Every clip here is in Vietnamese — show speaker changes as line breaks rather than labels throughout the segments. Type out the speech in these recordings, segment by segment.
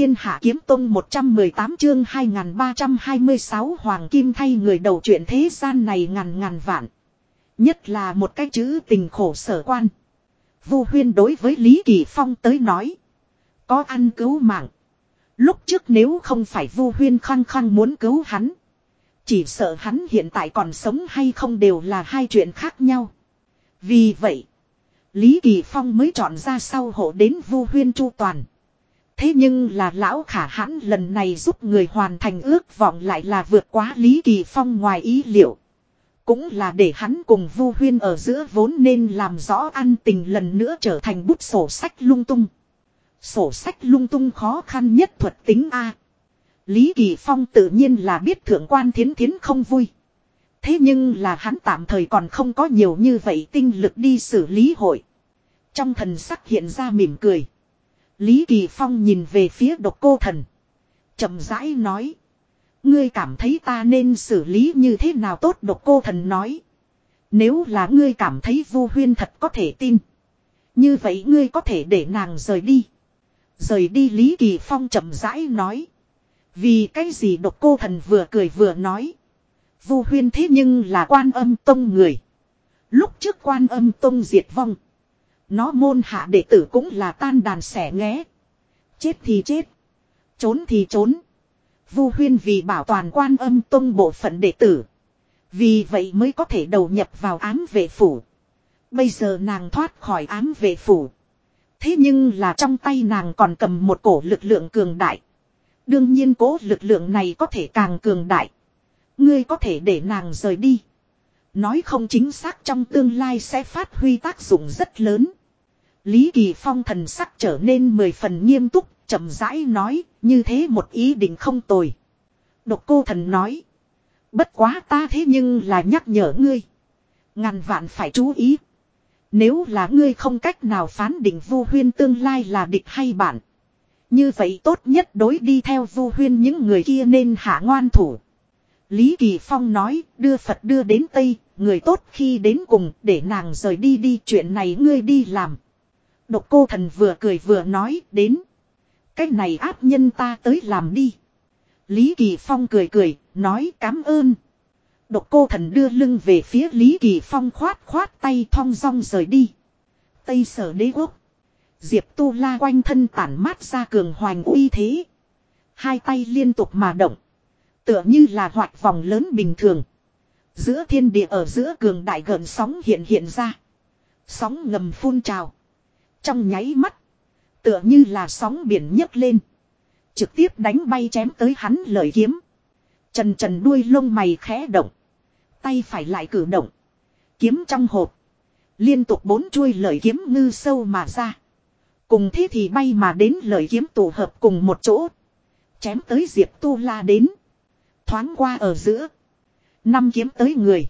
thiên hạ kiếm tông 118 chương 2326 hoàng kim thay người đầu chuyện thế gian này ngàn ngàn vạn. Nhất là một cái chữ tình khổ sở quan. Vu huyên đối với Lý Kỳ Phong tới nói. Có ăn cứu mạng. Lúc trước nếu không phải Vu huyên khăng khăng muốn cứu hắn. Chỉ sợ hắn hiện tại còn sống hay không đều là hai chuyện khác nhau. Vì vậy. Lý Kỳ Phong mới chọn ra sau hộ đến Vu huyên chu toàn. Thế nhưng là lão khả hãn lần này giúp người hoàn thành ước vọng lại là vượt quá Lý Kỳ Phong ngoài ý liệu. Cũng là để hắn cùng Vu Huyên ở giữa vốn nên làm rõ ăn tình lần nữa trở thành bút sổ sách lung tung. Sổ sách lung tung khó khăn nhất thuật tính A. Lý Kỳ Phong tự nhiên là biết thượng quan thiến thiến không vui. Thế nhưng là hắn tạm thời còn không có nhiều như vậy tinh lực đi xử lý hội. Trong thần sắc hiện ra mỉm cười. Lý Kỳ Phong nhìn về phía độc cô thần. chậm rãi nói. Ngươi cảm thấy ta nên xử lý như thế nào tốt độc cô thần nói. Nếu là ngươi cảm thấy vu huyên thật có thể tin. Như vậy ngươi có thể để nàng rời đi. Rời đi Lý Kỳ Phong chậm rãi nói. Vì cái gì độc cô thần vừa cười vừa nói. Vu huyên thế nhưng là quan âm tông người. Lúc trước quan âm tông diệt vong. Nó môn hạ đệ tử cũng là tan đàn xẻ nghé. Chết thì chết. Trốn thì trốn. Vu huyên vì bảo toàn quan âm tông bộ phận đệ tử. Vì vậy mới có thể đầu nhập vào ám vệ phủ. Bây giờ nàng thoát khỏi ám vệ phủ. Thế nhưng là trong tay nàng còn cầm một cổ lực lượng cường đại. Đương nhiên cố lực lượng này có thể càng cường đại. Ngươi có thể để nàng rời đi. Nói không chính xác trong tương lai sẽ phát huy tác dụng rất lớn. Lý Kỳ Phong thần sắc trở nên mười phần nghiêm túc, chậm rãi nói, như thế một ý định không tồi. Độc cô thần nói. Bất quá ta thế nhưng là nhắc nhở ngươi. Ngàn vạn phải chú ý. Nếu là ngươi không cách nào phán định vu huyên tương lai là địch hay bạn. Như vậy tốt nhất đối đi theo vu huyên những người kia nên hạ ngoan thủ. Lý Kỳ Phong nói đưa Phật đưa đến Tây, người tốt khi đến cùng để nàng rời đi đi chuyện này ngươi đi làm. Độc cô thần vừa cười vừa nói đến. Cái này áp nhân ta tới làm đi. Lý Kỳ Phong cười cười, nói cảm ơn. Độc cô thần đưa lưng về phía Lý Kỳ Phong khoát khoát tay thong dong rời đi. Tây sở đế quốc. Diệp tu la quanh thân tản mát ra cường hoành uy thế. Hai tay liên tục mà động. Tựa như là hoạt vòng lớn bình thường. Giữa thiên địa ở giữa cường đại gần sóng hiện hiện ra. Sóng ngầm phun trào. Trong nháy mắt. Tựa như là sóng biển nhấc lên. Trực tiếp đánh bay chém tới hắn lời kiếm. Trần trần đuôi lông mày khẽ động. Tay phải lại cử động. Kiếm trong hộp. Liên tục bốn chuôi lời kiếm ngư sâu mà ra. Cùng thế thì bay mà đến lời kiếm tụ hợp cùng một chỗ. Chém tới Diệp Tu La đến. Thoáng qua ở giữa. Năm kiếm tới người.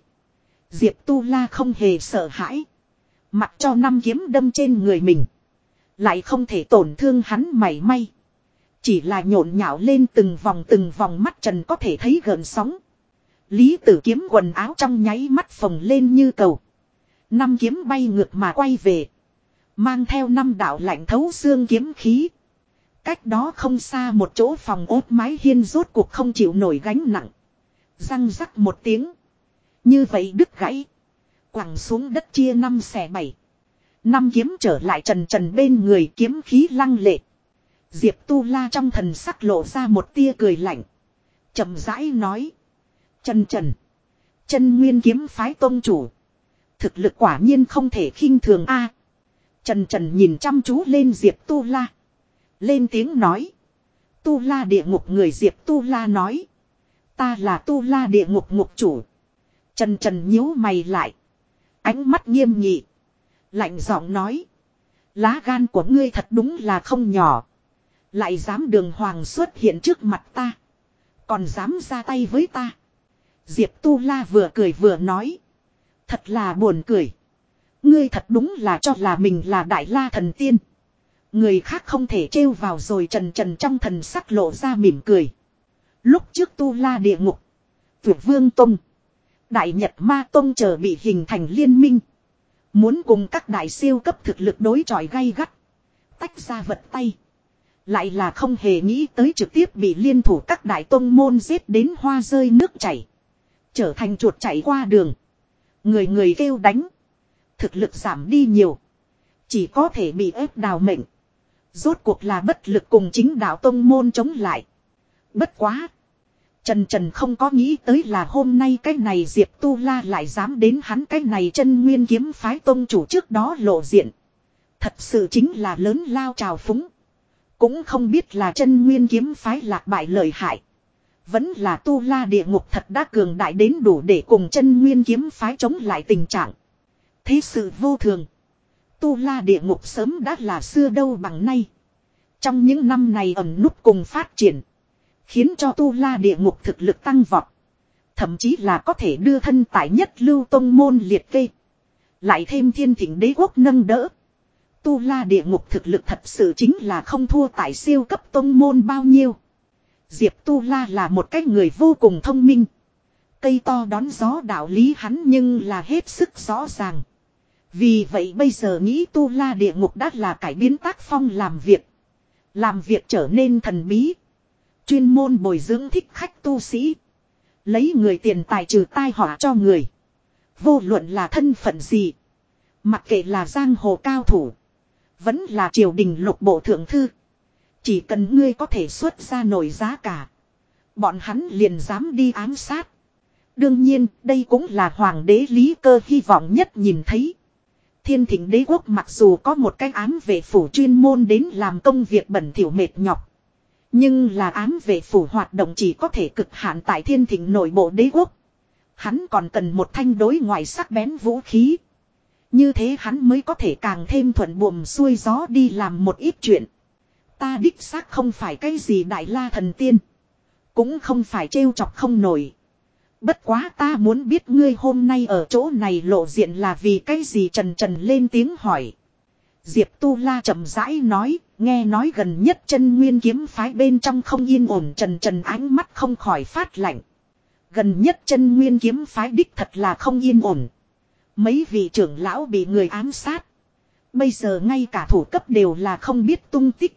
Diệp Tu La không hề sợ hãi. Mặc cho năm kiếm đâm trên người mình. Lại không thể tổn thương hắn mảy may. Chỉ là nhộn nhạo lên từng vòng từng vòng mắt trần có thể thấy gợn sóng. Lý tử kiếm quần áo trong nháy mắt phồng lên như cầu. Năm kiếm bay ngược mà quay về. Mang theo năm đạo lạnh thấu xương kiếm khí. Cách đó không xa một chỗ phòng ốt mái hiên rốt cuộc không chịu nổi gánh nặng. Răng rắc một tiếng. Như vậy đứt gãy. Quẳng xuống đất chia năm xẻ bảy. Năm kiếm trở lại trần trần bên người kiếm khí lăng lệ. Diệp Tu La trong thần sắc lộ ra một tia cười lạnh. chậm rãi nói. Trần trần. Chân nguyên kiếm phái tôn chủ. Thực lực quả nhiên không thể khinh thường a. trần trần nhìn chăm chú lên Diệp Tu La. Lên tiếng nói. Tu La địa ngục người Diệp Tu La nói. Ta là Tu La địa ngục ngục chủ. Trần trần nhíu mày lại. Ánh mắt nghiêm nghị. Lạnh giọng nói. Lá gan của ngươi thật đúng là không nhỏ. Lại dám đường hoàng xuất hiện trước mặt ta. Còn dám ra tay với ta. Diệp Tu La vừa cười vừa nói. Thật là buồn cười. Ngươi thật đúng là cho là mình là đại la thần tiên. Người khác không thể trêu vào rồi trần trần trong thần sắc lộ ra mỉm cười. Lúc trước Tu La địa ngục. tuyệt Vương Tông. Đại Nhật Ma Tông chờ bị hình thành liên minh. Muốn cùng các đại siêu cấp thực lực đối chọi gay gắt. Tách ra vật tay. Lại là không hề nghĩ tới trực tiếp bị liên thủ các đại tông môn giết đến hoa rơi nước chảy. Trở thành chuột chạy qua đường. Người người kêu đánh. Thực lực giảm đi nhiều. Chỉ có thể bị ép đào mệnh. Rốt cuộc là bất lực cùng chính đạo tông môn chống lại. Bất quá. Trần Trần không có nghĩ tới là hôm nay cái này Diệp Tu La lại dám đến hắn cái này chân nguyên kiếm phái tôn chủ trước đó lộ diện. Thật sự chính là lớn lao trào phúng. Cũng không biết là chân nguyên kiếm phái lạc bại lợi hại. Vẫn là Tu La địa ngục thật đã cường đại đến đủ để cùng chân nguyên kiếm phái chống lại tình trạng. Thế sự vô thường. Tu La địa ngục sớm đã là xưa đâu bằng nay. Trong những năm này ẩn nút cùng phát triển. Khiến cho tu la địa ngục thực lực tăng vọt. Thậm chí là có thể đưa thân tại nhất lưu tông môn liệt kê. Lại thêm thiên thỉnh đế quốc nâng đỡ. Tu la địa ngục thực lực thật sự chính là không thua tại siêu cấp tông môn bao nhiêu. Diệp Tu La là một cái người vô cùng thông minh. Cây to đón gió đạo lý hắn nhưng là hết sức rõ ràng. Vì vậy bây giờ nghĩ Tu La địa ngục đã là cải biến tác phong làm việc. Làm việc trở nên thần bí. Chuyên môn bồi dưỡng thích khách tu sĩ. Lấy người tiền tài trừ tai họa cho người. Vô luận là thân phận gì. Mặc kệ là giang hồ cao thủ. Vẫn là triều đình lục bộ thượng thư. Chỉ cần ngươi có thể xuất ra nổi giá cả. Bọn hắn liền dám đi ám sát. Đương nhiên, đây cũng là hoàng đế lý cơ hy vọng nhất nhìn thấy. Thiên thịnh đế quốc mặc dù có một cái ám về phủ chuyên môn đến làm công việc bẩn thỉu mệt nhọc. Nhưng là ám vệ phủ hoạt động chỉ có thể cực hạn tại thiên thịnh nội bộ đế quốc. Hắn còn cần một thanh đối ngoại sắc bén vũ khí. Như thế hắn mới có thể càng thêm thuận buồm xuôi gió đi làm một ít chuyện. Ta đích xác không phải cái gì đại la thần tiên. Cũng không phải trêu chọc không nổi. Bất quá ta muốn biết ngươi hôm nay ở chỗ này lộ diện là vì cái gì trần trần lên tiếng hỏi. Diệp Tu La chậm rãi nói, nghe nói gần nhất chân nguyên kiếm phái bên trong không yên ổn trần trần ánh mắt không khỏi phát lạnh. Gần nhất chân nguyên kiếm phái đích thật là không yên ổn. Mấy vị trưởng lão bị người ám sát. Bây giờ ngay cả thủ cấp đều là không biết tung tích.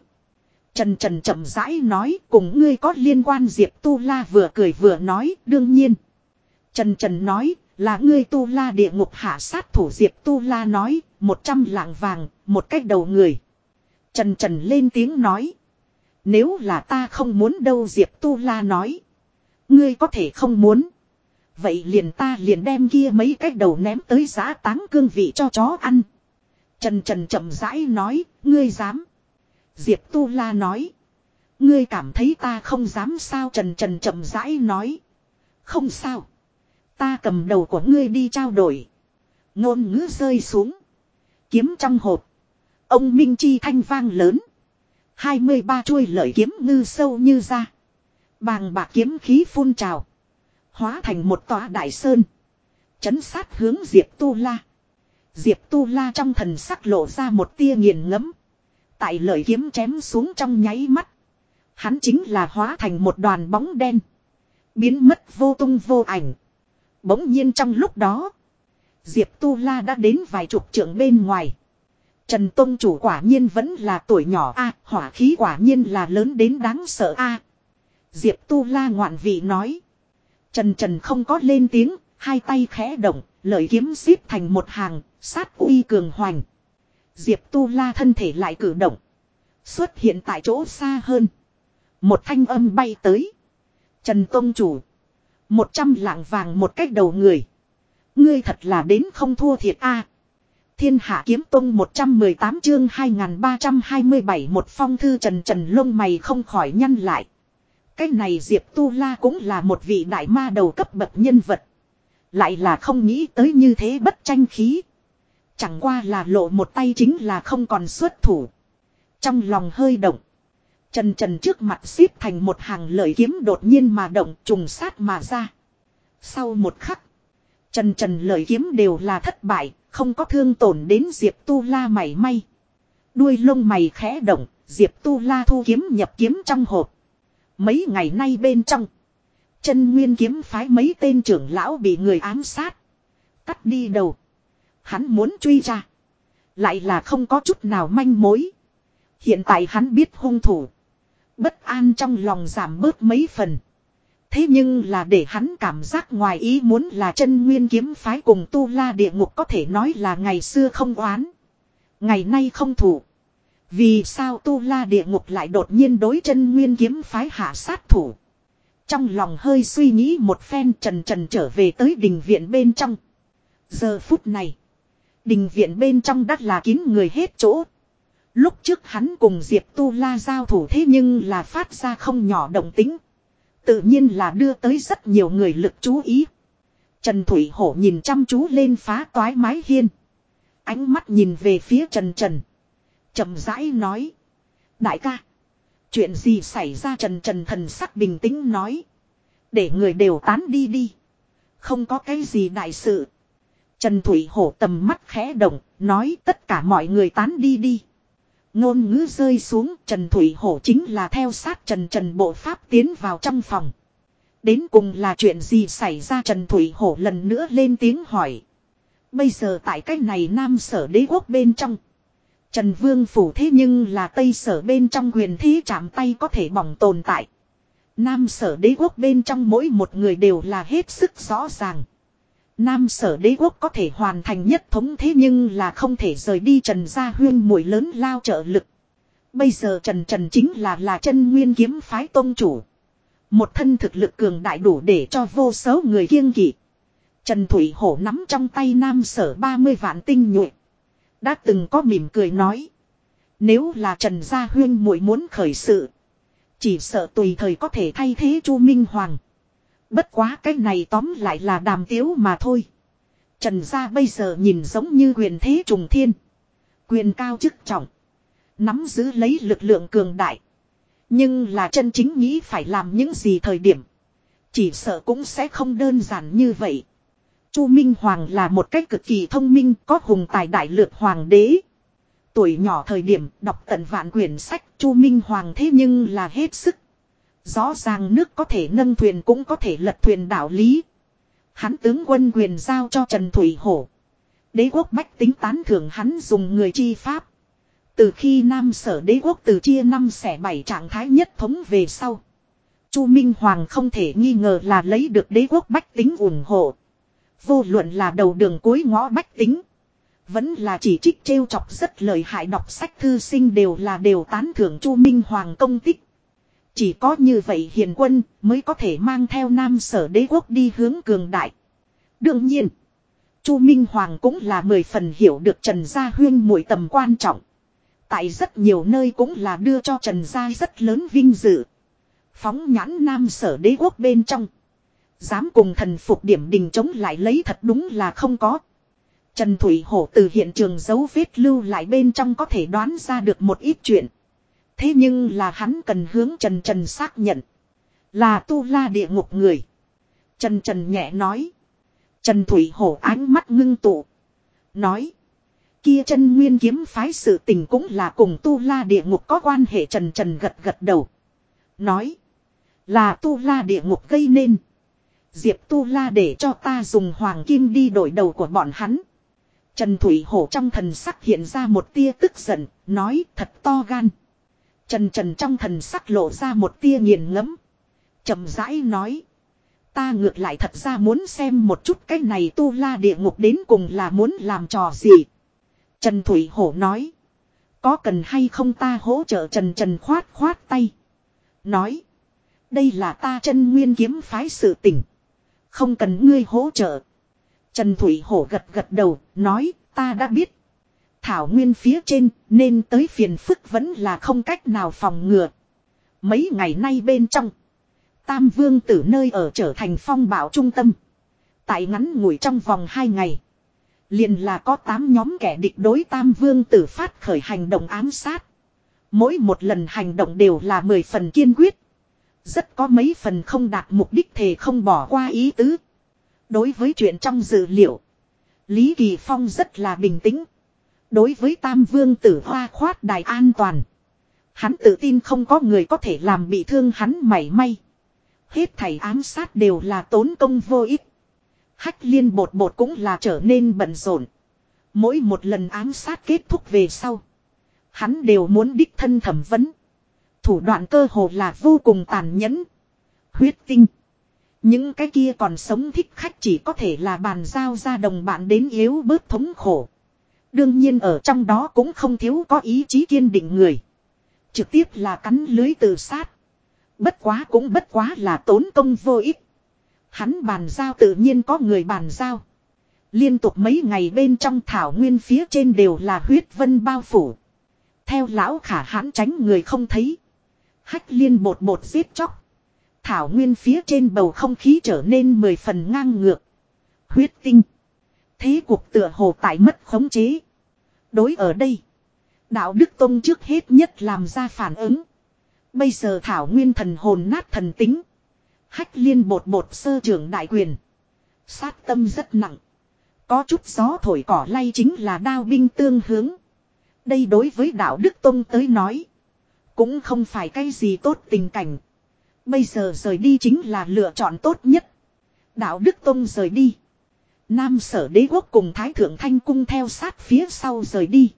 Trần Trần chậm rãi nói cùng ngươi có liên quan Diệp Tu La vừa cười vừa nói đương nhiên. Trần Trần nói là ngươi Tu La địa ngục hạ sát thủ Diệp Tu La nói một trăm lạng vàng một cách đầu người. Trần Trần lên tiếng nói. Nếu là ta không muốn đâu Diệp Tu La nói. Ngươi có thể không muốn. Vậy liền ta liền đem kia mấy cái đầu ném tới giá táng cương vị cho chó ăn. Trần Trần chậm rãi nói, ngươi dám. Diệp Tu La nói. Ngươi cảm thấy ta không dám sao Trần Trần chậm rãi nói. Không sao. Ta cầm đầu của ngươi đi trao đổi. Ngôn ngữ rơi xuống. Kiếm trong hộp. Ông Minh Chi thanh vang lớn. 23 chuôi lợi kiếm ngư sâu như ra. Bàng bạc kiếm khí phun trào. Hóa thành một tòa đại sơn. Chấn sát hướng Diệp Tu La. Diệp Tu La trong thần sắc lộ ra một tia nghiền ngẫm. Tại lợi kiếm chém xuống trong nháy mắt. Hắn chính là hóa thành một đoàn bóng đen. Biến mất vô tung vô ảnh. Bỗng nhiên trong lúc đó. Diệp Tu La đã đến vài chục trượng bên ngoài. Trần Tông chủ quả nhiên vẫn là tuổi nhỏ a, hỏa khí quả nhiên là lớn đến đáng sợ a. Diệp Tu La ngoạn vị nói. Trần Trần không có lên tiếng, hai tay khẽ động, lợi kiếm xếp thành một hàng, sát uy cường hoành. Diệp Tu La thân thể lại cử động. Xuất hiện tại chỗ xa hơn. Một thanh âm bay tới. Trần Tông Chủ. Một trăm lạng vàng một cách đầu người. Ngươi thật là đến không thua thiệt a. Thiên hạ kiếm tông 118 chương 2327 một phong thư trần trần lông mày không khỏi nhăn lại. Cái này Diệp Tu La cũng là một vị đại ma đầu cấp bậc nhân vật. Lại là không nghĩ tới như thế bất tranh khí. Chẳng qua là lộ một tay chính là không còn xuất thủ. Trong lòng hơi động. Trần trần trước mặt xếp thành một hàng lợi kiếm đột nhiên mà động trùng sát mà ra. Sau một khắc. Trần trần lợi kiếm đều là thất bại, không có thương tổn đến Diệp Tu La mảy may. Đuôi lông mày khẽ động, Diệp Tu La thu kiếm nhập kiếm trong hộp. Mấy ngày nay bên trong. Chân nguyên kiếm phái mấy tên trưởng lão bị người ám sát. Cắt đi đầu. Hắn muốn truy ra. Lại là không có chút nào manh mối. Hiện tại hắn biết hung thủ. Bất an trong lòng giảm bớt mấy phần. Thế nhưng là để hắn cảm giác ngoài ý muốn là chân nguyên kiếm phái cùng tu la địa ngục có thể nói là ngày xưa không oán. Ngày nay không thủ. Vì sao tu la địa ngục lại đột nhiên đối chân nguyên kiếm phái hạ sát thủ. Trong lòng hơi suy nghĩ một phen trần trần trở về tới đình viện bên trong. Giờ phút này. Đình viện bên trong đắt là kín người hết chỗ. Lúc trước hắn cùng Diệp Tu La giao thủ thế nhưng là phát ra không nhỏ động tính. Tự nhiên là đưa tới rất nhiều người lực chú ý. Trần Thủy Hổ nhìn chăm chú lên phá toái mái hiên. Ánh mắt nhìn về phía Trần Trần. chậm rãi nói. Đại ca. Chuyện gì xảy ra Trần Trần thần sắc bình tĩnh nói. Để người đều tán đi đi. Không có cái gì đại sự. Trần Thủy Hổ tầm mắt khẽ động, nói tất cả mọi người tán đi đi. Ngôn ngữ rơi xuống, Trần Thủy Hổ chính là theo sát Trần Trần bộ pháp tiến vào trong phòng. Đến cùng là chuyện gì xảy ra Trần Thủy Hổ lần nữa lên tiếng hỏi. Bây giờ tại cách này Nam sở đế quốc bên trong. Trần Vương phủ thế nhưng là Tây sở bên trong quyền thí chạm tay có thể bỏng tồn tại. Nam sở đế quốc bên trong mỗi một người đều là hết sức rõ ràng. Nam sở đế quốc có thể hoàn thành nhất thống thế nhưng là không thể rời đi Trần Gia Huyên mùi lớn lao trợ lực. Bây giờ Trần Trần chính là là chân nguyên kiếm phái tôn chủ. Một thân thực lực cường đại đủ để cho vô số người kiêng kỵ. Trần Thủy Hổ nắm trong tay Nam sở 30 vạn tinh nhuệ. Đã từng có mỉm cười nói. Nếu là Trần Gia Huyên muội muốn khởi sự. Chỉ sợ tùy thời có thể thay thế Chu Minh Hoàng. Bất quá cái này tóm lại là đàm tiếu mà thôi. Trần gia bây giờ nhìn giống như quyền thế trùng thiên. Quyền cao chức trọng. Nắm giữ lấy lực lượng cường đại. Nhưng là chân chính nghĩ phải làm những gì thời điểm. Chỉ sợ cũng sẽ không đơn giản như vậy. Chu Minh Hoàng là một cách cực kỳ thông minh, có hùng tài đại lược hoàng đế. Tuổi nhỏ thời điểm đọc tận vạn quyển sách, Chu Minh Hoàng thế nhưng là hết sức Rõ ràng nước có thể nâng thuyền cũng có thể lật thuyền đạo lý. Hắn tướng quân quyền giao cho Trần Thủy Hổ. Đế quốc bách tính tán thưởng hắn dùng người chi pháp. Từ khi Nam sở đế quốc từ chia năm xẻ bảy trạng thái nhất thống về sau. Chu Minh Hoàng không thể nghi ngờ là lấy được đế quốc bách tính ủng hộ. Vô luận là đầu đường cuối ngõ bách tính. Vẫn là chỉ trích trêu chọc rất lời hại đọc sách thư sinh đều là đều tán thưởng Chu Minh Hoàng công tích. Chỉ có như vậy hiền quân mới có thể mang theo nam sở đế quốc đi hướng cường đại. Đương nhiên, Chu Minh Hoàng cũng là mười phần hiểu được Trần Gia Huyên mũi tầm quan trọng. Tại rất nhiều nơi cũng là đưa cho Trần Gia rất lớn vinh dự. Phóng nhãn nam sở đế quốc bên trong. Dám cùng thần phục điểm đình chống lại lấy thật đúng là không có. Trần Thủy Hổ từ hiện trường dấu vết lưu lại bên trong có thể đoán ra được một ít chuyện. Thế nhưng là hắn cần hướng Trần Trần xác nhận. Là tu la địa ngục người. Trần Trần nhẹ nói. Trần Thủy Hổ ánh mắt ngưng tụ. Nói. Kia chân nguyên kiếm phái sự tình cũng là cùng tu la địa ngục có quan hệ Trần Trần gật gật đầu. Nói. Là tu la địa ngục gây nên. Diệp tu la để cho ta dùng hoàng kim đi đổi đầu của bọn hắn. Trần Thủy Hổ trong thần sắc hiện ra một tia tức giận, nói thật to gan. Trần trần trong thần sắc lộ ra một tia nghiền ngẫm chậm rãi nói. Ta ngược lại thật ra muốn xem một chút cái này tu la địa ngục đến cùng là muốn làm trò gì. Trần Thủy Hổ nói. Có cần hay không ta hỗ trợ Trần Trần khoát khoát tay. Nói. Đây là ta chân nguyên kiếm phái sự tỉnh. Không cần ngươi hỗ trợ. Trần Thủy Hổ gật gật đầu, nói, ta đã biết, thảo nguyên phía trên, nên tới phiền phức vẫn là không cách nào phòng ngừa. Mấy ngày nay bên trong. Tam vương tử nơi ở trở thành phong bảo trung tâm. Tại ngắn ngủi trong vòng hai ngày. Liền là có tám nhóm kẻ địch đối tam vương tử phát khởi hành động ám sát. Mỗi một lần hành động đều là mười phần kiên quyết. Rất có mấy phần không đạt mục đích thề không bỏ qua ý tứ. Đối với chuyện trong dự liệu. Lý Kỳ Phong rất là bình tĩnh. Đối với Tam Vương tử hoa khoát đài an toàn. Hắn tự tin không có người có thể làm bị thương hắn mảy may. Hết thảy ám sát đều là tốn công vô ích. Hách liên bột bột cũng là trở nên bận rộn. Mỗi một lần ám sát kết thúc về sau. Hắn đều muốn đích thân thẩm vấn. Thủ đoạn cơ hồ là vô cùng tàn nhẫn. Huyết tinh. Những cái kia còn sống thích khách chỉ có thể là bàn giao ra đồng bạn đến yếu bớt thống khổ. Đương nhiên ở trong đó cũng không thiếu có ý chí kiên định người. Trực tiếp là cắn lưới tự sát. Bất quá cũng bất quá là tốn công vô ích. Hắn bàn giao tự nhiên có người bàn giao. Liên tục mấy ngày bên trong thảo nguyên phía trên đều là huyết vân bao phủ. Theo lão khả hãn tránh người không thấy. Hách liên bột bột giết chóc. Thảo nguyên phía trên bầu không khí trở nên mười phần ngang ngược. Huyết tinh. Thế cuộc tựa hồ tại mất khống chế. Đối ở đây. Đạo Đức Tông trước hết nhất làm ra phản ứng. Bây giờ Thảo Nguyên thần hồn nát thần tính. Hách liên bột bột sơ trưởng đại quyền. Sát tâm rất nặng. Có chút gió thổi cỏ lay chính là đao binh tương hướng. Đây đối với đạo Đức Tông tới nói. Cũng không phải cái gì tốt tình cảnh. Bây giờ rời đi chính là lựa chọn tốt nhất. Đạo Đức Tông rời đi. Nam sở đế quốc cùng Thái Thượng Thanh Cung theo sát phía sau rời đi.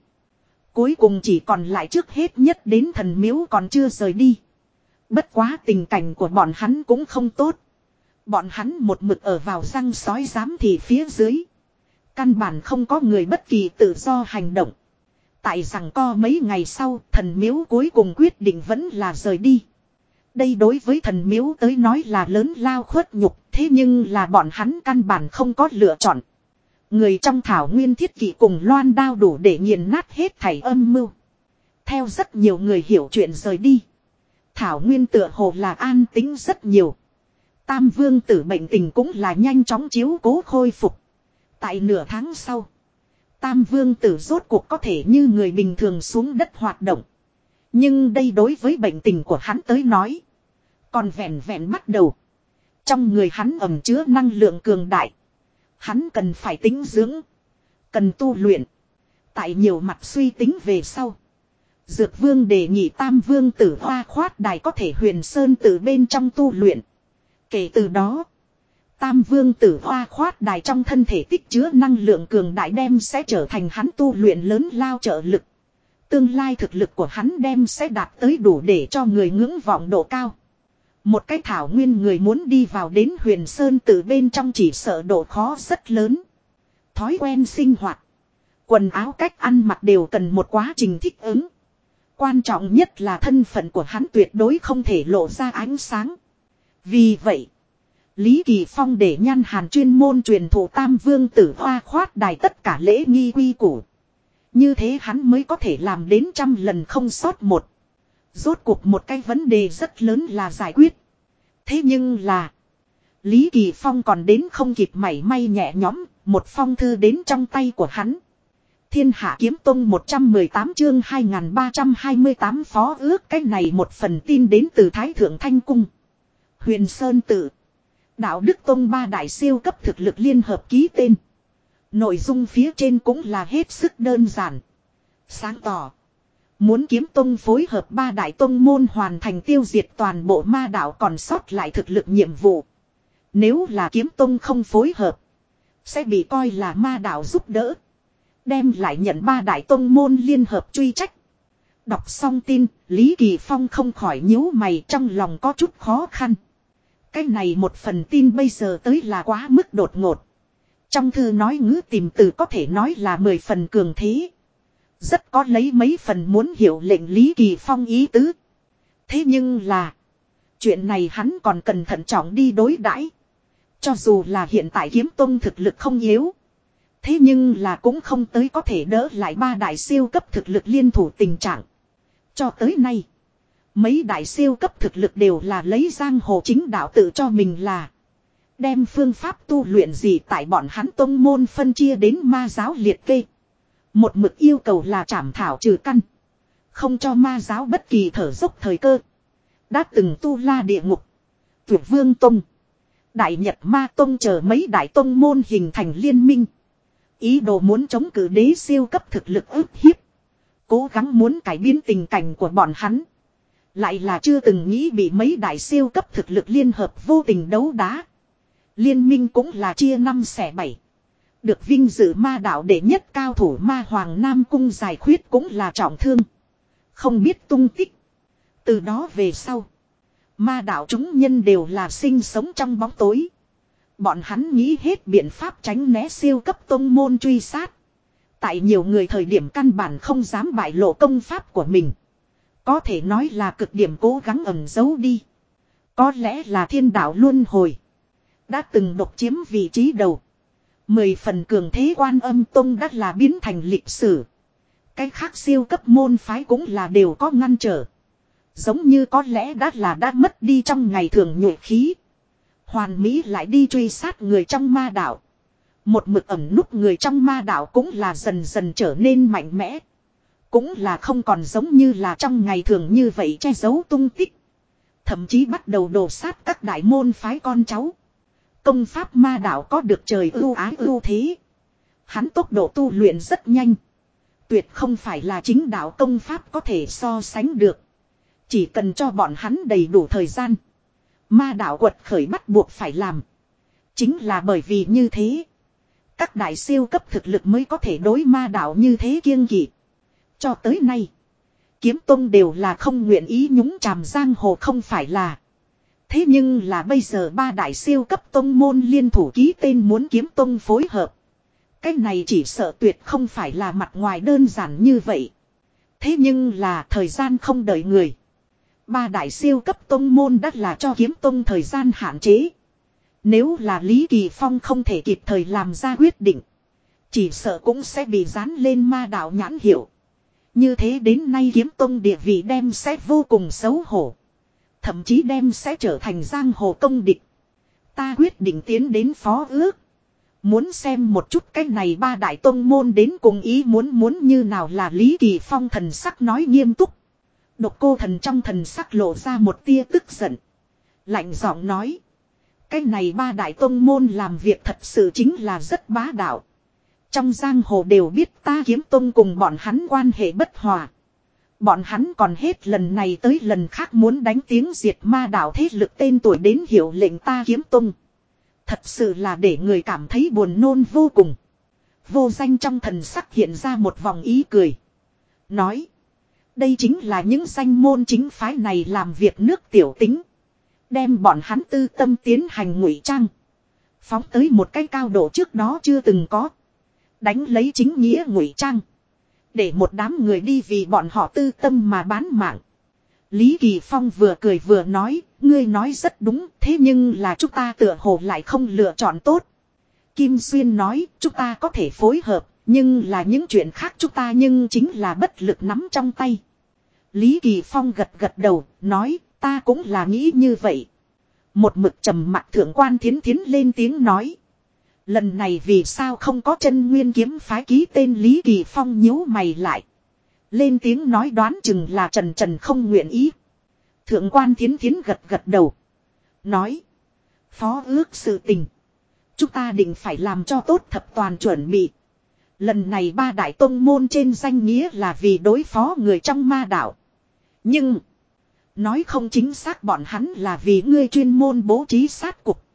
Cuối cùng chỉ còn lại trước hết nhất đến thần miếu còn chưa rời đi. Bất quá tình cảnh của bọn hắn cũng không tốt. Bọn hắn một mực ở vào răng sói giám thì phía dưới. Căn bản không có người bất kỳ tự do hành động. Tại rằng co mấy ngày sau, thần miếu cuối cùng quyết định vẫn là rời đi. Đây đối với thần miếu tới nói là lớn lao khuất nhục, thế nhưng là bọn hắn căn bản không có lựa chọn. Người trong thảo nguyên thiết kỷ cùng loan đao đủ để nghiền nát hết thảy âm mưu. Theo rất nhiều người hiểu chuyện rời đi. Thảo nguyên tựa hồ là an tính rất nhiều. Tam vương tử bệnh tình cũng là nhanh chóng chiếu cố khôi phục. Tại nửa tháng sau. Tam vương tử rốt cuộc có thể như người bình thường xuống đất hoạt động. Nhưng đây đối với bệnh tình của hắn tới nói. Còn vẹn vẹn bắt đầu. Trong người hắn ẩm chứa năng lượng cường đại. Hắn cần phải tính dưỡng. Cần tu luyện. Tại nhiều mặt suy tính về sau. Dược vương đề nghị tam vương tử hoa khoát đài có thể huyền sơn từ bên trong tu luyện. Kể từ đó. Tam vương tử hoa khoát đài trong thân thể tích chứa năng lượng cường đại đem sẽ trở thành hắn tu luyện lớn lao trợ lực. Tương lai thực lực của hắn đem sẽ đạt tới đủ để cho người ngưỡng vọng độ cao. Một cái thảo nguyên người muốn đi vào đến huyền sơn từ bên trong chỉ sợ độ khó rất lớn. Thói quen sinh hoạt. Quần áo cách ăn mặc đều cần một quá trình thích ứng. Quan trọng nhất là thân phận của hắn tuyệt đối không thể lộ ra ánh sáng. Vì vậy, Lý Kỳ Phong để nhan hàn chuyên môn truyền thụ tam vương tử hoa khoát đài tất cả lễ nghi quy củ. Như thế hắn mới có thể làm đến trăm lần không sót một. Rốt cuộc một cái vấn đề rất lớn là giải quyết. Thế nhưng là. Lý Kỳ Phong còn đến không kịp mảy may nhẹ nhõm. Một phong thư đến trong tay của hắn. Thiên Hạ Kiếm Tông 118 chương 2328 phó ước cái này một phần tin đến từ Thái Thượng Thanh Cung. Huyền Sơn Tự. Đạo Đức Tông ba đại siêu cấp thực lực liên hợp ký tên. Nội dung phía trên cũng là hết sức đơn giản. Sáng tỏ. Muốn kiếm tông phối hợp ba đại tông môn hoàn thành tiêu diệt toàn bộ ma đạo còn sót lại thực lực nhiệm vụ. Nếu là kiếm tông không phối hợp. Sẽ bị coi là ma đạo giúp đỡ. Đem lại nhận ba đại tông môn liên hợp truy trách. Đọc xong tin, Lý Kỳ Phong không khỏi nhíu mày trong lòng có chút khó khăn. Cái này một phần tin bây giờ tới là quá mức đột ngột. Trong thư nói ngữ tìm từ có thể nói là mười phần cường thế. Rất có lấy mấy phần muốn hiểu lệnh Lý Kỳ Phong ý tứ. Thế nhưng là. Chuyện này hắn còn cần thận trọng đi đối đãi. Cho dù là hiện tại kiếm tông thực lực không yếu. Thế nhưng là cũng không tới có thể đỡ lại ba đại siêu cấp thực lực liên thủ tình trạng. Cho tới nay. Mấy đại siêu cấp thực lực đều là lấy giang hồ chính đạo tự cho mình là. Đem phương pháp tu luyện gì tại bọn hắn tông môn phân chia đến ma giáo liệt kê. Một mực yêu cầu là trảm thảo trừ căn. Không cho ma giáo bất kỳ thở dốc thời cơ. Đã từng tu la địa ngục. Tuyệt vương tông. Đại Nhật ma tông chờ mấy đại tông môn hình thành liên minh. Ý đồ muốn chống cử đế siêu cấp thực lực ức hiếp. Cố gắng muốn cải biến tình cảnh của bọn hắn. Lại là chưa từng nghĩ bị mấy đại siêu cấp thực lực liên hợp vô tình đấu đá. Liên minh cũng là chia năm xẻ bảy. Được vinh dự ma đạo đệ nhất cao thủ ma hoàng nam cung giải khuyết cũng là trọng thương. Không biết tung tích. Từ đó về sau. Ma đạo chúng nhân đều là sinh sống trong bóng tối. Bọn hắn nghĩ hết biện pháp tránh né siêu cấp tông môn truy sát. Tại nhiều người thời điểm căn bản không dám bại lộ công pháp của mình. Có thể nói là cực điểm cố gắng ẩn giấu đi. Có lẽ là thiên đạo luân hồi. Đã từng độc chiếm vị trí đầu. Mười phần cường thế quan âm tông đã là biến thành lịch sử. Cái khác siêu cấp môn phái cũng là đều có ngăn trở. Giống như có lẽ đã là đã mất đi trong ngày thường nhộ khí. Hoàn Mỹ lại đi truy sát người trong ma đạo. Một mực ẩm nút người trong ma đạo cũng là dần dần trở nên mạnh mẽ. Cũng là không còn giống như là trong ngày thường như vậy che giấu tung tích. Thậm chí bắt đầu đổ sát các đại môn phái con cháu. Công pháp ma đạo có được trời ưu ái ưu thế. Hắn tốc độ tu luyện rất nhanh. Tuyệt không phải là chính đạo công pháp có thể so sánh được. Chỉ cần cho bọn hắn đầy đủ thời gian. Ma đạo quật khởi bắt buộc phải làm. Chính là bởi vì như thế. Các đại siêu cấp thực lực mới có thể đối ma đạo như thế kiêng kỵ. Cho tới nay. Kiếm Tông đều là không nguyện ý nhúng chàm giang hồ không phải là. Thế nhưng là bây giờ ba đại siêu cấp tông môn liên thủ ký tên muốn kiếm tông phối hợp. Cái này chỉ sợ tuyệt không phải là mặt ngoài đơn giản như vậy. Thế nhưng là thời gian không đợi người. Ba đại siêu cấp tông môn đắt là cho kiếm tông thời gian hạn chế. Nếu là Lý Kỳ Phong không thể kịp thời làm ra quyết định. Chỉ sợ cũng sẽ bị dán lên ma đạo nhãn hiệu. Như thế đến nay kiếm tông địa vị đem sẽ vô cùng xấu hổ. Thậm chí đem sẽ trở thành giang hồ công địch. Ta quyết định tiến đến phó ước. Muốn xem một chút cái này ba đại tông môn đến cùng ý muốn muốn như nào là Lý Kỳ Phong thần sắc nói nghiêm túc. Độc cô thần trong thần sắc lộ ra một tia tức giận. Lạnh giọng nói. Cái này ba đại tông môn làm việc thật sự chính là rất bá đạo. Trong giang hồ đều biết ta kiếm tông cùng bọn hắn quan hệ bất hòa. Bọn hắn còn hết lần này tới lần khác muốn đánh tiếng diệt ma đảo thế lực tên tuổi đến hiệu lệnh ta kiếm tung Thật sự là để người cảm thấy buồn nôn vô cùng. Vô danh trong thần sắc hiện ra một vòng ý cười. Nói. Đây chính là những danh môn chính phái này làm việc nước tiểu tính. Đem bọn hắn tư tâm tiến hành ngụy trang. Phóng tới một cái cao độ trước đó chưa từng có. Đánh lấy chính nghĩa ngụy trang. Để một đám người đi vì bọn họ tư tâm mà bán mạng. Lý Kỳ Phong vừa cười vừa nói, ngươi nói rất đúng, thế nhưng là chúng ta tựa hồ lại không lựa chọn tốt. Kim Xuyên nói, chúng ta có thể phối hợp, nhưng là những chuyện khác chúng ta nhưng chính là bất lực nắm trong tay. Lý Kỳ Phong gật gật đầu, nói, ta cũng là nghĩ như vậy. Một mực trầm mặt thượng quan thiến thiến lên tiếng nói. Lần này vì sao không có chân nguyên kiếm phái ký tên Lý Kỳ Phong nhíu mày lại. Lên tiếng nói đoán chừng là Trần Trần không nguyện ý. Thượng quan thiến thiến gật gật đầu. Nói. Phó ước sự tình. Chúng ta định phải làm cho tốt thập toàn chuẩn bị. Lần này ba đại tông môn trên danh nghĩa là vì đối phó người trong ma đạo. Nhưng. Nói không chính xác bọn hắn là vì ngươi chuyên môn bố trí sát cục.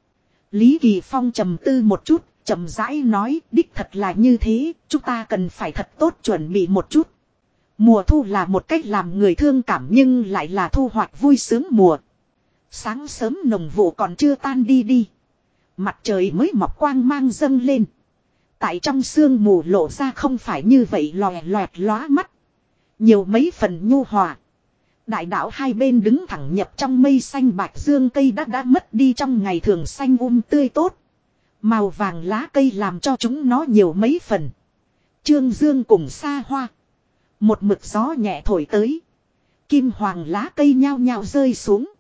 Lý Kỳ Phong trầm tư một chút, trầm rãi nói, đích thật là như thế, chúng ta cần phải thật tốt chuẩn bị một chút. Mùa thu là một cách làm người thương cảm nhưng lại là thu hoạch vui sướng mùa. Sáng sớm nồng vụ còn chưa tan đi đi. Mặt trời mới mọc quang mang dâng lên. Tại trong sương mù lộ ra không phải như vậy lòe loẹt lóa mắt. Nhiều mấy phần nhu hòa. Đại đạo hai bên đứng thẳng nhập trong mây xanh bạch dương cây đã đã mất đi trong ngày thường xanh um tươi tốt. Màu vàng lá cây làm cho chúng nó nhiều mấy phần. Trương dương cùng xa hoa. Một mực gió nhẹ thổi tới. Kim hoàng lá cây nhao nhao rơi xuống.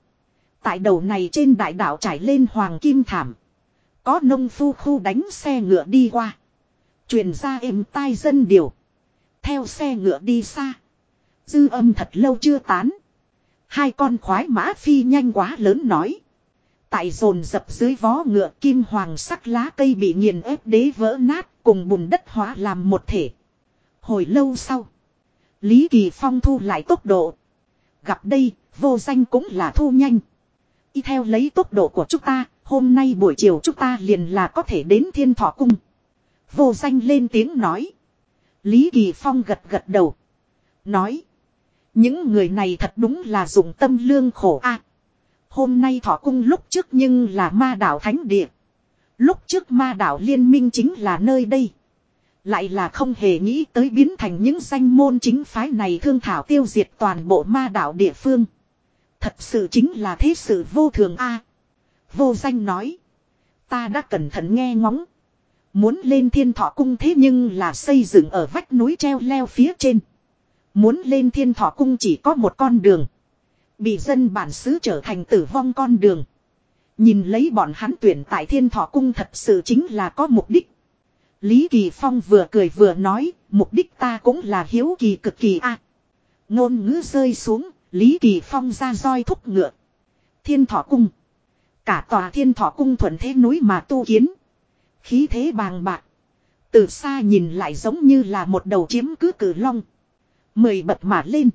Tại đầu này trên đại đạo trải lên hoàng kim thảm. Có nông phu khu đánh xe ngựa đi qua. Truyền ra êm tai dân điều. Theo xe ngựa đi xa. Dư âm thật lâu chưa tán. Hai con khoái mã phi nhanh quá lớn nói. Tại dồn dập dưới vó ngựa kim hoàng sắc lá cây bị nghiền ép đế vỡ nát cùng bùn đất hóa làm một thể. Hồi lâu sau. Lý Kỳ Phong thu lại tốc độ. Gặp đây, vô danh cũng là thu nhanh. Y theo lấy tốc độ của chúng ta, hôm nay buổi chiều chúng ta liền là có thể đến thiên thọ cung. Vô danh lên tiếng nói. Lý Kỳ Phong gật gật đầu. Nói. Những người này thật đúng là dụng tâm lương khổ a. À, hôm nay thọ cung lúc trước nhưng là ma đảo thánh địa. Lúc trước ma đảo liên minh chính là nơi đây. Lại là không hề nghĩ tới biến thành những danh môn chính phái này thương thảo tiêu diệt toàn bộ ma đảo địa phương. Thật sự chính là thế sự vô thường a. À, vô danh nói. Ta đã cẩn thận nghe ngóng. Muốn lên thiên thọ cung thế nhưng là xây dựng ở vách núi treo leo phía trên. Muốn lên thiên thọ cung chỉ có một con đường. Bị dân bản xứ trở thành tử vong con đường. Nhìn lấy bọn hắn tuyển tại thiên thọ cung thật sự chính là có mục đích. Lý Kỳ Phong vừa cười vừa nói, mục đích ta cũng là hiếu kỳ cực kỳ a. ngôn ngữ rơi xuống, Lý Kỳ Phong ra roi thúc ngựa. Thiên thọ cung. Cả tòa thiên thọ cung thuận thế núi mà tu kiến. Khí thế bàng bạc. Từ xa nhìn lại giống như là một đầu chiếm cứ cử long. Mười bật mà lên.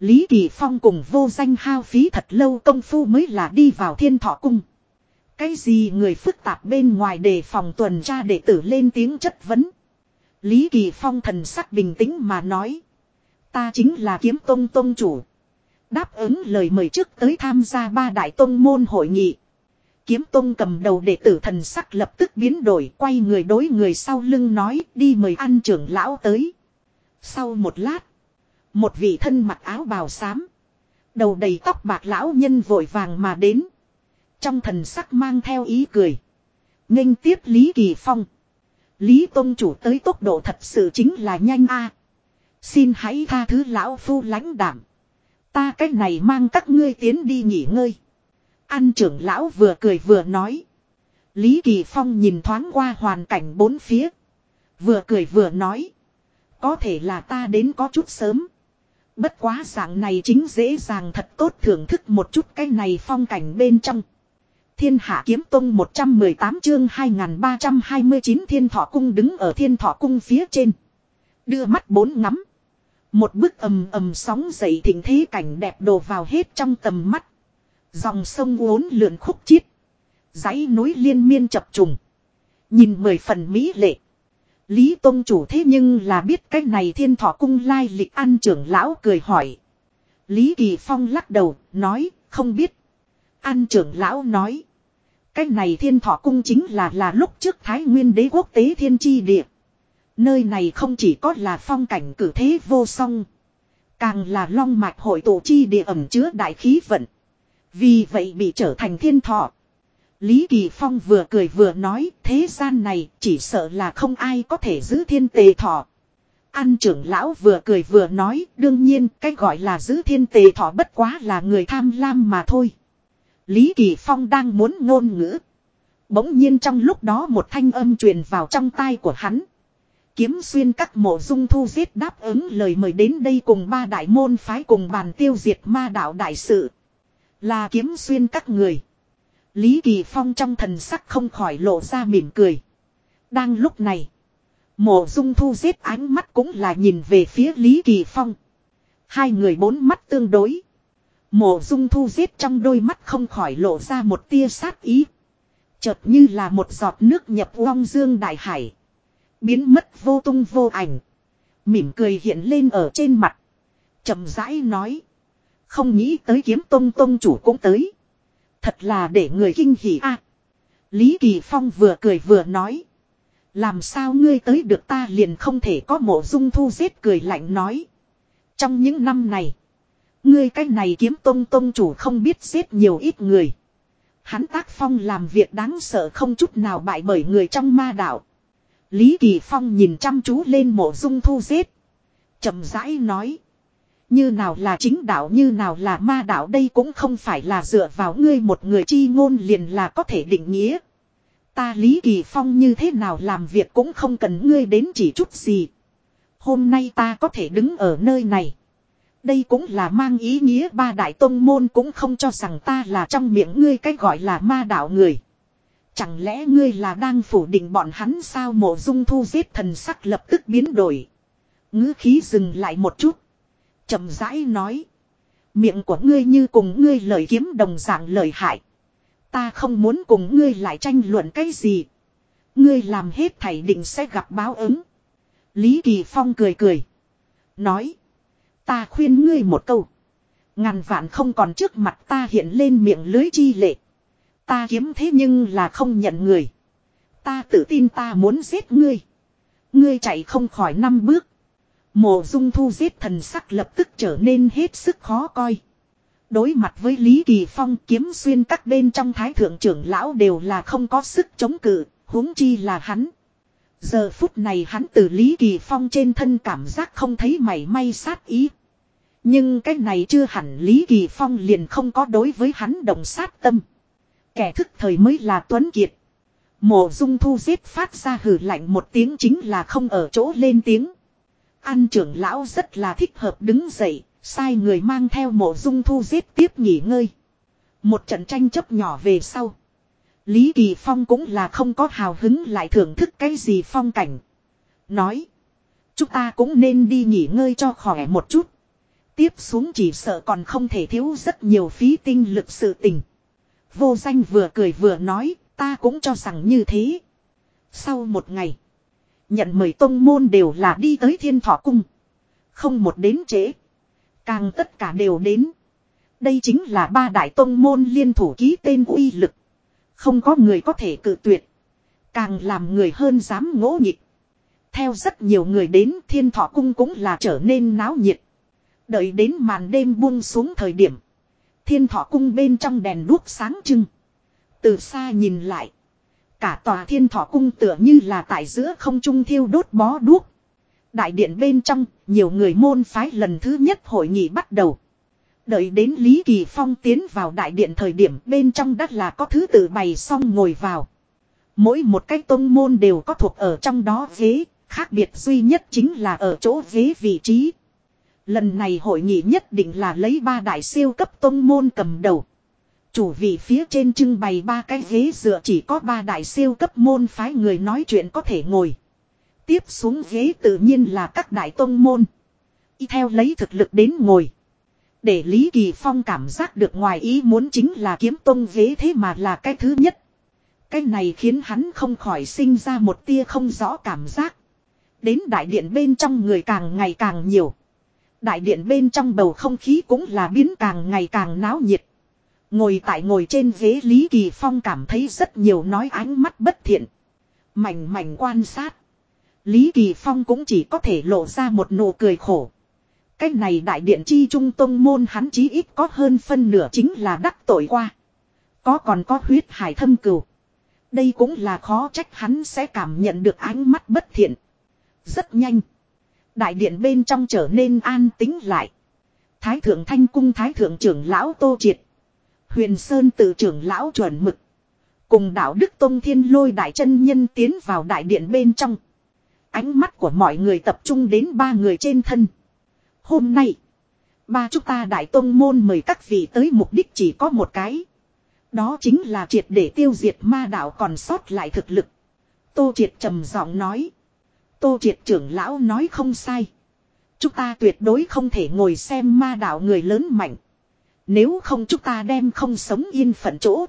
Lý Kỳ Phong cùng vô danh hao phí thật lâu công phu mới là đi vào thiên thọ cung. Cái gì người phức tạp bên ngoài đề phòng tuần tra đệ tử lên tiếng chất vấn. Lý Kỳ Phong thần sắc bình tĩnh mà nói. Ta chính là kiếm tông tông chủ. Đáp ứng lời mời trước tới tham gia ba đại tông môn hội nghị. Kiếm tông cầm đầu đệ tử thần sắc lập tức biến đổi, quay người đối người sau lưng nói, đi mời ăn trưởng lão tới. Sau một lát. Một vị thân mặc áo bào xám. Đầu đầy tóc bạc lão nhân vội vàng mà đến. Trong thần sắc mang theo ý cười. nghênh tiếp Lý Kỳ Phong. Lý Tông chủ tới tốc độ thật sự chính là nhanh a. Xin hãy tha thứ lão phu lãnh đảm. Ta cách này mang các ngươi tiến đi nghỉ ngơi. An trưởng lão vừa cười vừa nói. Lý Kỳ Phong nhìn thoáng qua hoàn cảnh bốn phía. Vừa cười vừa nói. Có thể là ta đến có chút sớm. Bất quá dạng này chính dễ dàng thật tốt thưởng thức một chút cái này phong cảnh bên trong. Thiên Hạ Kiếm Tông 118 chương 2329 Thiên Thọ Cung đứng ở Thiên Thọ Cung phía trên. Đưa mắt bốn ngắm. Một bức ầm ầm sóng dậy thỉnh thế cảnh đẹp đồ vào hết trong tầm mắt. Dòng sông uốn lượn khúc chiết. dãy núi liên miên chập trùng. Nhìn mười phần mỹ lệ. Lý Tông chủ thế nhưng là biết cái này thiên thọ cung lai lịch ăn trưởng lão cười hỏi. Lý Kỳ Phong lắc đầu, nói, không biết. An trưởng lão nói. Cái này thiên thọ cung chính là là lúc trước Thái Nguyên đế quốc tế thiên chi địa. Nơi này không chỉ có là phong cảnh cử thế vô song. Càng là long mạch hội tổ chi địa ẩm chứa đại khí vận. Vì vậy bị trở thành thiên thọ. Lý Kỳ Phong vừa cười vừa nói, thế gian này chỉ sợ là không ai có thể giữ thiên tề thọ. An trưởng lão vừa cười vừa nói, đương nhiên, cái gọi là giữ thiên tề thọ bất quá là người tham lam mà thôi. Lý Kỳ Phong đang muốn ngôn ngữ. Bỗng nhiên trong lúc đó một thanh âm truyền vào trong tai của hắn. Kiếm xuyên các mộ dung thu giết đáp ứng lời mời đến đây cùng ba đại môn phái cùng bàn tiêu diệt ma đạo đại sự. Là kiếm xuyên các người. Lý Kỳ Phong trong thần sắc không khỏi lộ ra mỉm cười. Đang lúc này. Mộ dung thu giết ánh mắt cũng là nhìn về phía Lý Kỳ Phong. Hai người bốn mắt tương đối. Mộ dung thu giết trong đôi mắt không khỏi lộ ra một tia sát ý. Chợt như là một giọt nước nhập vong dương đại hải. Biến mất vô tung vô ảnh. Mỉm cười hiện lên ở trên mặt. chậm rãi nói. Không nghĩ tới kiếm tông tông chủ cũng tới. Thật là để người kinh hỉ a. Lý Kỳ Phong vừa cười vừa nói. Làm sao ngươi tới được ta liền không thể có mộ dung thu giết cười lạnh nói. Trong những năm này. Ngươi cái này kiếm tông tông chủ không biết giết nhiều ít người. Hắn tác phong làm việc đáng sợ không chút nào bại bởi người trong ma đạo. Lý Kỳ Phong nhìn chăm chú lên mộ dung thu giết. chậm rãi nói. Như nào là chính đạo, như nào là ma đạo, đây cũng không phải là dựa vào ngươi một người chi ngôn liền là có thể định nghĩa. Ta Lý Kỳ Phong như thế nào làm việc cũng không cần ngươi đến chỉ chút gì. Hôm nay ta có thể đứng ở nơi này. Đây cũng là mang ý nghĩa, ba đại tông môn cũng không cho rằng ta là trong miệng ngươi cái gọi là ma đạo người. Chẳng lẽ ngươi là đang phủ định bọn hắn sao mộ dung thu giết thần sắc lập tức biến đổi. ngữ khí dừng lại một chút chậm rãi nói. Miệng của ngươi như cùng ngươi lời kiếm đồng dạng lời hại. Ta không muốn cùng ngươi lại tranh luận cái gì. Ngươi làm hết thảy định sẽ gặp báo ứng. Lý Kỳ Phong cười cười. Nói. Ta khuyên ngươi một câu. Ngàn vạn không còn trước mặt ta hiện lên miệng lưới chi lệ. Ta kiếm thế nhưng là không nhận người. Ta tự tin ta muốn giết ngươi. Ngươi chạy không khỏi năm bước. Mộ dung thu giết thần sắc lập tức trở nên hết sức khó coi. Đối mặt với Lý Kỳ Phong kiếm xuyên các bên trong thái thượng trưởng lão đều là không có sức chống cự, huống chi là hắn. Giờ phút này hắn từ Lý Kỳ Phong trên thân cảm giác không thấy mảy may sát ý. Nhưng cái này chưa hẳn Lý Kỳ Phong liền không có đối với hắn đồng sát tâm. Kẻ thức thời mới là Tuấn Kiệt. Mộ dung thu giết phát ra hử lạnh một tiếng chính là không ở chỗ lên tiếng. An trưởng lão rất là thích hợp đứng dậy, sai người mang theo mộ dung thu giết tiếp nghỉ ngơi. Một trận tranh chấp nhỏ về sau. Lý Kỳ Phong cũng là không có hào hứng lại thưởng thức cái gì phong cảnh. Nói. Chúng ta cũng nên đi nghỉ ngơi cho khỏe một chút. Tiếp xuống chỉ sợ còn không thể thiếu rất nhiều phí tinh lực sự tình. Vô danh vừa cười vừa nói, ta cũng cho rằng như thế. Sau một ngày, nhận mời tông môn đều là đi tới thiên thọ cung. Không một đến trễ. Càng tất cả đều đến. Đây chính là ba đại tông môn liên thủ ký tên uy lực. Không có người có thể cự tuyệt. Càng làm người hơn dám ngỗ nghịch. Theo rất nhiều người đến, thiên thọ cung cũng là trở nên náo nhiệt. Đợi đến màn đêm buông xuống thời điểm. Thiên thọ cung bên trong đèn đuốc sáng trưng. Từ xa nhìn lại. Cả tòa thiên thọ cung tựa như là tại giữa không trung thiêu đốt bó đuốc. Đại điện bên trong, nhiều người môn phái lần thứ nhất hội nghị bắt đầu. Đợi đến Lý Kỳ Phong tiến vào đại điện thời điểm bên trong đất là có thứ tự bày xong ngồi vào. Mỗi một cái tôn môn đều có thuộc ở trong đó ghế, khác biệt duy nhất chính là ở chỗ ghế vị trí. Lần này hội nghị nhất định là lấy ba đại siêu cấp tôn môn cầm đầu. Chủ vị phía trên trưng bày ba cái ghế dựa chỉ có ba đại siêu cấp môn phái người nói chuyện có thể ngồi. Tiếp xuống ghế tự nhiên là các đại tôn môn. Y theo lấy thực lực đến ngồi. Để Lý Kỳ Phong cảm giác được ngoài ý muốn chính là kiếm tôn ghế thế mà là cái thứ nhất. Cái này khiến hắn không khỏi sinh ra một tia không rõ cảm giác. Đến đại điện bên trong người càng ngày càng nhiều. Đại điện bên trong bầu không khí cũng là biến càng ngày càng náo nhiệt. Ngồi tại ngồi trên ghế Lý Kỳ Phong cảm thấy rất nhiều nói ánh mắt bất thiện. Mảnh mảnh quan sát. Lý Kỳ Phong cũng chỉ có thể lộ ra một nụ cười khổ. Cái này đại điện chi trung tông môn hắn chí ít có hơn phân nửa chính là đắc tội qua. Có còn có huyết hải thâm cừu. Đây cũng là khó trách hắn sẽ cảm nhận được ánh mắt bất thiện. Rất nhanh. Đại điện bên trong trở nên an tính lại. Thái thượng thanh cung thái thượng trưởng lão tô triệt. Huyền Sơn tự trưởng lão chuẩn mực. Cùng đạo Đức Tông Thiên lôi đại chân nhân tiến vào đại điện bên trong. Ánh mắt của mọi người tập trung đến ba người trên thân. Hôm nay, ba chúng ta đại tông môn mời các vị tới mục đích chỉ có một cái. Đó chính là triệt để tiêu diệt ma đạo còn sót lại thực lực. Tô triệt trầm giọng nói. Tô triệt trưởng lão nói không sai. Chúng ta tuyệt đối không thể ngồi xem ma đạo người lớn mạnh. Nếu không chúng ta đem không sống yên phận chỗ.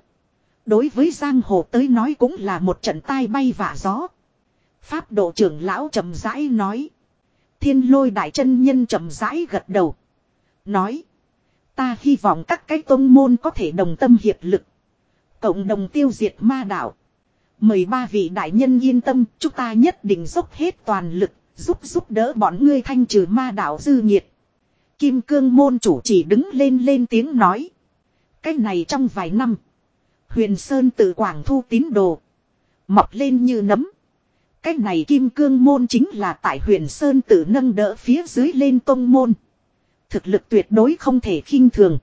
Đối với giang hồ tới nói cũng là một trận tai bay vả gió. Pháp độ trưởng lão trầm rãi nói. Thiên lôi đại chân nhân trầm rãi gật đầu. Nói. Ta hy vọng các cái tôn môn có thể đồng tâm hiệp lực. Cộng đồng tiêu diệt ma đạo. Mời ba vị đại nhân yên tâm, chúng ta nhất định dốc hết toàn lực, giúp giúp đỡ bọn ngươi thanh trừ ma đạo dư nhiệt. Kim cương môn chủ chỉ đứng lên lên tiếng nói. Cái này trong vài năm. Huyền Sơn tự Quảng Thu tín đồ. Mọc lên như nấm. Cái này kim cương môn chính là tại huyền Sơn tự nâng đỡ phía dưới lên tông môn. Thực lực tuyệt đối không thể khinh thường.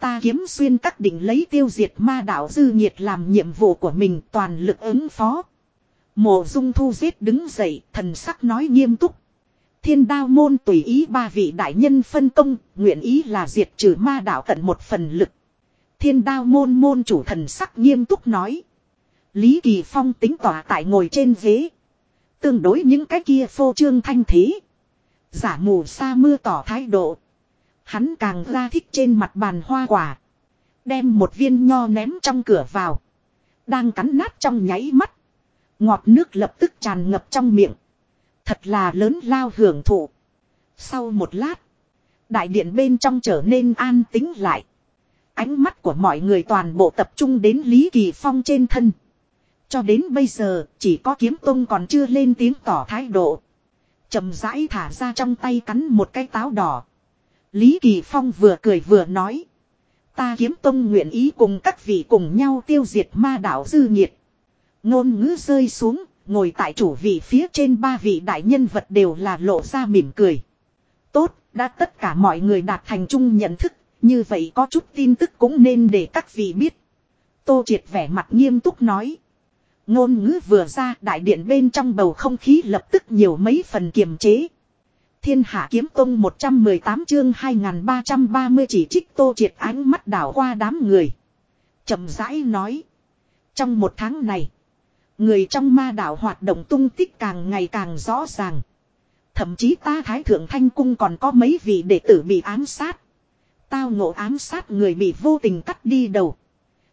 Ta kiếm xuyên các định lấy tiêu diệt ma đạo dư nhiệt làm nhiệm vụ của mình toàn lực ứng phó. Mộ dung thu giết đứng dậy, thần sắc nói nghiêm túc. Thiên đao môn tùy ý ba vị đại nhân phân công, nguyện ý là diệt trừ ma đạo tận một phần lực. Thiên đao môn môn chủ thần sắc nghiêm túc nói. Lý Kỳ Phong tính tỏa tại ngồi trên ghế. Tương đối những cái kia phô trương thanh thế. Giả mù sa mưa tỏ thái độ. Hắn càng ra thích trên mặt bàn hoa quả. Đem một viên nho ném trong cửa vào. Đang cắn nát trong nháy mắt. Ngọt nước lập tức tràn ngập trong miệng. Thật là lớn lao hưởng thụ. Sau một lát. Đại điện bên trong trở nên an tĩnh lại. Ánh mắt của mọi người toàn bộ tập trung đến Lý Kỳ Phong trên thân. Cho đến bây giờ, chỉ có kiếm tông còn chưa lên tiếng tỏ thái độ. chậm rãi thả ra trong tay cắn một cái táo đỏ. Lý Kỳ Phong vừa cười vừa nói. Ta kiếm tông nguyện ý cùng các vị cùng nhau tiêu diệt ma đạo dư nhiệt. Ngôn ngữ rơi xuống, ngồi tại chủ vị phía trên ba vị đại nhân vật đều là lộ ra mỉm cười. Tốt, đã tất cả mọi người đạt thành chung nhận thức, như vậy có chút tin tức cũng nên để các vị biết. Tô triệt vẻ mặt nghiêm túc nói. Ngôn ngữ vừa ra đại điện bên trong bầu không khí lập tức nhiều mấy phần kiềm chế. Thiên hạ kiếm tông 118 chương 2330 chỉ trích tô triệt ánh mắt đảo qua đám người. chậm rãi nói. Trong một tháng này. Người trong ma đảo hoạt động tung tích càng ngày càng rõ ràng. Thậm chí ta Thái Thượng Thanh Cung còn có mấy vị đệ tử bị ám sát. Tao ngộ ám sát người bị vô tình cắt đi đầu.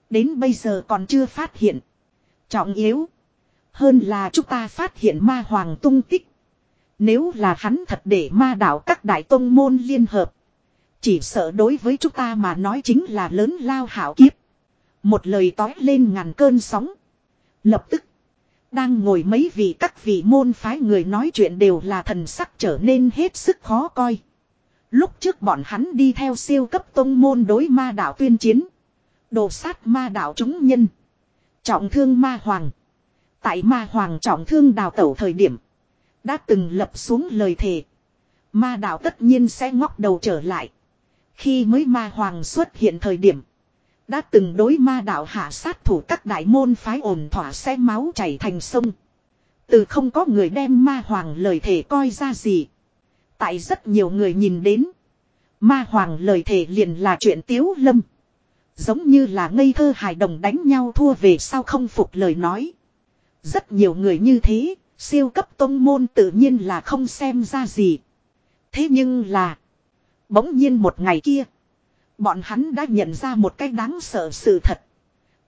Đến bây giờ còn chưa phát hiện. Trọng yếu. Hơn là chúng ta phát hiện ma hoàng tung tích. Nếu là hắn thật để ma đảo các đại tông môn liên hợp. Chỉ sợ đối với chúng ta mà nói chính là lớn lao hảo kiếp. Một lời tói lên ngàn cơn sóng. Lập tức. Đang ngồi mấy vị các vị môn phái người nói chuyện đều là thần sắc trở nên hết sức khó coi. Lúc trước bọn hắn đi theo siêu cấp tông môn đối ma đạo tuyên chiến. Đồ sát ma đạo chúng nhân. Trọng thương ma hoàng. Tại ma hoàng trọng thương đào tẩu thời điểm. Đã từng lập xuống lời thề. Ma đạo tất nhiên sẽ ngóc đầu trở lại. Khi mới ma hoàng xuất hiện thời điểm. Đã từng đối ma đạo hạ sát thủ các đại môn phái ổn thỏa xe máu chảy thành sông. Từ không có người đem ma hoàng lời thể coi ra gì. Tại rất nhiều người nhìn đến. Ma hoàng lời thể liền là chuyện tiếu lâm. Giống như là ngây thơ hài đồng đánh nhau thua về sau không phục lời nói. Rất nhiều người như thế, siêu cấp tông môn tự nhiên là không xem ra gì. Thế nhưng là, bỗng nhiên một ngày kia, bọn hắn đã nhận ra một cái đáng sợ sự thật.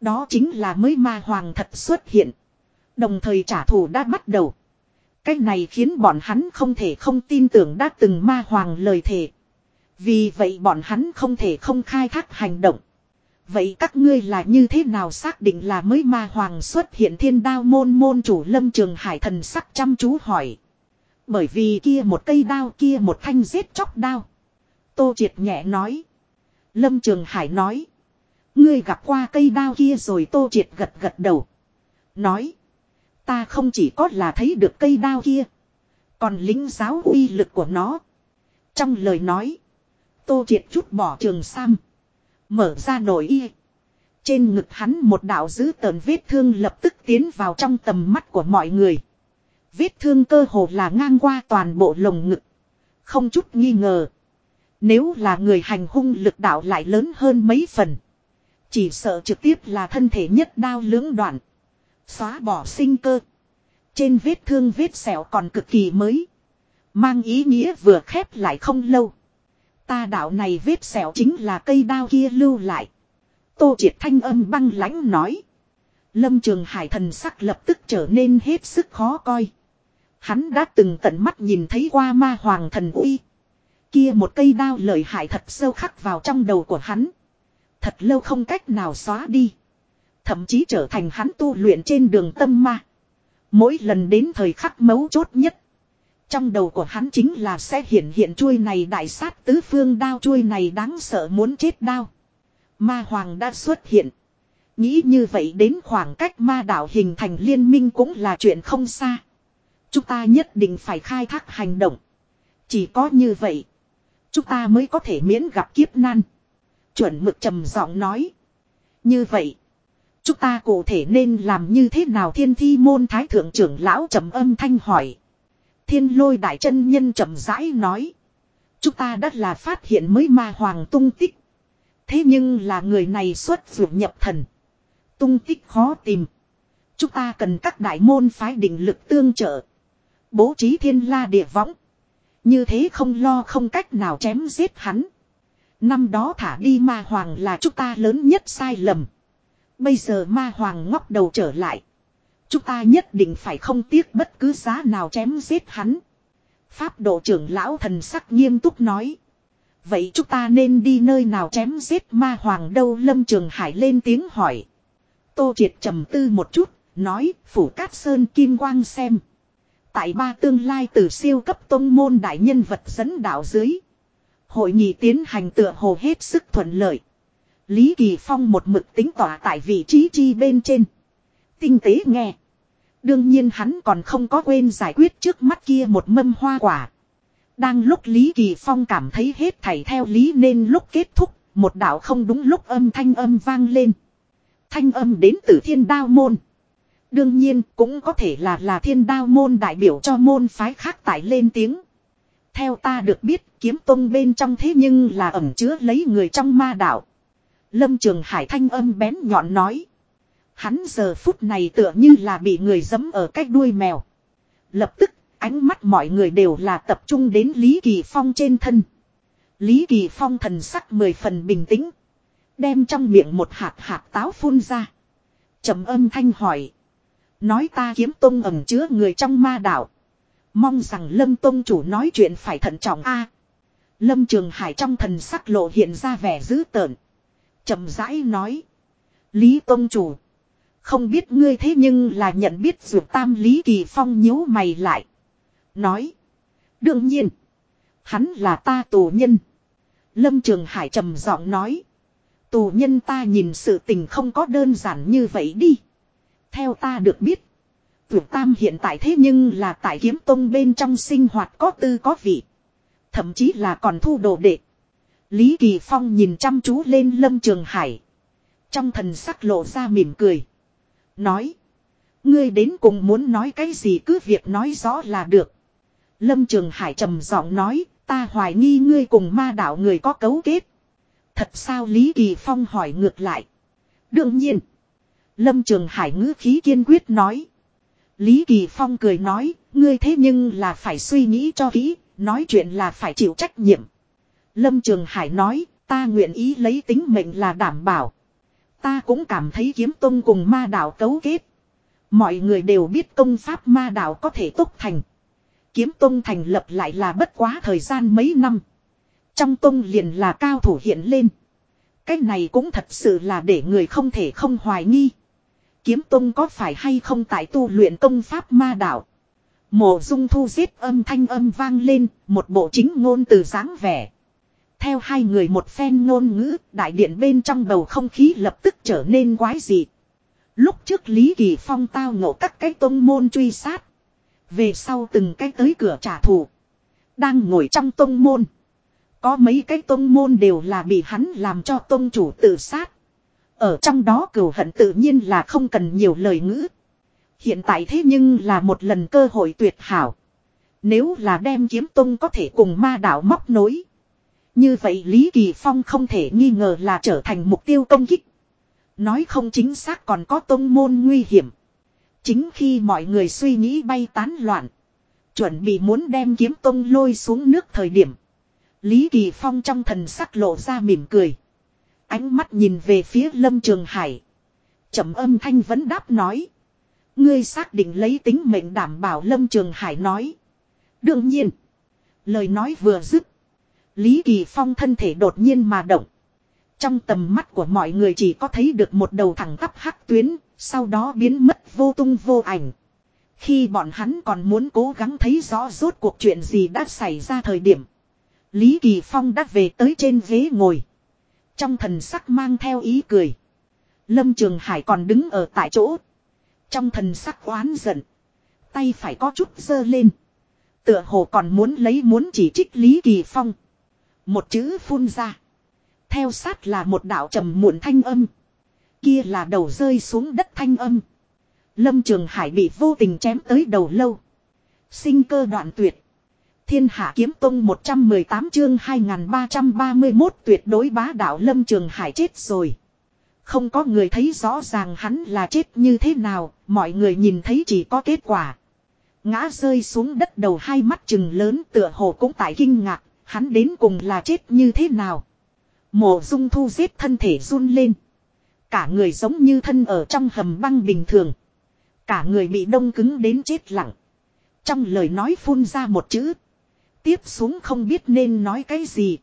Đó chính là mới ma hoàng thật xuất hiện. Đồng thời trả thù đã bắt đầu. Cái này khiến bọn hắn không thể không tin tưởng đã từng ma hoàng lời thề. Vì vậy bọn hắn không thể không khai thác hành động. Vậy các ngươi là như thế nào xác định là mới ma hoàng xuất hiện thiên đao môn môn chủ lâm trường hải thần sắc chăm chú hỏi. Bởi vì kia một cây đao, kia một thanh giết chóc đao. Tô triệt nhẹ nói. Lâm trường hải nói. Ngươi gặp qua cây đao kia rồi tô triệt gật gật đầu. Nói. Ta không chỉ có là thấy được cây đao kia. Còn lính giáo uy lực của nó. Trong lời nói. Tô triệt chút bỏ trường sam. Mở ra nổi y. Trên ngực hắn một đạo dữ tợn vết thương lập tức tiến vào trong tầm mắt của mọi người. Vết thương cơ hồ là ngang qua toàn bộ lồng ngực. Không chút nghi ngờ. Nếu là người hành hung lực đạo lại lớn hơn mấy phần. Chỉ sợ trực tiếp là thân thể nhất đao lưỡng đoạn. Xóa bỏ sinh cơ. Trên vết thương vết sẹo còn cực kỳ mới. Mang ý nghĩa vừa khép lại không lâu. Ta đạo này vết sẹo chính là cây đao kia lưu lại. Tô triệt thanh âm băng lãnh nói. Lâm trường hải thần sắc lập tức trở nên hết sức khó coi. Hắn đã từng tận mắt nhìn thấy qua ma hoàng thần uy. Kia một cây đao lợi hại thật sâu khắc vào trong đầu của hắn. Thật lâu không cách nào xóa đi. Thậm chí trở thành hắn tu luyện trên đường tâm ma. Mỗi lần đến thời khắc mấu chốt nhất. Trong đầu của hắn chính là sẽ hiện hiện chuôi này đại sát tứ phương đao, chuôi này đáng sợ muốn chết đao. Ma hoàng đã xuất hiện. Nghĩ như vậy đến khoảng cách ma đạo hình thành liên minh cũng là chuyện không xa. Chúng ta nhất định phải khai thác hành động. Chỉ có như vậy. Chúng ta mới có thể miễn gặp kiếp nan. Chuẩn mực trầm giọng nói. Như vậy. Chúng ta cụ thể nên làm như thế nào thiên thi môn thái thượng trưởng lão trầm âm thanh hỏi. Thiên lôi đại chân nhân trầm rãi nói. Chúng ta đã là phát hiện mới ma hoàng tung tích. Thế nhưng là người này xuất vượt nhập thần. Tung tích khó tìm. Chúng ta cần các đại môn phái định lực tương trợ. Bố trí thiên la địa võng. Như thế không lo không cách nào chém giết hắn. Năm đó thả đi ma hoàng là chúng ta lớn nhất sai lầm. Bây giờ ma hoàng ngóc đầu trở lại. Chúng ta nhất định phải không tiếc bất cứ giá nào chém giết hắn. Pháp độ trưởng lão thần sắc nghiêm túc nói. Vậy chúng ta nên đi nơi nào chém giết ma hoàng đâu Lâm Trường Hải lên tiếng hỏi. Tô Triệt trầm tư một chút, nói phủ cát sơn kim quang xem. Tại ba tương lai từ siêu cấp tôn môn đại nhân vật dẫn đạo dưới. Hội nghị tiến hành tựa hồ hết sức thuận lợi. Lý Kỳ Phong một mực tính tỏa tại vị trí chi bên trên. Tinh tế nghe. Đương nhiên hắn còn không có quên giải quyết trước mắt kia một mâm hoa quả. Đang lúc Lý Kỳ Phong cảm thấy hết thảy theo lý nên lúc kết thúc, một đạo không đúng lúc âm thanh âm vang lên. Thanh âm đến từ thiên đao môn. Đương nhiên, cũng có thể là là thiên đao môn đại biểu cho môn phái khác tại lên tiếng. Theo ta được biết, kiếm tông bên trong thế nhưng là ẩm chứa lấy người trong ma đạo. Lâm Trường Hải thanh âm bén nhọn nói. Hắn giờ phút này tựa như là bị người dẫm ở cách đuôi mèo. Lập tức, ánh mắt mọi người đều là tập trung đến Lý Kỳ Phong trên thân. Lý Kỳ Phong thần sắc mười phần bình tĩnh. Đem trong miệng một hạt hạt táo phun ra. trầm âm thanh hỏi. Nói ta kiếm tông ẩm chứa người trong ma đạo. Mong rằng Lâm Tông chủ nói chuyện phải thận trọng a. Lâm Trường Hải trong thần sắc lộ hiện ra vẻ dữ tợn. chậm rãi nói. Lý Tông chủ. Không biết ngươi thế nhưng là nhận biết dược tam Lý Kỳ Phong nhíu mày lại. Nói. Đương nhiên. Hắn là ta tù nhân. Lâm Trường Hải trầm giọng nói. Tù nhân ta nhìn sự tình không có đơn giản như vậy đi. Theo ta được biết. Tuyệt Tam hiện tại thế nhưng là tại kiếm tông bên trong sinh hoạt có tư có vị. Thậm chí là còn thu đồ đệ. Lý Kỳ Phong nhìn chăm chú lên Lâm Trường Hải. Trong thần sắc lộ ra mỉm cười. Nói. Ngươi đến cùng muốn nói cái gì cứ việc nói rõ là được. Lâm Trường Hải trầm giọng nói. Ta hoài nghi ngươi cùng ma đạo người có cấu kết. Thật sao Lý Kỳ Phong hỏi ngược lại. Đương nhiên. Lâm Trường Hải ngữ khí kiên quyết nói. Lý Kỳ Phong cười nói, ngươi thế nhưng là phải suy nghĩ cho kỹ, nói chuyện là phải chịu trách nhiệm. Lâm Trường Hải nói, ta nguyện ý lấy tính mệnh là đảm bảo. Ta cũng cảm thấy kiếm tông cùng ma đạo cấu kết. Mọi người đều biết công pháp ma đạo có thể tốt thành. Kiếm tông thành lập lại là bất quá thời gian mấy năm. Trong tông liền là cao thủ hiện lên. Cái này cũng thật sự là để người không thể không hoài nghi. Kiếm Tông có phải hay không tại tu luyện công pháp ma đạo? Mộ dung thu giết âm thanh âm vang lên, một bộ chính ngôn từ dáng vẻ. Theo hai người một phen ngôn ngữ, đại điện bên trong bầu không khí lập tức trở nên quái dị. Lúc trước Lý Kỳ Phong tao ngộ các cái tông môn truy sát. Về sau từng cái tới cửa trả thù. Đang ngồi trong tông môn. Có mấy cái tông môn đều là bị hắn làm cho tông chủ tự sát. Ở trong đó cừu hận tự nhiên là không cần nhiều lời ngữ. Hiện tại thế nhưng là một lần cơ hội tuyệt hảo. Nếu là đem kiếm tung có thể cùng ma đạo móc nối. Như vậy Lý Kỳ Phong không thể nghi ngờ là trở thành mục tiêu công kích. Nói không chính xác còn có tông môn nguy hiểm. Chính khi mọi người suy nghĩ bay tán loạn. Chuẩn bị muốn đem kiếm tông lôi xuống nước thời điểm. Lý Kỳ Phong trong thần sắc lộ ra mỉm cười. Ánh mắt nhìn về phía Lâm Trường Hải. trầm âm thanh vẫn đáp nói. Ngươi xác định lấy tính mệnh đảm bảo Lâm Trường Hải nói. Đương nhiên. Lời nói vừa dứt. Lý Kỳ Phong thân thể đột nhiên mà động. Trong tầm mắt của mọi người chỉ có thấy được một đầu thẳng tắp hắc tuyến, sau đó biến mất vô tung vô ảnh. Khi bọn hắn còn muốn cố gắng thấy rõ rốt cuộc chuyện gì đã xảy ra thời điểm. Lý Kỳ Phong đã về tới trên ghế ngồi. Trong thần sắc mang theo ý cười. Lâm Trường Hải còn đứng ở tại chỗ. Trong thần sắc oán giận. Tay phải có chút dơ lên. Tựa hồ còn muốn lấy muốn chỉ trích Lý Kỳ Phong. Một chữ phun ra. Theo sát là một đạo trầm muộn thanh âm. Kia là đầu rơi xuống đất thanh âm. Lâm Trường Hải bị vô tình chém tới đầu lâu. Sinh cơ đoạn tuyệt. Thiên Hạ Kiếm Tông 118 chương 2331 tuyệt đối bá đạo Lâm Trường Hải chết rồi. Không có người thấy rõ ràng hắn là chết như thế nào, mọi người nhìn thấy chỉ có kết quả. Ngã rơi xuống đất đầu hai mắt chừng lớn tựa hồ cũng tại kinh ngạc, hắn đến cùng là chết như thế nào. Mộ dung thu giết thân thể run lên. Cả người giống như thân ở trong hầm băng bình thường. Cả người bị đông cứng đến chết lặng. Trong lời nói phun ra một chữ. Tiếp xuống không biết nên nói cái gì.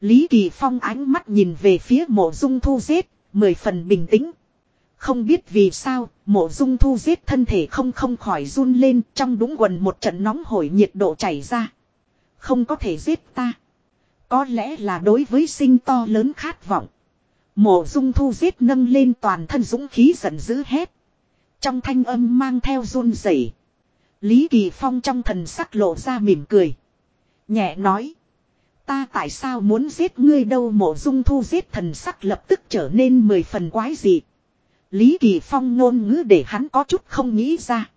Lý Kỳ Phong ánh mắt nhìn về phía mộ dung thu giết, mười phần bình tĩnh. Không biết vì sao, mộ dung thu giết thân thể không không khỏi run lên trong đúng quần một trận nóng hổi nhiệt độ chảy ra. Không có thể giết ta. Có lẽ là đối với sinh to lớn khát vọng. Mộ dung thu giết nâng lên toàn thân dũng khí giận dữ hết Trong thanh âm mang theo run rẩy. Lý Kỳ Phong trong thần sắc lộ ra mỉm cười. Nhẹ nói. Ta tại sao muốn giết ngươi đâu mộ dung thu giết thần sắc lập tức trở nên mười phần quái dị. Lý Kỳ Phong ngôn ngữ để hắn có chút không nghĩ ra.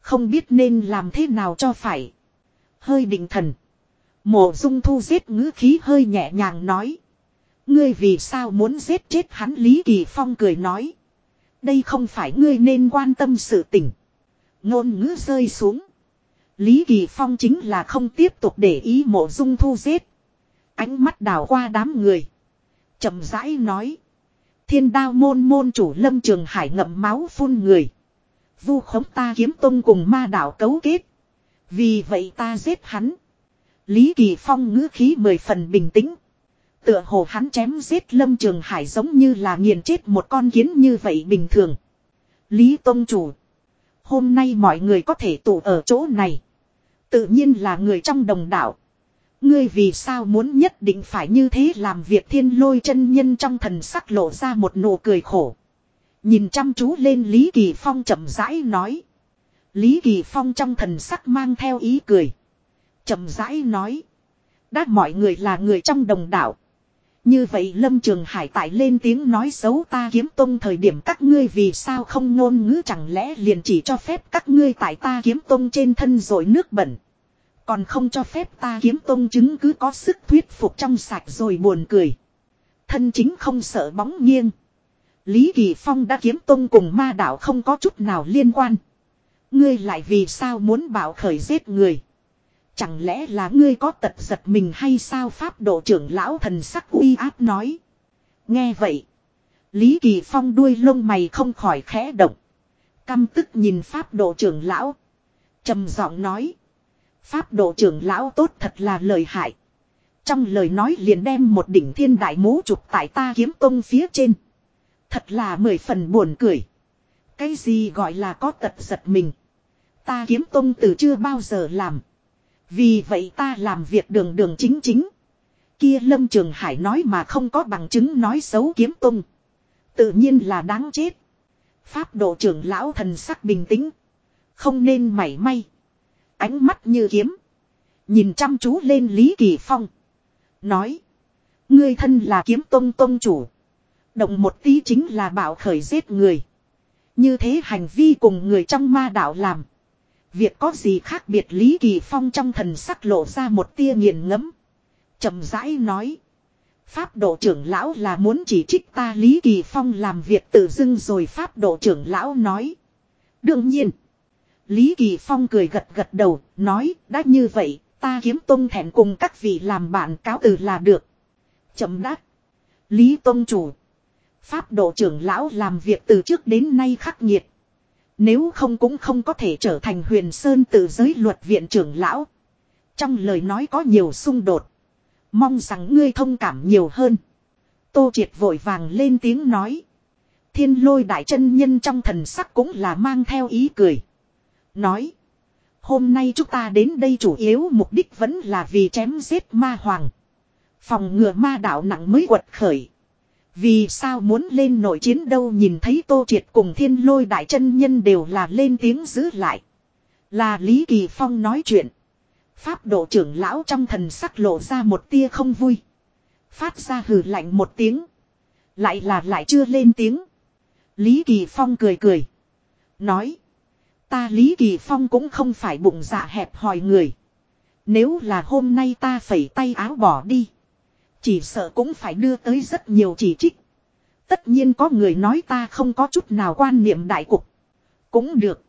Không biết nên làm thế nào cho phải. Hơi định thần. Mộ dung thu giết ngữ khí hơi nhẹ nhàng nói. Ngươi vì sao muốn giết chết hắn Lý Kỳ Phong cười nói. Đây không phải ngươi nên quan tâm sự tình. Ngôn ngữ rơi xuống. Lý Kỳ Phong chính là không tiếp tục để ý mộ dung thu giết. Ánh mắt đảo qua đám người. chậm rãi nói. Thiên đao môn môn chủ lâm trường hải ngậm máu phun người. Vu khống ta kiếm tông cùng ma đảo cấu kết. Vì vậy ta giết hắn. Lý Kỳ Phong ngữ khí mười phần bình tĩnh. Tựa hồ hắn chém giết lâm trường hải giống như là nghiền chết một con kiến như vậy bình thường. Lý Tông Chủ. Hôm nay mọi người có thể tụ ở chỗ này. Tự nhiên là người trong đồng đạo. Ngươi vì sao muốn nhất định phải như thế làm việc thiên lôi chân nhân trong thần sắc lộ ra một nụ cười khổ. Nhìn chăm chú lên Lý Kỳ Phong chậm rãi nói. Lý Kỳ Phong trong thần sắc mang theo ý cười. chậm rãi nói. Đã mọi người là người trong đồng đạo. Như vậy Lâm Trường Hải tại lên tiếng nói xấu ta kiếm tông thời điểm các ngươi vì sao không ngôn ngữ chẳng lẽ liền chỉ cho phép các ngươi tại ta kiếm tông trên thân rồi nước bẩn. Còn không cho phép ta kiếm tông chứng cứ có sức thuyết phục trong sạch rồi buồn cười. Thân chính không sợ bóng nghiêng. Lý Kỳ Phong đã kiếm tông cùng ma đạo không có chút nào liên quan. Ngươi lại vì sao muốn bảo khởi giết người. Chẳng lẽ là ngươi có tật giật mình hay sao pháp độ trưởng lão thần sắc uy áp nói. Nghe vậy. Lý Kỳ Phong đuôi lông mày không khỏi khẽ động. Căm tức nhìn pháp độ trưởng lão. trầm giọng nói. Pháp độ trưởng lão tốt thật là lời hại. Trong lời nói liền đem một đỉnh thiên đại mũ chụp tại ta kiếm tông phía trên. Thật là mười phần buồn cười. Cái gì gọi là có tật giật mình. Ta kiếm tông từ chưa bao giờ làm. Vì vậy ta làm việc đường đường chính chính. Kia Lâm Trường Hải nói mà không có bằng chứng nói xấu kiếm tung. Tự nhiên là đáng chết. Pháp độ trưởng lão thần sắc bình tĩnh. Không nên mảy may. Ánh mắt như kiếm. Nhìn chăm chú lên Lý Kỳ Phong. Nói. Ngươi thân là kiếm tông tông chủ. Động một tí chính là bảo khởi giết người. Như thế hành vi cùng người trong ma đạo làm. Việc có gì khác biệt Lý Kỳ Phong trong thần sắc lộ ra một tia nghiền ngẫm chậm rãi nói. Pháp độ trưởng lão là muốn chỉ trích ta Lý Kỳ Phong làm việc tự dưng rồi Pháp độ trưởng lão nói. Đương nhiên. Lý Kỳ Phong cười gật gật đầu, nói, đã như vậy, ta kiếm tông thẹn cùng các vị làm bạn cáo từ là được. Chậm đáp. Lý Tông Chủ. Pháp độ trưởng lão làm việc từ trước đến nay khắc nghiệt. Nếu không cũng không có thể trở thành huyền sơn tự giới luật viện trưởng lão. Trong lời nói có nhiều xung đột. Mong rằng ngươi thông cảm nhiều hơn. Tô triệt vội vàng lên tiếng nói. Thiên lôi đại chân nhân trong thần sắc cũng là mang theo ý cười. Nói. Hôm nay chúng ta đến đây chủ yếu mục đích vẫn là vì chém giết ma hoàng. Phòng ngừa ma đạo nặng mới quật khởi. Vì sao muốn lên nội chiến đâu nhìn thấy Tô Triệt cùng thiên lôi đại chân nhân đều là lên tiếng giữ lại. Là Lý Kỳ Phong nói chuyện. Pháp độ trưởng lão trong thần sắc lộ ra một tia không vui. Phát ra hừ lạnh một tiếng. Lại là lại chưa lên tiếng. Lý Kỳ Phong cười cười. Nói. Ta Lý Kỳ Phong cũng không phải bụng dạ hẹp hòi người. Nếu là hôm nay ta phẩy tay áo bỏ đi. Chỉ sợ cũng phải đưa tới rất nhiều chỉ trích. Tất nhiên có người nói ta không có chút nào quan niệm đại cục. Cũng được.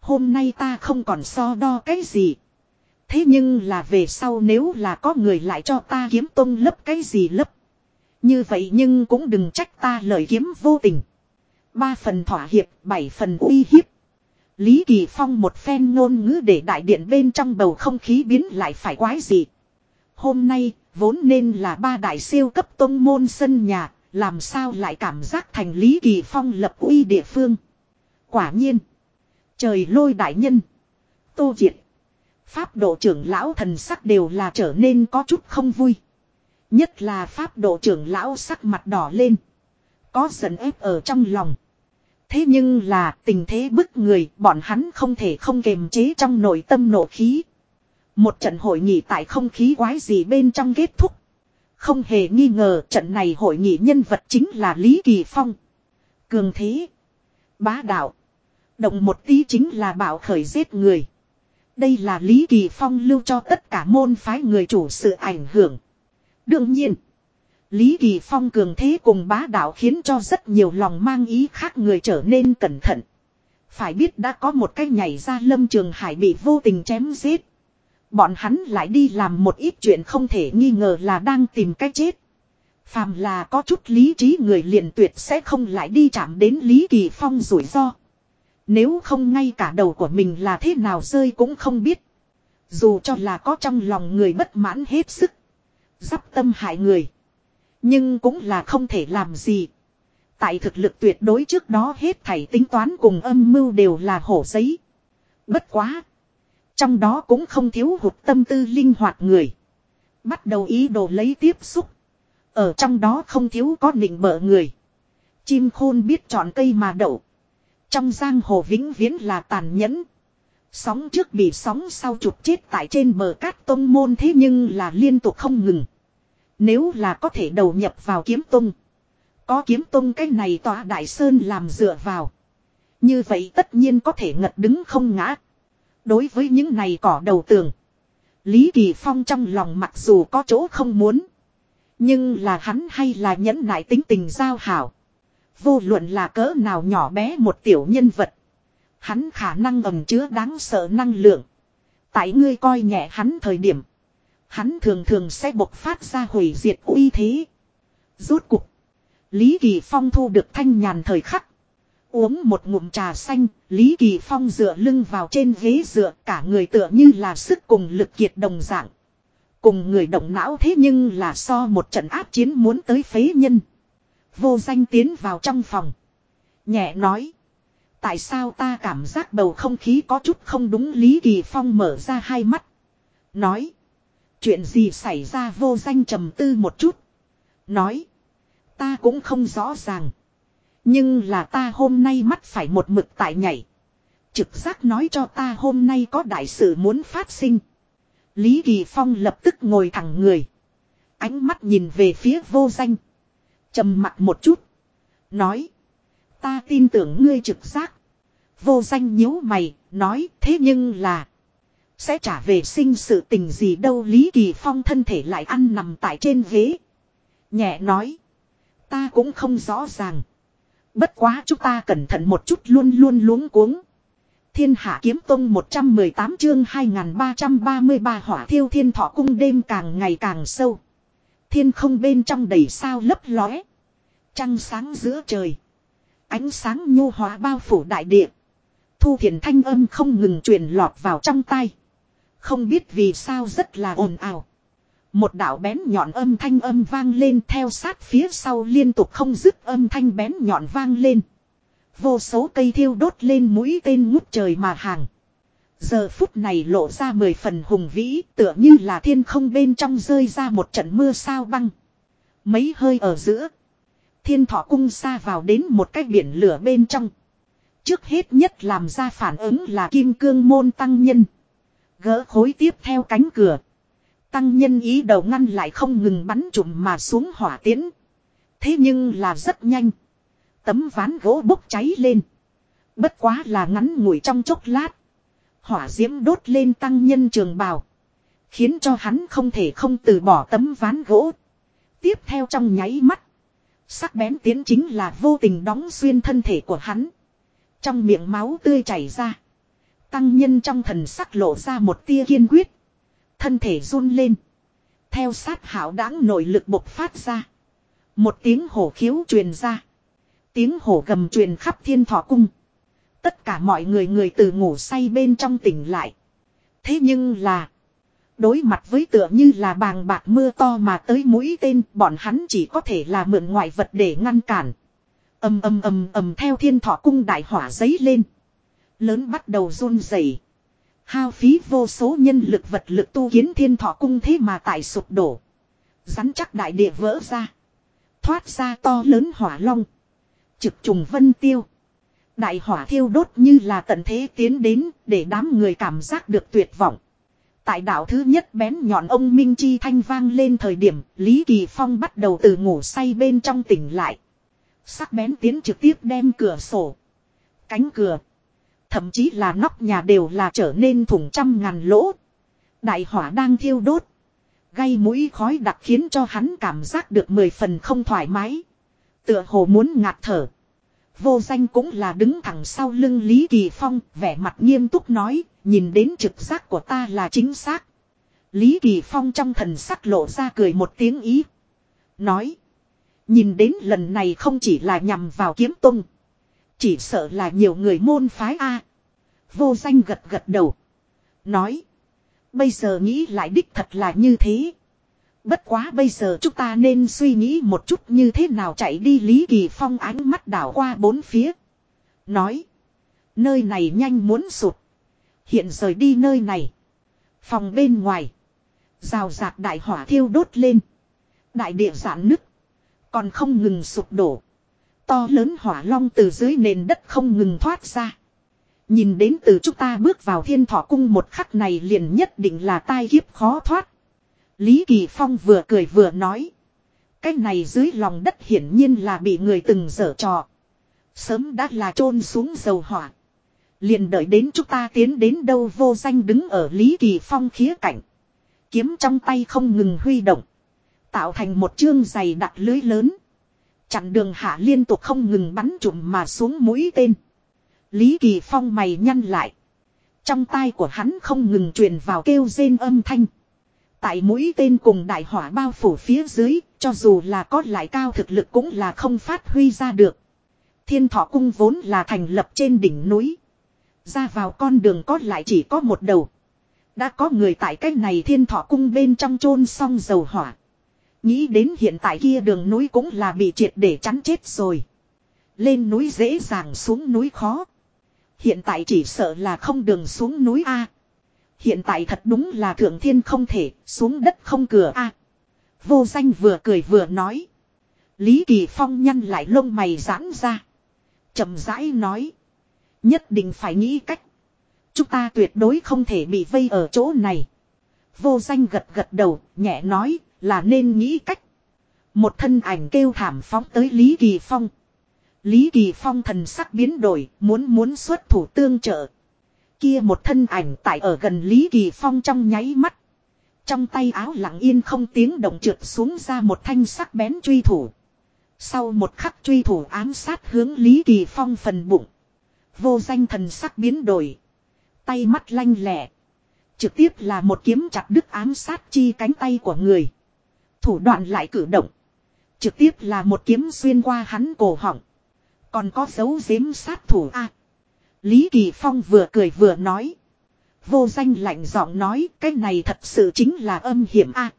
Hôm nay ta không còn so đo cái gì. Thế nhưng là về sau nếu là có người lại cho ta kiếm tông lấp cái gì lấp. Như vậy nhưng cũng đừng trách ta lời kiếm vô tình. Ba phần thỏa hiệp, bảy phần uy hiếp. Lý Kỳ Phong một phen ngôn ngữ để đại điện bên trong bầu không khí biến lại phải quái gì. Hôm nay, vốn nên là ba đại siêu cấp tôn môn sân nhà, làm sao lại cảm giác thành Lý Kỳ Phong lập uy địa phương. Quả nhiên, trời lôi đại nhân, tô diệt, pháp độ trưởng lão thần sắc đều là trở nên có chút không vui. Nhất là pháp độ trưởng lão sắc mặt đỏ lên. Có giận ép ở trong lòng. Thế nhưng là, tình thế bức người, bọn hắn không thể không kềm chế trong nội tâm nộ khí. Một trận hội nghị tại không khí quái gì bên trong kết thúc. Không hề nghi ngờ trận này hội nghị nhân vật chính là Lý Kỳ Phong. Cường thế. Bá đạo. Động một tí chính là bảo khởi giết người. Đây là Lý Kỳ Phong lưu cho tất cả môn phái người chủ sự ảnh hưởng. Đương nhiên. Lý Kỳ Phong cường thế cùng bá đạo khiến cho rất nhiều lòng mang ý khác người trở nên cẩn thận. Phải biết đã có một cái nhảy ra lâm trường hải bị vô tình chém giết. Bọn hắn lại đi làm một ít chuyện không thể nghi ngờ là đang tìm cách chết. Phàm là có chút lý trí người liền tuyệt sẽ không lại đi chạm đến Lý Kỳ Phong rủi ro. Nếu không ngay cả đầu của mình là thế nào rơi cũng không biết. Dù cho là có trong lòng người bất mãn hết sức. Dắp tâm hại người. Nhưng cũng là không thể làm gì. Tại thực lực tuyệt đối trước đó hết thảy tính toán cùng âm mưu đều là hổ giấy. Bất quá. Trong đó cũng không thiếu hụt tâm tư linh hoạt người. Bắt đầu ý đồ lấy tiếp xúc. Ở trong đó không thiếu có nịnh bợ người. Chim khôn biết chọn cây mà đậu. Trong giang hồ vĩnh viễn là tàn nhẫn. Sóng trước bị sóng sau chụp chết tại trên bờ cát tông môn thế nhưng là liên tục không ngừng. Nếu là có thể đầu nhập vào kiếm tung. Có kiếm tung cái này tòa đại sơn làm dựa vào. Như vậy tất nhiên có thể ngật đứng không ngã. Đối với những này cỏ đầu tường. Lý Kỳ Phong trong lòng mặc dù có chỗ không muốn. Nhưng là hắn hay là nhẫn nại tính tình giao hảo. Vô luận là cỡ nào nhỏ bé một tiểu nhân vật. Hắn khả năng ẩm chứa đáng sợ năng lượng. Tại ngươi coi nhẹ hắn thời điểm. Hắn thường thường sẽ bộc phát ra hủy diệt uy thế. Rốt cục. Lý Kỳ Phong thu được thanh nhàn thời khắc. Uống một ngụm trà xanh, Lý Kỳ Phong dựa lưng vào trên ghế dựa cả người tựa như là sức cùng lực kiệt đồng dạng. Cùng người động não thế nhưng là so một trận áp chiến muốn tới phế nhân. Vô danh tiến vào trong phòng. Nhẹ nói. Tại sao ta cảm giác bầu không khí có chút không đúng Lý Kỳ Phong mở ra hai mắt. Nói. Chuyện gì xảy ra vô danh trầm tư một chút. Nói. Ta cũng không rõ ràng. Nhưng là ta hôm nay mắt phải một mực tại nhảy. Trực giác nói cho ta hôm nay có đại sự muốn phát sinh. Lý Kỳ Phong lập tức ngồi thẳng người. Ánh mắt nhìn về phía vô danh. trầm mặt một chút. Nói. Ta tin tưởng ngươi trực giác. Vô danh nhíu mày, nói thế nhưng là. Sẽ trả về sinh sự tình gì đâu Lý Kỳ Phong thân thể lại ăn nằm tại trên ghế. Nhẹ nói. Ta cũng không rõ ràng. Bất quá chúng ta cẩn thận một chút luôn luôn luống cuống. Thiên hạ kiếm tông 118 chương 2333 hỏa thiêu thiên thọ cung đêm càng ngày càng sâu. Thiên không bên trong đầy sao lấp lóe. Trăng sáng giữa trời. Ánh sáng nhu hóa bao phủ đại địa. Thu thiền thanh âm không ngừng truyền lọt vào trong tay. Không biết vì sao rất là ồn ào. Một đạo bén nhọn âm thanh âm vang lên theo sát phía sau liên tục không dứt âm thanh bén nhọn vang lên. Vô số cây thiêu đốt lên mũi tên ngút trời mà hàng. Giờ phút này lộ ra mười phần hùng vĩ, tựa như là thiên không bên trong rơi ra một trận mưa sao băng. Mấy hơi ở giữa. Thiên thọ cung xa vào đến một cái biển lửa bên trong. Trước hết nhất làm ra phản ứng là kim cương môn tăng nhân. Gỡ khối tiếp theo cánh cửa. Tăng nhân ý đầu ngăn lại không ngừng bắn trùm mà xuống hỏa tiễn. Thế nhưng là rất nhanh. Tấm ván gỗ bốc cháy lên. Bất quá là ngắn ngủi trong chốc lát. Hỏa diễm đốt lên tăng nhân trường bào. Khiến cho hắn không thể không từ bỏ tấm ván gỗ. Tiếp theo trong nháy mắt. Sắc bén tiến chính là vô tình đóng xuyên thân thể của hắn. Trong miệng máu tươi chảy ra. Tăng nhân trong thần sắc lộ ra một tia kiên quyết. Thân thể run lên. Theo sát hảo đáng nội lực bộc phát ra. Một tiếng hổ khiếu truyền ra. Tiếng hổ gầm truyền khắp thiên thọ cung. Tất cả mọi người người từ ngủ say bên trong tỉnh lại. Thế nhưng là. Đối mặt với tựa như là bàng bạc mưa to mà tới mũi tên, bọn hắn chỉ có thể là mượn ngoại vật để ngăn cản. ầm ầm ầm ầm theo thiên thọ cung đại hỏa giấy lên. Lớn bắt đầu run rẩy Hao phí vô số nhân lực vật lực tu kiến thiên thọ cung thế mà tại sụp đổ. Rắn chắc đại địa vỡ ra. Thoát ra to lớn hỏa long. Trực trùng vân tiêu. Đại hỏa thiêu đốt như là tận thế tiến đến để đám người cảm giác được tuyệt vọng. Tại đảo thứ nhất bén nhọn ông Minh Chi thanh vang lên thời điểm, Lý Kỳ Phong bắt đầu từ ngủ say bên trong tỉnh lại. Sắc bén tiến trực tiếp đem cửa sổ. Cánh cửa. Thậm chí là nóc nhà đều là trở nên thủng trăm ngàn lỗ. Đại hỏa đang thiêu đốt. Gây mũi khói đặc khiến cho hắn cảm giác được mười phần không thoải mái. Tựa hồ muốn ngạt thở. Vô danh cũng là đứng thẳng sau lưng Lý Kỳ Phong, vẻ mặt nghiêm túc nói, nhìn đến trực giác của ta là chính xác. Lý Kỳ Phong trong thần sắc lộ ra cười một tiếng ý. Nói, nhìn đến lần này không chỉ là nhằm vào kiếm tung. Chỉ sợ là nhiều người môn phái A. Vô danh gật gật đầu. Nói, bây giờ nghĩ lại đích thật là như thế. Bất quá bây giờ chúng ta nên suy nghĩ một chút như thế nào chạy đi Lý Kỳ Phong ánh mắt đảo qua bốn phía. Nói. Nơi này nhanh muốn sụt. Hiện rời đi nơi này. Phòng bên ngoài. Rào rạc đại hỏa thiêu đốt lên. Đại địa giãn nứt. Còn không ngừng sụp đổ. To lớn hỏa long từ dưới nền đất không ngừng thoát ra. Nhìn đến từ chúng ta bước vào thiên thọ cung một khắc này liền nhất định là tai kiếp khó thoát. Lý Kỳ Phong vừa cười vừa nói. Cái này dưới lòng đất hiển nhiên là bị người từng dở trò. Sớm đã là chôn xuống dầu hỏa. Liền đợi đến chúng ta tiến đến đâu vô danh đứng ở Lý Kỳ Phong khía cạnh. Kiếm trong tay không ngừng huy động. Tạo thành một chương dày đặt lưới lớn. Chặn đường hạ liên tục không ngừng bắn trụm mà xuống mũi tên. Lý Kỳ Phong mày nhăn lại. Trong tai của hắn không ngừng truyền vào kêu rên âm thanh. Tại mũi tên cùng đại hỏa bao phủ phía dưới, cho dù là có lại cao thực lực cũng là không phát huy ra được. Thiên thọ cung vốn là thành lập trên đỉnh núi. Ra vào con đường có lại chỉ có một đầu. Đã có người tại cách này thiên thọ cung bên trong chôn xong dầu hỏa. Nghĩ đến hiện tại kia đường núi cũng là bị triệt để chắn chết rồi. Lên núi dễ dàng xuống núi khó. Hiện tại chỉ sợ là không đường xuống núi A. Hiện tại thật đúng là thượng thiên không thể, xuống đất không cửa a. vô danh vừa cười vừa nói. Lý Kỳ Phong nhăn lại lông mày giãn ra. chậm rãi nói. Nhất định phải nghĩ cách. Chúng ta tuyệt đối không thể bị vây ở chỗ này. Vô danh gật gật đầu, nhẹ nói, là nên nghĩ cách. Một thân ảnh kêu thảm phóng tới Lý Kỳ Phong. Lý Kỳ Phong thần sắc biến đổi, muốn muốn xuất thủ tương trợ. Kia một thân ảnh tại ở gần Lý Kỳ Phong trong nháy mắt. Trong tay áo lặng yên không tiếng động trượt xuống ra một thanh sắc bén truy thủ. Sau một khắc truy thủ ám sát hướng Lý Kỳ Phong phần bụng. Vô danh thần sắc biến đổi. Tay mắt lanh lẹ. Trực tiếp là một kiếm chặt đứt ám sát chi cánh tay của người. Thủ đoạn lại cử động. Trực tiếp là một kiếm xuyên qua hắn cổ họng. Còn có dấu giếm sát thủ A. Lý Kỳ Phong vừa cười vừa nói. Vô danh lạnh giọng nói cái này thật sự chính là âm hiểm a.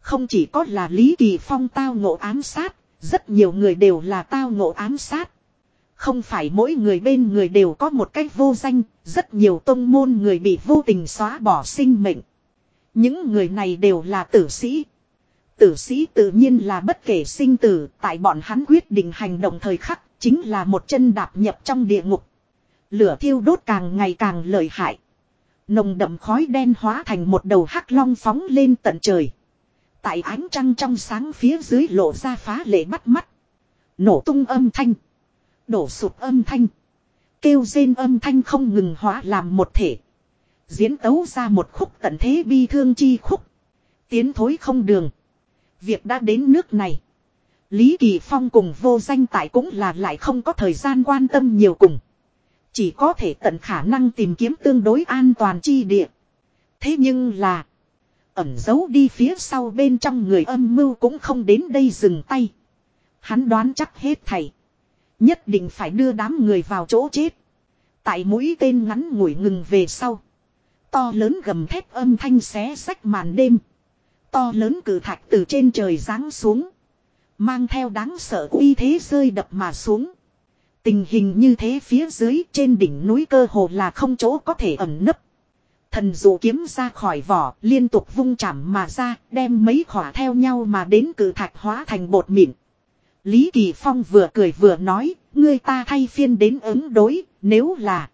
không chỉ có là Lý Kỳ Phong tao ngộ ám sát, rất nhiều người đều là tao ngộ ám sát. Không phải mỗi người bên người đều có một cách vô danh, rất nhiều tông môn người bị vô tình xóa bỏ sinh mệnh. Những người này đều là tử sĩ. Tử sĩ tự nhiên là bất kể sinh tử, tại bọn hắn quyết định hành động thời khắc, chính là một chân đạp nhập trong địa ngục. Lửa thiêu đốt càng ngày càng lợi hại. Nồng đậm khói đen hóa thành một đầu hắc long phóng lên tận trời. Tại ánh trăng trong sáng phía dưới lộ ra phá lệ bắt mắt. Nổ tung âm thanh. Đổ sụp âm thanh. Kêu rên âm thanh không ngừng hóa làm một thể. Diễn tấu ra một khúc tận thế bi thương chi khúc. Tiến thối không đường. Việc đã đến nước này. Lý Kỳ Phong cùng vô danh tại cũng là lại không có thời gian quan tâm nhiều cùng. Chỉ có thể tận khả năng tìm kiếm tương đối an toàn chi địa. Thế nhưng là. Ẩn giấu đi phía sau bên trong người âm mưu cũng không đến đây dừng tay. Hắn đoán chắc hết thầy. Nhất định phải đưa đám người vào chỗ chết. Tại mũi tên ngắn ngủi ngừng về sau. To lớn gầm thép âm thanh xé sách màn đêm. To lớn cử thạch từ trên trời giáng xuống. Mang theo đáng sợ uy thế rơi đập mà xuống. Tình hình như thế phía dưới trên đỉnh núi cơ hồ là không chỗ có thể ẩn nấp. Thần dụ kiếm ra khỏi vỏ, liên tục vung chạm mà ra, đem mấy khỏa theo nhau mà đến cử thạch hóa thành bột mịn. Lý Kỳ Phong vừa cười vừa nói, ngươi ta thay phiên đến ứng đối, nếu là...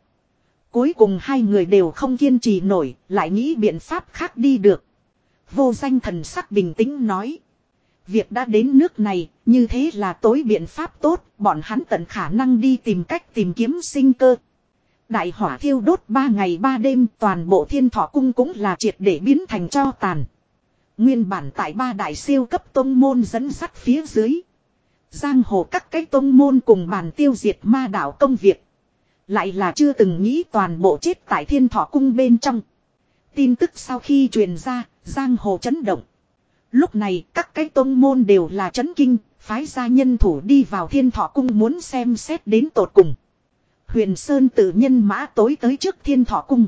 Cuối cùng hai người đều không kiên trì nổi, lại nghĩ biện pháp khác đi được. Vô danh thần sắc bình tĩnh nói. Việc đã đến nước này, như thế là tối biện pháp tốt, bọn hắn tận khả năng đi tìm cách tìm kiếm sinh cơ. Đại hỏa thiêu đốt ba ngày ba đêm toàn bộ thiên thọ cung cũng là triệt để biến thành cho tàn. Nguyên bản tại ba đại siêu cấp tông môn dẫn sắt phía dưới. Giang hồ các cái tông môn cùng bàn tiêu diệt ma đảo công việc. Lại là chưa từng nghĩ toàn bộ chết tại thiên thọ cung bên trong. Tin tức sau khi truyền ra, giang hồ chấn động. Lúc này các cái tôn môn đều là chấn kinh, phái gia nhân thủ đi vào thiên thọ cung muốn xem xét đến tột cùng. Huyền Sơn tự nhân mã tối tới trước thiên thọ cung.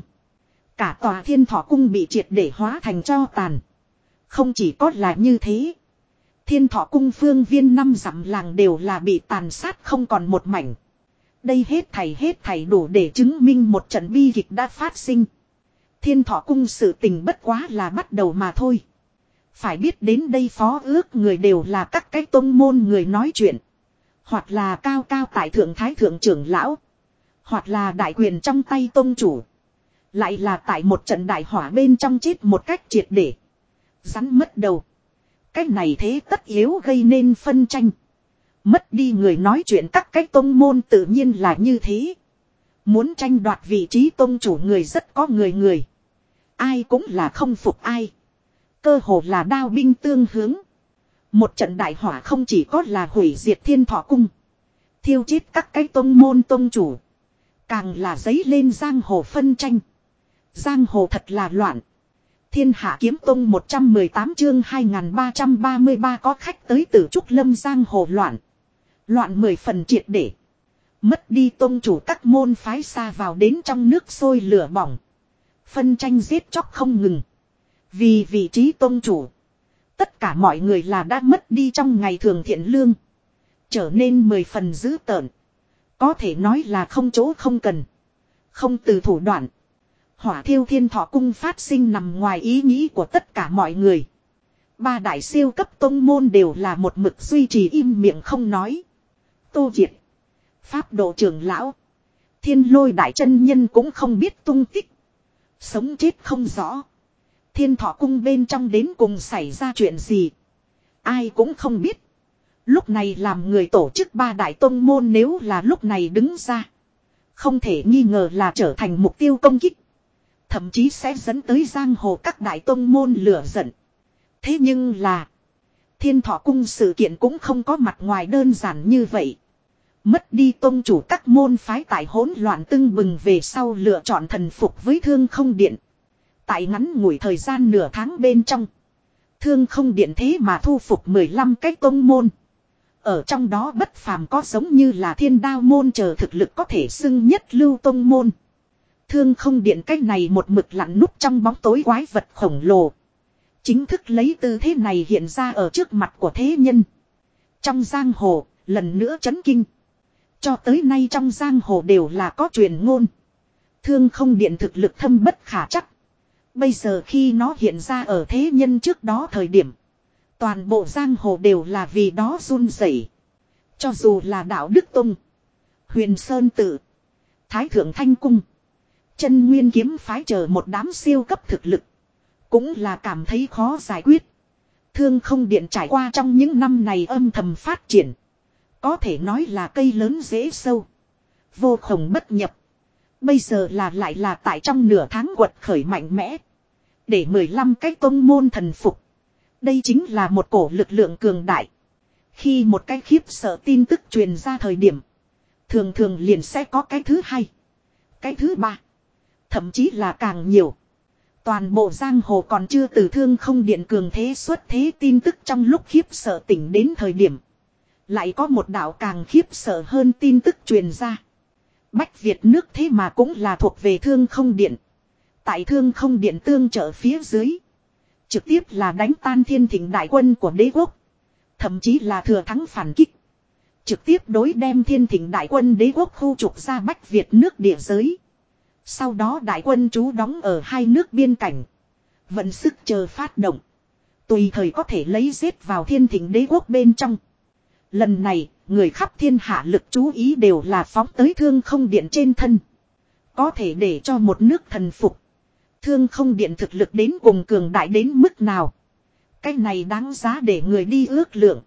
Cả tòa thiên thọ cung bị triệt để hóa thành cho tàn. Không chỉ có là như thế. Thiên thọ cung phương viên năm dặm làng đều là bị tàn sát không còn một mảnh. Đây hết thảy hết thảy đủ để chứng minh một trận bi kịch đã phát sinh. Thiên thọ cung sự tình bất quá là bắt đầu mà thôi. Phải biết đến đây phó ước người đều là các cái tôn môn người nói chuyện. Hoặc là cao cao tại thượng thái thượng trưởng lão. Hoặc là đại quyền trong tay tôn chủ. Lại là tại một trận đại hỏa bên trong chết một cách triệt để. Rắn mất đầu. Cách này thế tất yếu gây nên phân tranh. Mất đi người nói chuyện các cách tôn môn tự nhiên là như thế. Muốn tranh đoạt vị trí tôn chủ người rất có người người. Ai cũng là không phục ai. Cơ hồ là đao binh tương hướng. Một trận đại hỏa không chỉ có là hủy diệt thiên thọ cung. Thiêu chết các cái tôn môn tôn chủ. Càng là giấy lên giang hồ phân tranh. Giang hồ thật là loạn. Thiên hạ kiếm tông 118 chương 2333 có khách tới từ Trúc Lâm giang hồ loạn. Loạn mười phần triệt để. Mất đi tông chủ các môn phái xa vào đến trong nước sôi lửa bỏng. Phân tranh giết chóc không ngừng. Vì vị trí tôn chủ. Tất cả mọi người là đã mất đi trong ngày thường thiện lương. Trở nên mười phần dữ tợn. Có thể nói là không chỗ không cần. Không từ thủ đoạn. Hỏa thiêu thiên thọ cung phát sinh nằm ngoài ý nghĩ của tất cả mọi người. Ba đại siêu cấp tôn môn đều là một mực duy trì im miệng không nói. Tô Diệt. Pháp độ trưởng lão. Thiên lôi đại chân nhân cũng không biết tung tích. Sống chết không rõ. Thiên thọ cung bên trong đến cùng xảy ra chuyện gì. Ai cũng không biết. Lúc này làm người tổ chức ba đại tôn môn nếu là lúc này đứng ra. Không thể nghi ngờ là trở thành mục tiêu công kích. Thậm chí sẽ dẫn tới giang hồ các đại tôn môn lửa giận. Thế nhưng là. Thiên thọ cung sự kiện cũng không có mặt ngoài đơn giản như vậy. Mất đi tôn chủ các môn phái tại hỗn loạn tưng bừng về sau lựa chọn thần phục với thương không điện. Tại ngắn ngủi thời gian nửa tháng bên trong. Thương không điện thế mà thu phục 15 cái tôn môn. Ở trong đó bất phàm có giống như là thiên đao môn chờ thực lực có thể xưng nhất lưu tôn môn. Thương không điện cái này một mực lặn núp trong bóng tối quái vật khổng lồ. Chính thức lấy tư thế này hiện ra ở trước mặt của thế nhân. Trong giang hồ, lần nữa chấn kinh. Cho tới nay trong giang hồ đều là có truyền ngôn. Thương không điện thực lực thâm bất khả chắc. Bây giờ khi nó hiện ra ở thế nhân trước đó thời điểm. Toàn bộ giang hồ đều là vì đó run rẩy. Cho dù là đạo Đức Tông. Huyền Sơn Tự. Thái Thượng Thanh Cung. Chân Nguyên Kiếm phái chờ một đám siêu cấp thực lực. Cũng là cảm thấy khó giải quyết. Thương không điện trải qua trong những năm này âm thầm phát triển. Có thể nói là cây lớn dễ sâu. Vô khổng bất nhập. Bây giờ là lại là tại trong nửa tháng quật khởi mạnh mẽ. Để 15 cái công môn thần phục. Đây chính là một cổ lực lượng cường đại. Khi một cái khiếp sợ tin tức truyền ra thời điểm. Thường thường liền sẽ có cái thứ hai. Cái thứ ba. Thậm chí là càng nhiều. Toàn bộ giang hồ còn chưa từ thương không điện cường thế xuất thế tin tức trong lúc khiếp sợ tỉnh đến thời điểm. Lại có một đạo càng khiếp sợ hơn tin tức truyền ra. Bách Việt nước thế mà cũng là thuộc về thương không điện. Tại thương không điện tương trợ phía dưới. Trực tiếp là đánh tan thiên thịnh đại quân của đế quốc. Thậm chí là thừa thắng phản kích. Trực tiếp đối đem thiên thịnh đại quân đế quốc khu trục ra Bách Việt nước địa giới. Sau đó đại quân trú đóng ở hai nước biên cảnh. Vận sức chờ phát động. Tùy thời có thể lấy giết vào thiên thịnh đế quốc bên trong. Lần này, người khắp thiên hạ lực chú ý đều là phóng tới thương không điện trên thân. Có thể để cho một nước thần phục. Thương không điện thực lực đến cùng cường đại đến mức nào. Cái này đáng giá để người đi ước lượng.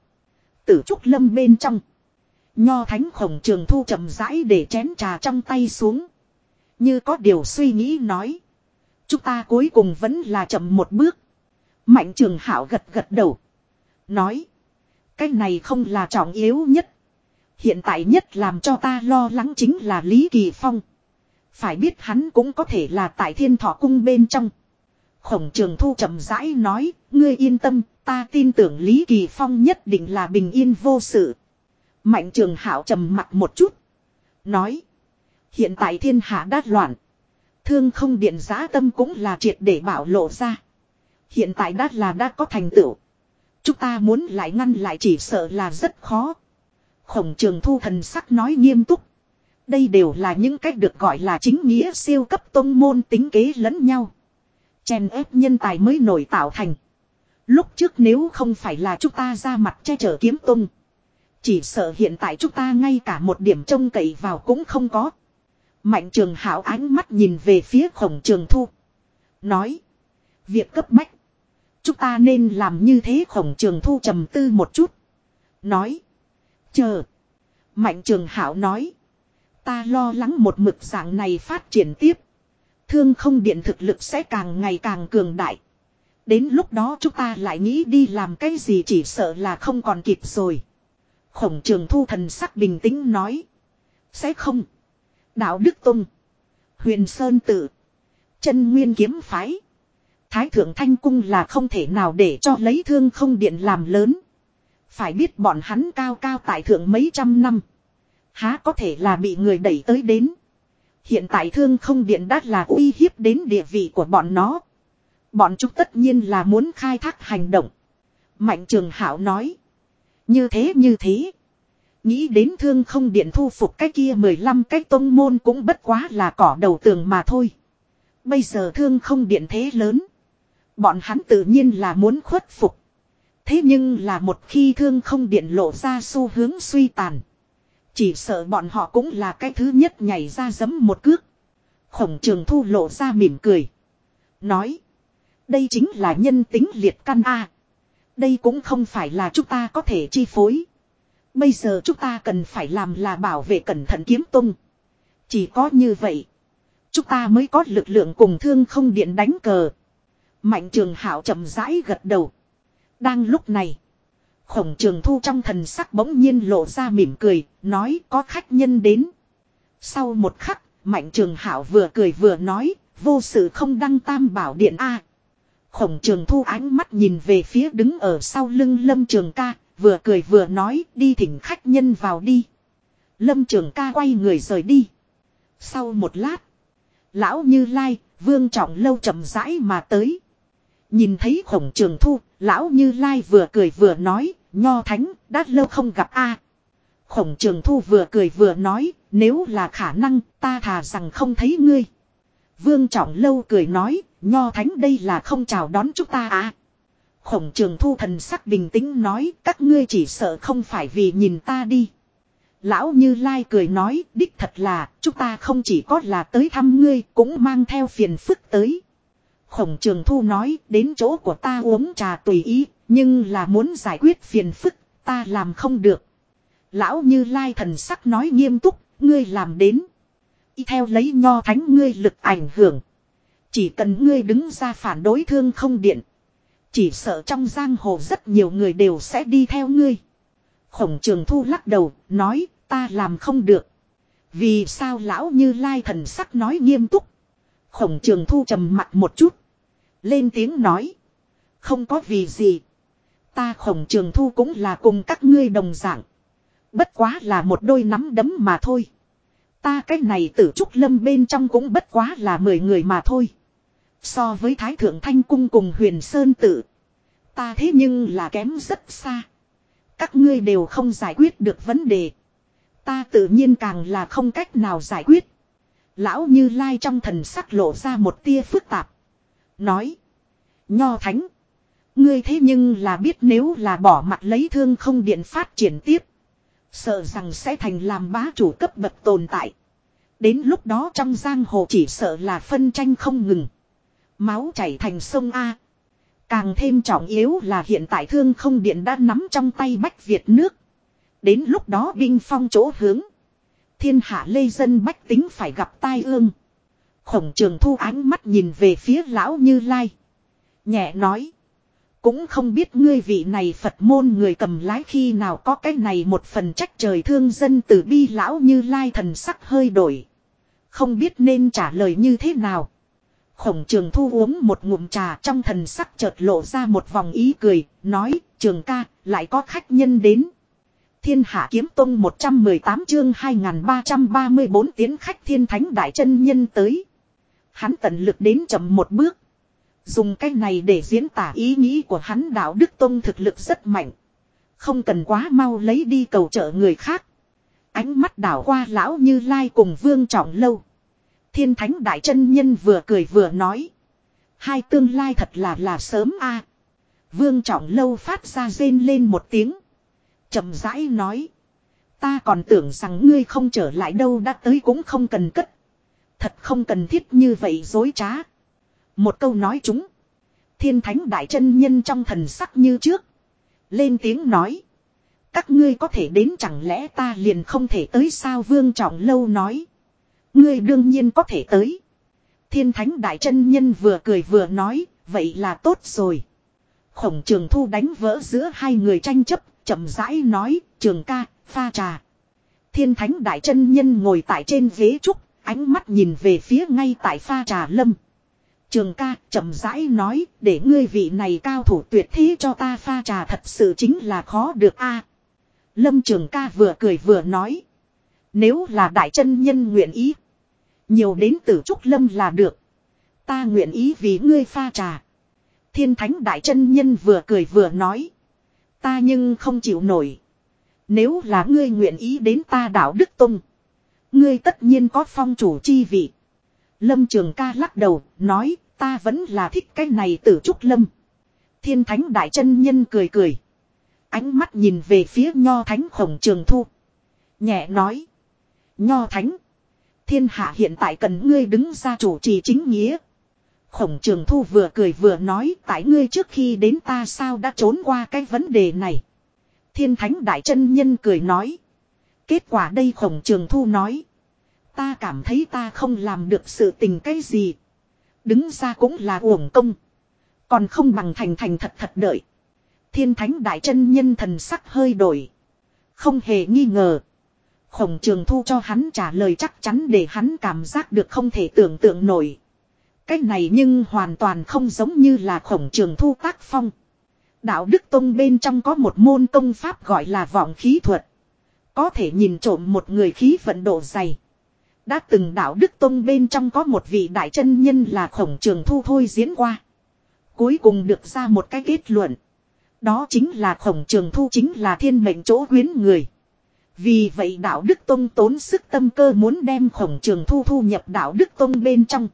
Tử trúc lâm bên trong. Nho thánh khổng trường thu chậm rãi để chén trà trong tay xuống. Như có điều suy nghĩ nói. Chúng ta cuối cùng vẫn là chậm một bước. Mạnh trường hảo gật gật đầu. Nói. Cái này không là trọng yếu nhất. Hiện tại nhất làm cho ta lo lắng chính là Lý Kỳ Phong. Phải biết hắn cũng có thể là tại thiên thọ cung bên trong. Khổng trường thu chậm rãi nói, ngươi yên tâm, ta tin tưởng Lý Kỳ Phong nhất định là bình yên vô sự. Mạnh trường hảo trầm mặt một chút. Nói, hiện tại thiên hạ đát loạn. Thương không điện giá tâm cũng là triệt để bảo lộ ra. Hiện tại đã là đã có thành tựu. Chúng ta muốn lại ngăn lại chỉ sợ là rất khó. Khổng trường thu thần sắc nói nghiêm túc. Đây đều là những cách được gọi là chính nghĩa siêu cấp tôn môn tính kế lẫn nhau. Chèn ép nhân tài mới nổi tạo thành. Lúc trước nếu không phải là chúng ta ra mặt che chở kiếm tung. Chỉ sợ hiện tại chúng ta ngay cả một điểm trông cậy vào cũng không có. Mạnh trường hảo ánh mắt nhìn về phía khổng trường thu. Nói. Việc cấp bách. Chúng ta nên làm như thế, khổng trường thu trầm tư một chút. Nói. Chờ. Mạnh trường hảo nói. Ta lo lắng một mực dạng này phát triển tiếp. Thương không điện thực lực sẽ càng ngày càng cường đại. Đến lúc đó chúng ta lại nghĩ đi làm cái gì chỉ sợ là không còn kịp rồi. Khổng trường thu thần sắc bình tĩnh nói. Sẽ không. Đạo Đức Tông. Huyền Sơn Tự. chân Nguyên Kiếm Phái. Thái Thượng Thanh Cung là không thể nào để cho lấy thương không điện làm lớn. Phải biết bọn hắn cao cao tại thượng mấy trăm năm. Há có thể là bị người đẩy tới đến. Hiện tại thương không điện đã là uy hiếp đến địa vị của bọn nó. Bọn chúng tất nhiên là muốn khai thác hành động. Mạnh trường hảo nói. Như thế như thế. Nghĩ đến thương không điện thu phục cái kia 15 cái tông môn cũng bất quá là cỏ đầu tường mà thôi. Bây giờ thương không điện thế lớn. Bọn hắn tự nhiên là muốn khuất phục. Thế nhưng là một khi thương không điện lộ ra xu hướng suy tàn. Chỉ sợ bọn họ cũng là cái thứ nhất nhảy ra giấm một cước. Khổng trường thu lộ ra mỉm cười. Nói. Đây chính là nhân tính liệt căn A. Đây cũng không phải là chúng ta có thể chi phối. Bây giờ chúng ta cần phải làm là bảo vệ cẩn thận kiếm tung. Chỉ có như vậy. Chúng ta mới có lực lượng cùng thương không điện đánh cờ. Mạnh trường hảo chậm rãi gật đầu. Đang lúc này. Khổng trường thu trong thần sắc bỗng nhiên lộ ra mỉm cười, nói có khách nhân đến. Sau một khắc, mạnh trường hảo vừa cười vừa nói, vô sự không đăng tam bảo điện A. Khổng trường thu ánh mắt nhìn về phía đứng ở sau lưng lâm trường ca, vừa cười vừa nói đi thỉnh khách nhân vào đi. Lâm trường ca quay người rời đi. Sau một lát, lão như lai, vương trọng lâu chậm rãi mà tới. Nhìn thấy khổng trường thu, lão như lai vừa cười vừa nói, nho thánh, đã lâu không gặp a Khổng trường thu vừa cười vừa nói, nếu là khả năng, ta thà rằng không thấy ngươi. Vương trọng lâu cười nói, nho thánh đây là không chào đón chúng ta à. Khổng trường thu thần sắc bình tĩnh nói, các ngươi chỉ sợ không phải vì nhìn ta đi. Lão Như Lai cười nói, đích thật là, chúng ta không chỉ có là tới thăm ngươi, cũng mang theo phiền phức tới. Khổng trường thu nói đến chỗ của ta uống trà tùy ý, nhưng là muốn giải quyết phiền phức, ta làm không được. Lão như lai thần sắc nói nghiêm túc, ngươi làm đến. Y theo lấy nho thánh ngươi lực ảnh hưởng. Chỉ cần ngươi đứng ra phản đối thương không điện. Chỉ sợ trong giang hồ rất nhiều người đều sẽ đi theo ngươi. Khổng trường thu lắc đầu, nói, ta làm không được. Vì sao lão như lai thần sắc nói nghiêm túc. Khổng trường thu trầm mặt một chút. Lên tiếng nói. Không có vì gì. Ta khổng trường thu cũng là cùng các ngươi đồng dạng. Bất quá là một đôi nắm đấm mà thôi. Ta cái này tử trúc lâm bên trong cũng bất quá là mười người mà thôi. So với Thái Thượng Thanh Cung cùng huyền Sơn tử Ta thế nhưng là kém rất xa. Các ngươi đều không giải quyết được vấn đề. Ta tự nhiên càng là không cách nào giải quyết. Lão Như Lai trong thần sắc lộ ra một tia phức tạp. Nói. Nho Thánh. Ngươi thế nhưng là biết nếu là bỏ mặt lấy thương không điện phát triển tiếp. Sợ rằng sẽ thành làm bá chủ cấp bậc tồn tại. Đến lúc đó trong giang hồ chỉ sợ là phân tranh không ngừng. Máu chảy thành sông A. Càng thêm trọng yếu là hiện tại thương không điện đã nắm trong tay Bách Việt nước. Đến lúc đó binh phong chỗ hướng. Thiên hạ lê dân bách tính phải gặp tai ương. Khổng trường thu ánh mắt nhìn về phía lão như lai. Nhẹ nói. Cũng không biết ngươi vị này Phật môn người cầm lái khi nào có cái này một phần trách trời thương dân từ bi lão như lai thần sắc hơi đổi. Không biết nên trả lời như thế nào. Khổng trường thu uống một ngụm trà trong thần sắc chợt lộ ra một vòng ý cười, nói, trường ca, lại có khách nhân đến. Thiên hạ kiếm tông 118 chương 2334 tiến khách thiên thánh đại chân nhân tới. Hắn tận lực đến chậm một bước. Dùng cái này để diễn tả ý nghĩ của hắn đạo đức tông thực lực rất mạnh. Không cần quá mau lấy đi cầu trợ người khác. Ánh mắt đảo qua lão như lai cùng vương trọng lâu. Thiên thánh đại chân nhân vừa cười vừa nói. Hai tương lai thật là là sớm a. Vương trọng lâu phát ra rên lên một tiếng. chậm rãi nói. Ta còn tưởng rằng ngươi không trở lại đâu, đã tới cũng không cần cất. Thật không cần thiết như vậy dối trá. Một câu nói chúng. Thiên thánh đại chân nhân trong thần sắc như trước. Lên tiếng nói. Các ngươi có thể đến chẳng lẽ ta liền không thể tới sao vương trọng lâu nói. Ngươi đương nhiên có thể tới. Thiên thánh đại chân nhân vừa cười vừa nói, vậy là tốt rồi. Khổng trường thu đánh vỡ giữa hai người tranh chấp, chậm rãi nói, trường ca, pha trà. Thiên thánh đại chân nhân ngồi tại trên ghế trúc, ánh mắt nhìn về phía ngay tại pha trà lâm. Trường ca, chậm rãi nói, để ngươi vị này cao thủ tuyệt thế cho ta pha trà thật sự chính là khó được a. Lâm trường ca vừa cười vừa nói. Nếu là đại chân nhân nguyện ý. Nhiều đến tử trúc lâm là được. Ta nguyện ý vì ngươi pha trà. Thiên thánh đại chân nhân vừa cười vừa nói. Ta nhưng không chịu nổi. Nếu là ngươi nguyện ý đến ta đạo Đức Tông. Ngươi tất nhiên có phong chủ chi vị. Lâm Trường ca lắc đầu, nói, ta vẫn là thích cái này tử trúc lâm. Thiên thánh đại chân nhân cười cười. Ánh mắt nhìn về phía nho thánh khổng trường thu. Nhẹ nói. Nho thánh. Thiên hạ hiện tại cần ngươi đứng ra chủ trì chính nghĩa. Khổng trường thu vừa cười vừa nói tại ngươi trước khi đến ta sao đã trốn qua cái vấn đề này. Thiên thánh đại chân nhân cười nói. Kết quả đây khổng trường thu nói. Ta cảm thấy ta không làm được sự tình cái gì. Đứng ra cũng là uổng công. Còn không bằng thành thành thật thật đợi. Thiên thánh đại chân nhân thần sắc hơi đổi. Không hề nghi ngờ. Khổng trường thu cho hắn trả lời chắc chắn để hắn cảm giác được không thể tưởng tượng nổi. Cái này nhưng hoàn toàn không giống như là khổng trường thu tác phong. Đạo Đức Tông bên trong có một môn công pháp gọi là vọng khí thuật. Có thể nhìn trộm một người khí vận độ dày. Đã từng đạo Đức Tông bên trong có một vị đại chân nhân là khổng trường thu thôi diễn qua. Cuối cùng được ra một cái kết luận. Đó chính là khổng trường thu chính là thiên mệnh chỗ quyến người. Vì vậy đạo Đức Tông tốn sức tâm cơ muốn đem khổng trường thu thu nhập đạo Đức Tông bên trong.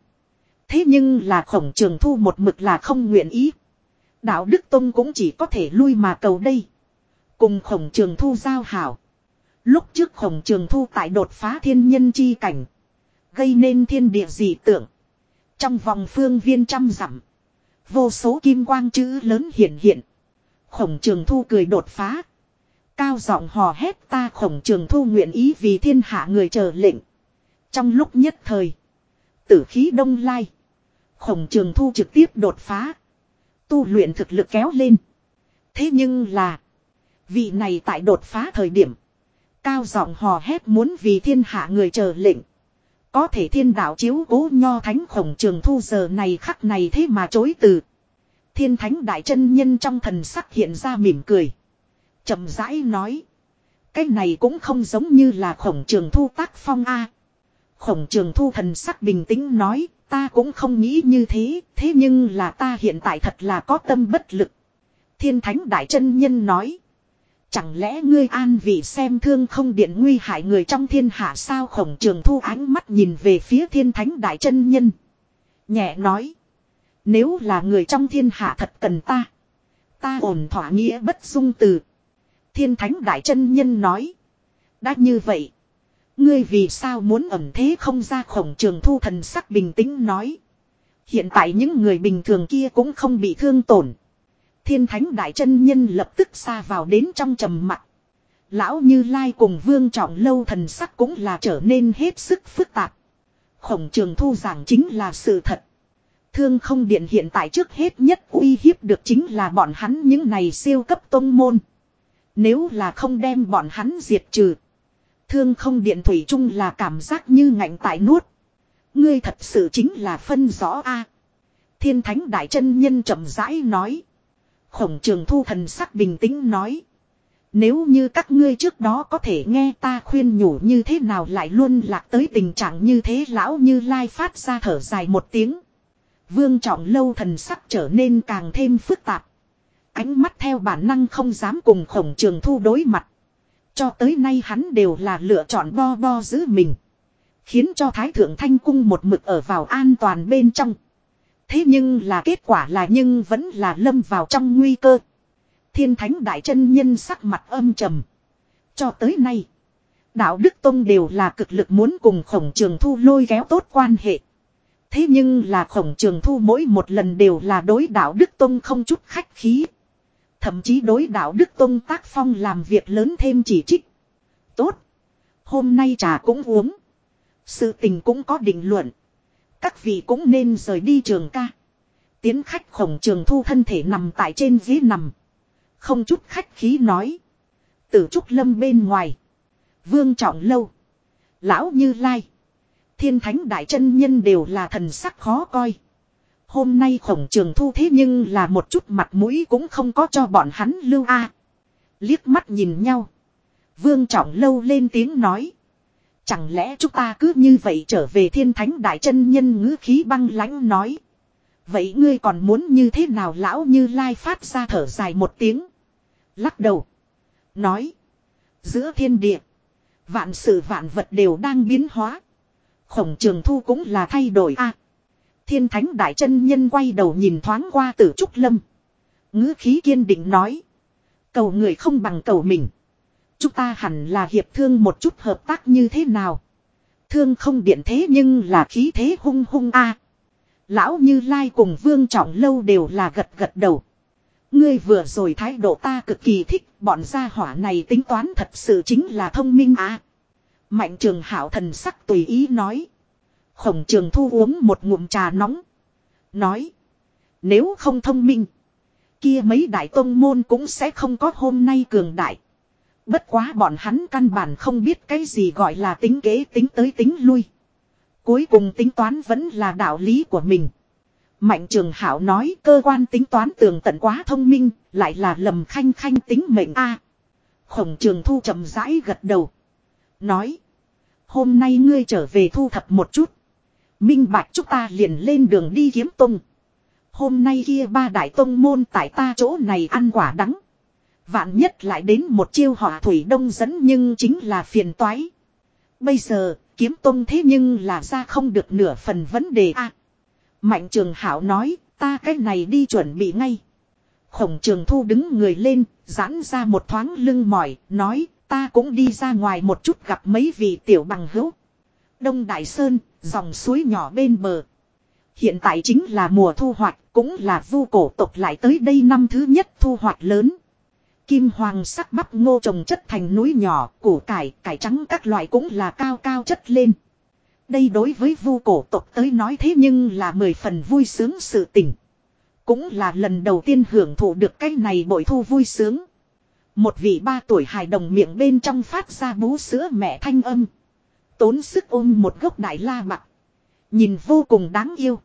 Thế nhưng là khổng trường thu một mực là không nguyện ý. Đạo Đức Tông cũng chỉ có thể lui mà cầu đây. Cùng khổng trường thu giao hảo. Lúc trước khổng trường thu tại đột phá thiên nhân chi cảnh. Gây nên thiên địa dị tượng. Trong vòng phương viên trăm dặm Vô số kim quang chữ lớn hiện hiện. Khổng trường thu cười đột phá. Cao giọng hò hét ta khổng trường thu nguyện ý vì thiên hạ người chờ lệnh. Trong lúc nhất thời. Tử khí đông lai. Khổng trường thu trực tiếp đột phá. Tu luyện thực lực kéo lên. Thế nhưng là. Vị này tại đột phá thời điểm. Cao giọng hò hét muốn vì thiên hạ người chờ lệnh. Có thể thiên đạo chiếu cố nho thánh khổng trường thu giờ này khắc này thế mà chối từ. Thiên thánh đại chân nhân trong thần sắc hiện ra mỉm cười. chậm rãi nói. Cái này cũng không giống như là khổng trường thu tác phong A. Khổng trường thu thần sắc bình tĩnh nói, ta cũng không nghĩ như thế, thế nhưng là ta hiện tại thật là có tâm bất lực. Thiên thánh đại chân nhân nói. Chẳng lẽ ngươi an vị xem thương không điện nguy hại người trong thiên hạ sao khổng trường thu ánh mắt nhìn về phía thiên thánh đại chân nhân. Nhẹ nói. Nếu là người trong thiên hạ thật cần ta. Ta ổn thỏa nghĩa bất dung từ. Thiên thánh đại chân nhân nói. Đã như vậy. Ngươi vì sao muốn ẩm thế không ra khổng trường thu thần sắc bình tĩnh nói. Hiện tại những người bình thường kia cũng không bị thương tổn. Thiên thánh đại chân nhân lập tức xa vào đến trong trầm mặc. Lão Như Lai cùng Vương Trọng Lâu thần sắc cũng là trở nên hết sức phức tạp. Khổng trường thu giảng chính là sự thật. Thương không điện hiện tại trước hết nhất uy hiếp được chính là bọn hắn những này siêu cấp tông môn. Nếu là không đem bọn hắn diệt trừ. Thương không điện thủy chung là cảm giác như ngạnh tại nuốt. Ngươi thật sự chính là phân rõ a. Thiên thánh đại chân nhân chậm rãi nói. Khổng trường thu thần sắc bình tĩnh nói. Nếu như các ngươi trước đó có thể nghe ta khuyên nhủ như thế nào lại luôn lạc tới tình trạng như thế, lão như lai phát ra thở dài một tiếng. Vương trọng lâu thần sắc trở nên càng thêm phức tạp. Ánh mắt theo bản năng không dám cùng khổng trường thu đối mặt. Cho tới nay hắn đều là lựa chọn bo bo giữ mình. Khiến cho Thái Thượng Thanh Cung một mực ở vào an toàn bên trong. Thế nhưng là kết quả là nhưng vẫn là lâm vào trong nguy cơ. Thiên Thánh Đại chân Nhân sắc mặt âm trầm. Cho tới nay. Đạo Đức Tông đều là cực lực muốn cùng khổng trường thu lôi kéo tốt quan hệ. Thế nhưng là khổng trường thu mỗi một lần đều là đối đạo Đức Tông không chút khách khí. Thậm chí đối đạo Đức Tông tác phong làm việc lớn thêm chỉ trích. Tốt. Hôm nay trà cũng uống. Sự tình cũng có định luận. Các vị cũng nên rời đi trường ca. Tiến khách khổng trường thu thân thể nằm tại trên ghế nằm. Không chút khách khí nói. Tử trúc lâm bên ngoài. Vương trọng lâu. Lão như lai. Thiên thánh đại chân nhân đều là thần sắc khó coi. Hôm nay khổng trường thu thế nhưng là một chút mặt mũi cũng không có cho bọn hắn lưu a. Liếc mắt nhìn nhau. Vương trọng lâu lên tiếng nói. Chẳng lẽ chúng ta cứ như vậy trở về thiên thánh đại chân nhân ngữ khí băng lãnh nói. Vậy ngươi còn muốn như thế nào lão như lai phát ra thở dài một tiếng. Lắc đầu. Nói. Giữa thiên địa. Vạn sự vạn vật đều đang biến hóa. Khổng trường thu cũng là thay đổi a. thiên thánh đại chân nhân quay đầu nhìn thoáng qua tử trúc lâm. ngữ khí kiên định nói. Cầu người không bằng cầu mình. Chúng ta hẳn là hiệp thương một chút hợp tác như thế nào. Thương không điện thế nhưng là khí thế hung hung a. Lão Như Lai cùng Vương Trọng Lâu đều là gật gật đầu. Ngươi vừa rồi thái độ ta cực kỳ thích, bọn gia hỏa này tính toán thật sự chính là thông minh a. Mạnh trường hảo thần sắc tùy ý nói. Khổng trường thu uống một ngụm trà nóng. Nói. Nếu không thông minh. Kia mấy đại tông môn cũng sẽ không có hôm nay cường đại. Bất quá bọn hắn căn bản không biết cái gì gọi là tính kế tính tới tính lui. Cuối cùng tính toán vẫn là đạo lý của mình. Mạnh trường hảo nói cơ quan tính toán tường tận quá thông minh, lại là lầm khanh khanh tính mệnh a. khổng trường thu chậm rãi gật đầu. Nói. Hôm nay ngươi trở về thu thập một chút. Minh bạch chúng ta liền lên đường đi kiếm tung. Hôm nay kia ba đại tông môn tại ta chỗ này ăn quả đắng. Vạn nhất lại đến một chiêu hỏa thủy đông dẫn nhưng chính là phiền toái. Bây giờ, kiếm tông thế nhưng là ra không được nửa phần vấn đề a. Mạnh trường hảo nói, ta cái này đi chuẩn bị ngay. Khổng trường thu đứng người lên, giãn ra một thoáng lưng mỏi, nói, ta cũng đi ra ngoài một chút gặp mấy vị tiểu bằng hữu. Đông Đại Sơn, dòng suối nhỏ bên bờ. Hiện tại chính là mùa thu hoạch, cũng là vu cổ tộc lại tới đây năm thứ nhất thu hoạch lớn. Kim hoàng sắc bắp ngô trồng chất thành núi nhỏ, củ cải, cải trắng các loại cũng là cao cao chất lên. Đây đối với vu cổ tộc tới nói thế nhưng là mười phần vui sướng sự tình. Cũng là lần đầu tiên hưởng thụ được cái này bội thu vui sướng. Một vị ba tuổi hài đồng miệng bên trong phát ra bú sữa mẹ thanh âm. Tốn sức ôm một gốc đại la bạc. Nhìn vô cùng đáng yêu.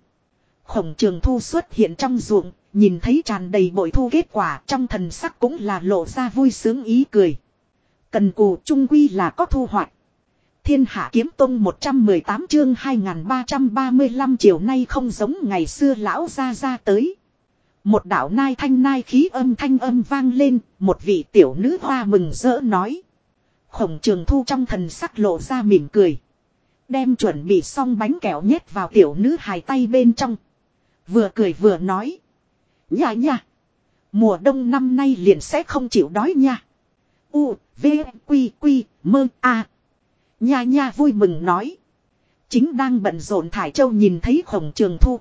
Khổng trường thu xuất hiện trong ruộng, nhìn thấy tràn đầy bội thu kết quả trong thần sắc cũng là lộ ra vui sướng ý cười. Cần cù trung quy là có thu hoạch. Thiên Hạ Kiếm Tông 118 chương 2335 chiều nay không giống ngày xưa lão ra ra tới. Một đạo nai thanh nai khí âm thanh âm vang lên, một vị tiểu nữ hoa mừng rỡ nói. Khổng trường thu trong thần sắc lộ ra mỉm cười. Đem chuẩn bị xong bánh kẹo nhét vào tiểu nữ hài tay bên trong. Vừa cười vừa nói. Nha nha. Mùa đông năm nay liền sẽ không chịu đói nha. U, V, Quy, Quy, Mơ, A. Nha nha vui mừng nói. Chính đang bận rộn Thải Châu nhìn thấy khổng trường thu.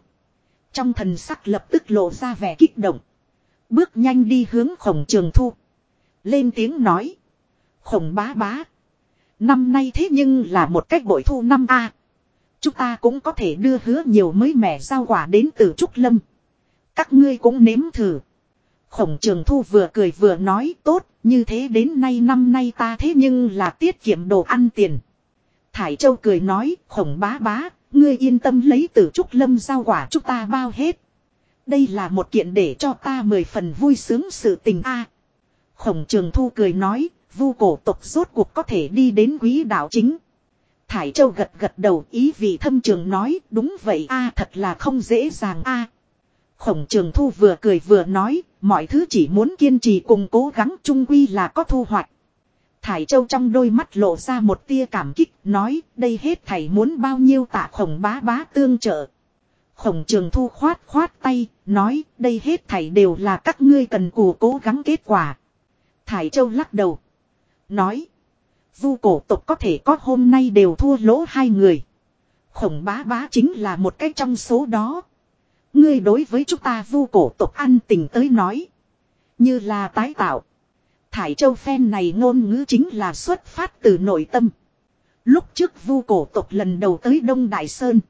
Trong thần sắc lập tức lộ ra vẻ kích động. Bước nhanh đi hướng khổng trường thu. Lên tiếng nói. Khổng bá bá. Năm nay thế nhưng là một cách bội thu năm A. Chúng ta cũng có thể đưa hứa nhiều mới mẻ giao quả đến từ Trúc Lâm. Các ngươi cũng nếm thử. Khổng trường thu vừa cười vừa nói tốt, như thế đến nay năm nay ta thế nhưng là tiết kiệm đồ ăn tiền. Thải Châu cười nói, khổng bá bá, ngươi yên tâm lấy từ Trúc Lâm giao quả chúng ta bao hết. Đây là một kiện để cho ta mười phần vui sướng sự tình a. khổng trường thu cười nói, vu cổ tộc rốt cuộc có thể đi đến quý đạo chính. Thải Châu gật gật đầu ý vị thâm trường nói đúng vậy a thật là không dễ dàng a. Khổng trường thu vừa cười vừa nói, mọi thứ chỉ muốn kiên trì cùng cố gắng trung quy là có thu hoạch. Thải Châu trong đôi mắt lộ ra một tia cảm kích, nói, đây hết thầy muốn bao nhiêu tạ khổng bá bá tương trợ. Khổng trường thu khoát khoát tay, nói, đây hết thầy đều là các ngươi cần cù cố gắng kết quả. Thải Châu lắc đầu. Nói. Vu cổ tộc có thể có hôm nay đều thua lỗ hai người. Khổng bá bá chính là một cái trong số đó. Ngươi đối với chúng ta vu cổ tộc ăn tình tới nói. Như là tái tạo. Thải châu phen này ngôn ngữ chính là xuất phát từ nội tâm. Lúc trước vu cổ tộc lần đầu tới Đông Đại Sơn.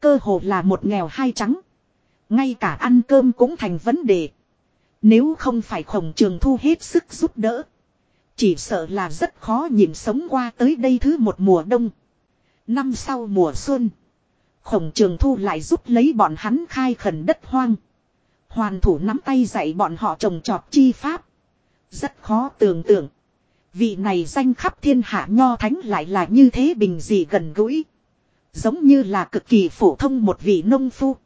Cơ hồ là một nghèo hai trắng. Ngay cả ăn cơm cũng thành vấn đề. Nếu không phải khổng trường thu hết sức giúp đỡ. Chỉ sợ là rất khó nhìn sống qua tới đây thứ một mùa đông. Năm sau mùa xuân. Khổng trường thu lại giúp lấy bọn hắn khai khẩn đất hoang. Hoàn thủ nắm tay dạy bọn họ trồng trọt chi pháp. Rất khó tưởng tượng. Vị này danh khắp thiên hạ nho thánh lại là như thế bình dị gần gũi. Giống như là cực kỳ phổ thông một vị nông phu.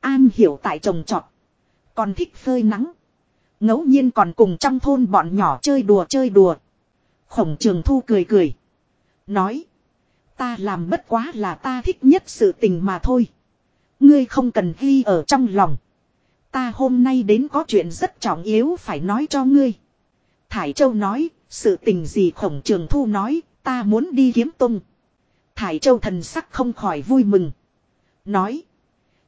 An hiểu tại trồng trọt. Còn thích phơi nắng. ngẫu nhiên còn cùng trong thôn bọn nhỏ chơi đùa chơi đùa. Khổng trường thu cười cười. Nói. Ta làm bất quá là ta thích nhất sự tình mà thôi. Ngươi không cần ghi ở trong lòng. Ta hôm nay đến có chuyện rất trọng yếu phải nói cho ngươi. Thải Châu nói, sự tình gì khổng trường thu nói, ta muốn đi kiếm tung. Thải Châu thần sắc không khỏi vui mừng. Nói,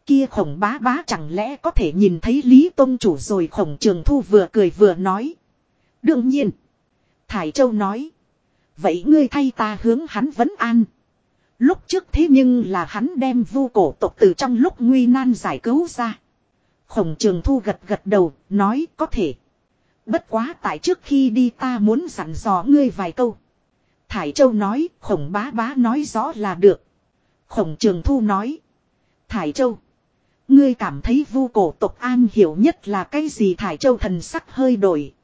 kia khổng bá bá chẳng lẽ có thể nhìn thấy Lý Tông chủ rồi khổng trường thu vừa cười vừa nói. Đương nhiên. Thải Châu nói, vậy ngươi thay ta hướng hắn vấn an. Lúc trước thế nhưng là hắn đem vu cổ tộc từ trong lúc nguy nan giải cứu ra. Khổng trường thu gật gật đầu, nói có thể. Bất quá tại trước khi đi ta muốn dặn dò ngươi vài câu. Thải Châu nói, khổng bá bá nói rõ là được. Khổng trường thu nói. Thải Châu. Ngươi cảm thấy vu cổ tộc an hiểu nhất là cái gì Thải Châu thần sắc hơi đổi.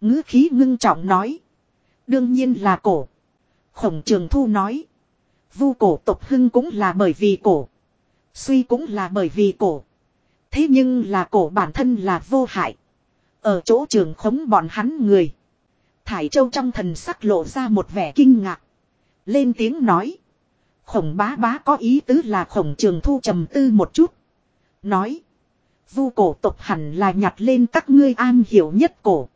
ngữ khí ngưng trọng nói. Đương nhiên là cổ. Khổng trường thu nói. Vu cổ tộc hưng cũng là bởi vì cổ. Suy cũng là bởi vì cổ. Thế nhưng là cổ bản thân là vô hại. Ở chỗ trường khống bọn hắn người. Thải Châu trong thần sắc lộ ra một vẻ kinh ngạc. Lên tiếng nói. Khổng bá bá có ý tứ là khổng trường thu trầm tư một chút. Nói. Vu cổ tộc hẳn là nhặt lên các ngươi an hiểu nhất cổ.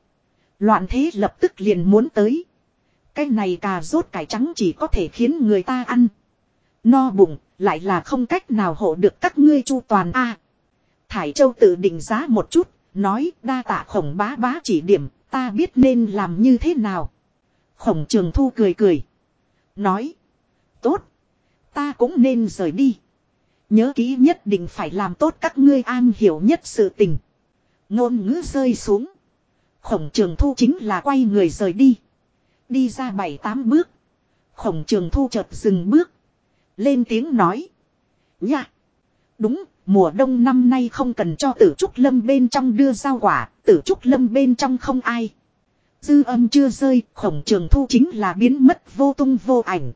Loạn thế lập tức liền muốn tới. Cái này cà rốt cải trắng chỉ có thể khiến người ta ăn. No bụng, lại là không cách nào hộ được các ngươi chu toàn a. Thải Châu tự định giá một chút, nói đa tạ khổng bá bá chỉ điểm, ta biết nên làm như thế nào. Khổng trường thu cười cười. Nói, tốt, ta cũng nên rời đi. Nhớ kỹ nhất định phải làm tốt các ngươi an hiểu nhất sự tình. Ngôn ngữ rơi xuống. Khổng trường thu chính là quay người rời đi. Đi ra bảy tám bước. Khổng trường thu chợt dừng bước. Lên tiếng nói. Nha. Đúng, mùa đông năm nay không cần cho tử trúc lâm bên trong đưa giao quả, tử trúc lâm bên trong không ai. Dư âm chưa rơi, khổng trường thu chính là biến mất vô tung vô ảnh.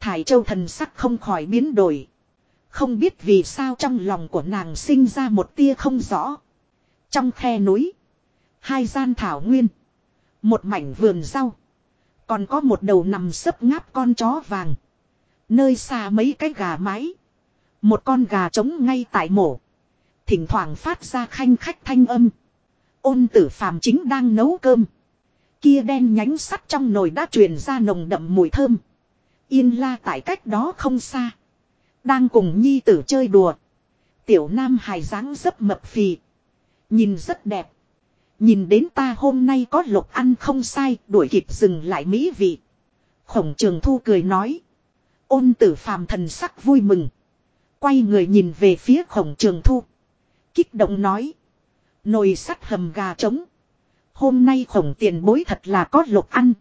Thải Châu thần sắc không khỏi biến đổi. Không biết vì sao trong lòng của nàng sinh ra một tia không rõ. Trong khe núi. Hai gian thảo nguyên. Một mảnh vườn rau. Còn có một đầu nằm sấp ngáp con chó vàng. Nơi xa mấy cái gà mái. Một con gà trống ngay tại mổ. Thỉnh thoảng phát ra khanh khách thanh âm. Ôn tử phàm chính đang nấu cơm. Kia đen nhánh sắt trong nồi đã truyền ra nồng đậm mùi thơm. Yên la tại cách đó không xa. Đang cùng nhi tử chơi đùa. Tiểu nam hài dáng dấp mập phì. Nhìn rất đẹp. Nhìn đến ta hôm nay có lục ăn không sai, đuổi kịp dừng lại mỹ vị. Khổng trường thu cười nói. Ôn tử phàm thần sắc vui mừng. Quay người nhìn về phía khổng trường thu. Kích động nói. Nồi sắt hầm gà trống. Hôm nay khổng tiền bối thật là có lục ăn.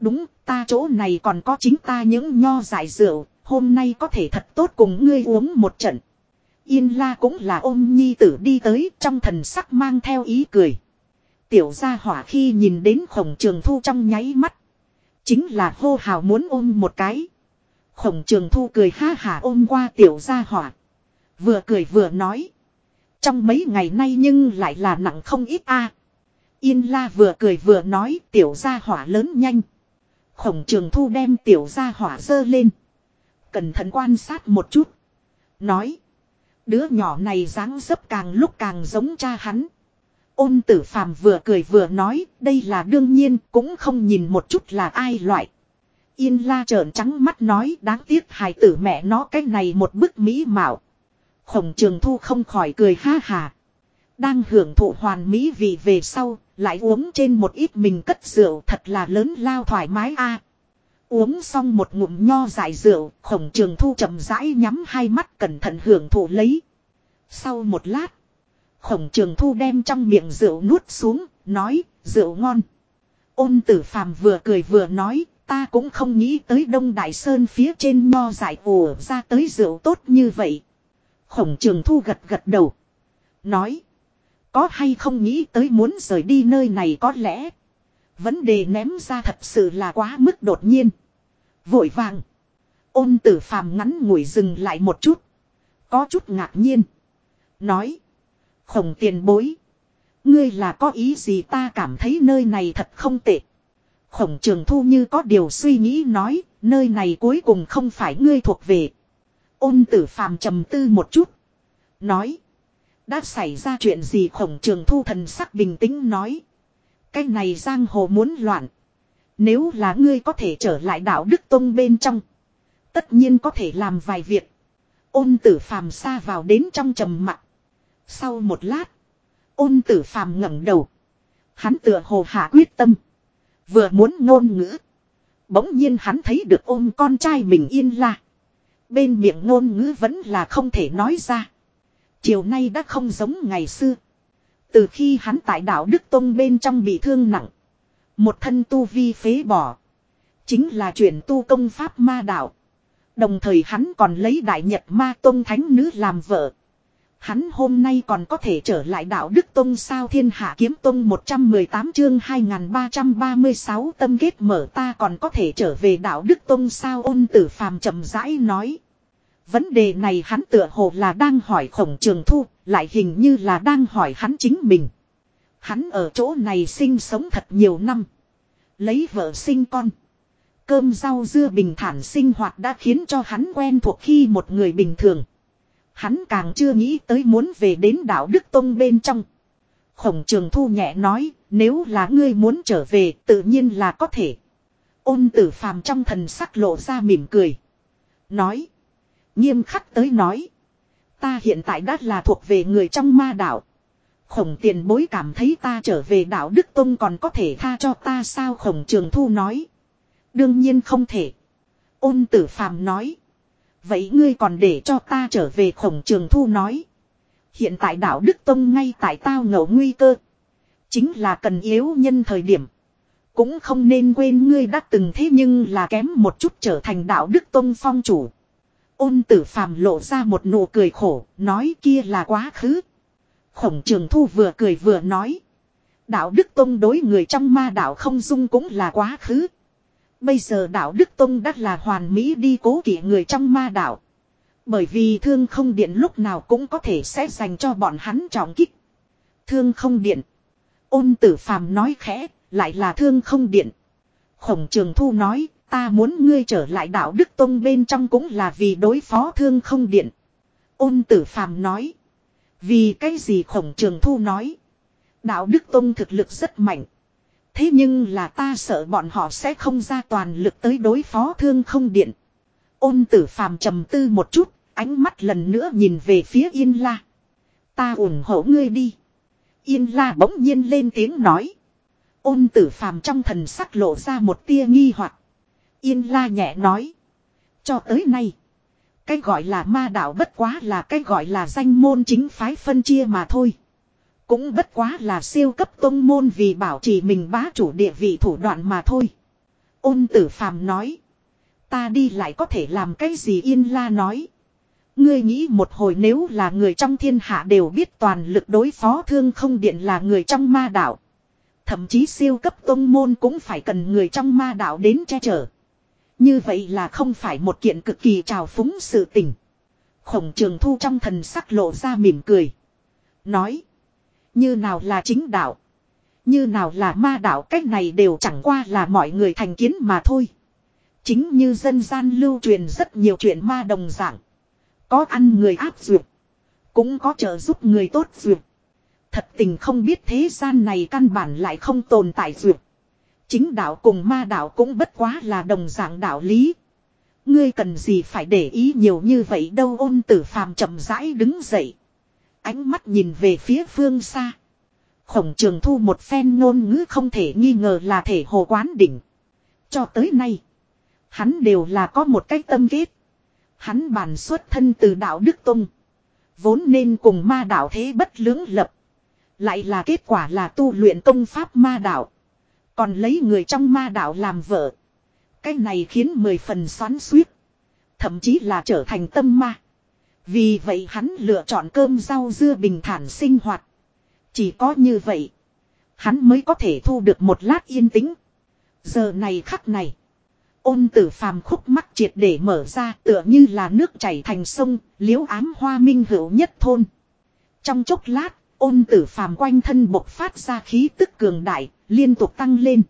Đúng, ta chỗ này còn có chính ta những nho giải rượu, hôm nay có thể thật tốt cùng ngươi uống một trận. Yên la cũng là ôm nhi tử đi tới trong thần sắc mang theo ý cười. Tiểu gia hỏa khi nhìn đến khổng trường thu trong nháy mắt. Chính là hô hào muốn ôm một cái. Khổng trường thu cười ha hả ôm qua tiểu gia hỏa. Vừa cười vừa nói. Trong mấy ngày nay nhưng lại là nặng không ít a. Yên la vừa cười vừa nói tiểu gia hỏa lớn nhanh. Khổng trường thu đem tiểu gia hỏa dơ lên. Cẩn thận quan sát một chút. Nói. Đứa nhỏ này dáng dấp càng lúc càng giống cha hắn. Ôn tử phàm vừa cười vừa nói, đây là đương nhiên, cũng không nhìn một chút là ai loại. Yên la trợn trắng mắt nói đáng tiếc hài tử mẹ nó cái này một bức mỹ mạo. Khổng trường thu không khỏi cười ha hà. Đang hưởng thụ hoàn mỹ vì về sau, lại uống trên một ít mình cất rượu thật là lớn lao thoải mái a. Uống xong một ngụm nho giải rượu, khổng trường thu chậm rãi nhắm hai mắt cẩn thận hưởng thụ lấy. Sau một lát, khổng trường thu đem trong miệng rượu nuốt xuống, nói, rượu ngon. Ôn tử phàm vừa cười vừa nói, ta cũng không nghĩ tới Đông Đại Sơn phía trên nho giải ùa ra tới rượu tốt như vậy. Khổng trường thu gật gật đầu. Nói, có hay không nghĩ tới muốn rời đi nơi này có lẽ. Vấn đề ném ra thật sự là quá mức đột nhiên. Vội vàng. Ôn tử phàm ngắn ngủi dừng lại một chút. Có chút ngạc nhiên. Nói. Khổng tiền bối. Ngươi là có ý gì ta cảm thấy nơi này thật không tệ. Khổng trường thu như có điều suy nghĩ nói. Nơi này cuối cùng không phải ngươi thuộc về. Ôn tử phàm trầm tư một chút. Nói. Đã xảy ra chuyện gì khổng trường thu thần sắc bình tĩnh nói. Cái này giang hồ muốn loạn. Nếu là ngươi có thể trở lại đạo Đức Tông bên trong. Tất nhiên có thể làm vài việc. Ôn tử phàm xa vào đến trong trầm mặc. Sau một lát. Ôn tử phàm ngẩng đầu. Hắn tựa hồ hạ quyết tâm. Vừa muốn ngôn ngữ. Bỗng nhiên hắn thấy được ôm con trai mình yên la. Bên miệng ngôn ngữ vẫn là không thể nói ra. Chiều nay đã không giống ngày xưa. Từ khi hắn tại đảo Đức Tông bên trong bị thương nặng. Một thân tu vi phế bỏ. Chính là chuyển tu công pháp ma đạo. Đồng thời hắn còn lấy đại nhật ma tông thánh nữ làm vợ. Hắn hôm nay còn có thể trở lại đạo Đức Tông sao thiên hạ kiếm tông 118 chương 2336 tâm kết mở ta còn có thể trở về đạo Đức Tông sao ôn tử phàm chậm rãi nói. Vấn đề này hắn tựa hồ là đang hỏi khổng trường thu, lại hình như là đang hỏi hắn chính mình. Hắn ở chỗ này sinh sống thật nhiều năm. Lấy vợ sinh con. Cơm rau dưa bình thản sinh hoạt đã khiến cho hắn quen thuộc khi một người bình thường. Hắn càng chưa nghĩ tới muốn về đến đảo Đức Tông bên trong. Khổng trường thu nhẹ nói, nếu là ngươi muốn trở về tự nhiên là có thể. Ôn tử phàm trong thần sắc lộ ra mỉm cười. Nói. Nghiêm khắc tới nói. Ta hiện tại đã là thuộc về người trong ma đảo. Khổng tiền bối cảm thấy ta trở về đảo Đức Tông còn có thể tha cho ta sao khổng trường thu nói. Đương nhiên không thể. Ôn tử phàm nói. Vậy ngươi còn để cho ta trở về khổng trường thu nói. Hiện tại đạo Đức Tông ngay tại tao ngẫu nguy cơ. Chính là cần yếu nhân thời điểm. Cũng không nên quên ngươi đã từng thế nhưng là kém một chút trở thành đạo Đức Tông phong chủ. Ôn tử phàm lộ ra một nụ cười khổ, nói kia là quá khứ. Khổng trường thu vừa cười vừa nói. Đạo đức tông đối người trong ma đạo không dung cũng là quá khứ. Bây giờ đạo Đức Tông đã là hoàn mỹ đi cố kỵ người trong ma đạo. Bởi vì thương không điện lúc nào cũng có thể sẽ dành cho bọn hắn trọng kích. Thương không điện. Ôn tử phàm nói khẽ, lại là thương không điện. Khổng trường thu nói, ta muốn ngươi trở lại đạo Đức Tông bên trong cũng là vì đối phó thương không điện. Ôn tử phàm nói. Vì cái gì khổng trường thu nói. Đạo Đức Tông thực lực rất mạnh. Thế nhưng là ta sợ bọn họ sẽ không ra toàn lực tới đối phó thương không điện. Ôn tử phàm trầm tư một chút, ánh mắt lần nữa nhìn về phía Yên La. Ta ủng hộ ngươi đi. Yên La bỗng nhiên lên tiếng nói. Ôn tử phàm trong thần sắc lộ ra một tia nghi hoặc. Yên La nhẹ nói. Cho tới nay. Cái gọi là ma đạo bất quá là cái gọi là danh môn chính phái phân chia mà thôi. Cũng bất quá là siêu cấp tôn môn vì bảo trì mình bá chủ địa vị thủ đoạn mà thôi. Ôn tử phàm nói. Ta đi lại có thể làm cái gì yên la nói. Ngươi nghĩ một hồi nếu là người trong thiên hạ đều biết toàn lực đối phó thương không điện là người trong ma đạo. Thậm chí siêu cấp tôn môn cũng phải cần người trong ma đạo đến che chở. Như vậy là không phải một kiện cực kỳ trào phúng sự tình. Khổng trường thu trong thần sắc lộ ra mỉm cười. Nói. Như nào là chính đạo. Như nào là ma đạo cách này đều chẳng qua là mọi người thành kiến mà thôi. Chính như dân gian lưu truyền rất nhiều chuyện ma đồng dạng. Có ăn người áp duyệt. Cũng có trợ giúp người tốt duyệt. Thật tình không biết thế gian này căn bản lại không tồn tại duyệt. Chính đạo cùng ma đạo cũng bất quá là đồng dạng đạo lý. Ngươi cần gì phải để ý nhiều như vậy đâu ôn tử phàm chậm rãi đứng dậy. Ánh mắt nhìn về phía phương xa. Khổng trường thu một phen ngôn ngữ không thể nghi ngờ là thể hồ quán đỉnh. Cho tới nay. Hắn đều là có một cách tâm kết. Hắn bản xuất thân từ đạo Đức Tông. Vốn nên cùng ma đạo thế bất lưỡng lập. Lại là kết quả là tu luyện công pháp ma đạo. Còn lấy người trong ma đạo làm vợ. Cái này khiến mười phần xoắn suýt. Thậm chí là trở thành tâm ma. Vì vậy hắn lựa chọn cơm rau dưa bình thản sinh hoạt. Chỉ có như vậy. Hắn mới có thể thu được một lát yên tĩnh. Giờ này khắc này. Ôn tử phàm khúc mắc triệt để mở ra tựa như là nước chảy thành sông, liếu ám hoa minh hữu nhất thôn. Trong chốc lát, ôn tử phàm quanh thân bộc phát ra khí tức cường đại, liên tục tăng lên.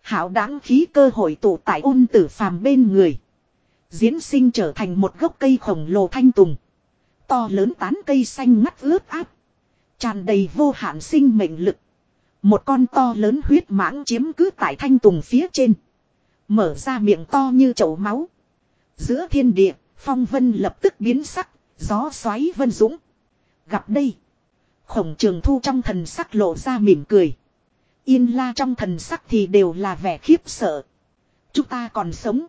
Hảo đáng khí cơ hội tụ tại ôn tử phàm bên người. Diễn sinh trở thành một gốc cây khổng lồ thanh tùng. To lớn tán cây xanh ngắt ướt áp. tràn đầy vô hạn sinh mệnh lực. Một con to lớn huyết mãng chiếm cứ tại thanh tùng phía trên. Mở ra miệng to như chậu máu. Giữa thiên địa, phong vân lập tức biến sắc, gió xoáy vân dũng. Gặp đây. Khổng trường thu trong thần sắc lộ ra mỉm cười. Yên la trong thần sắc thì đều là vẻ khiếp sợ. Chúng ta còn sống.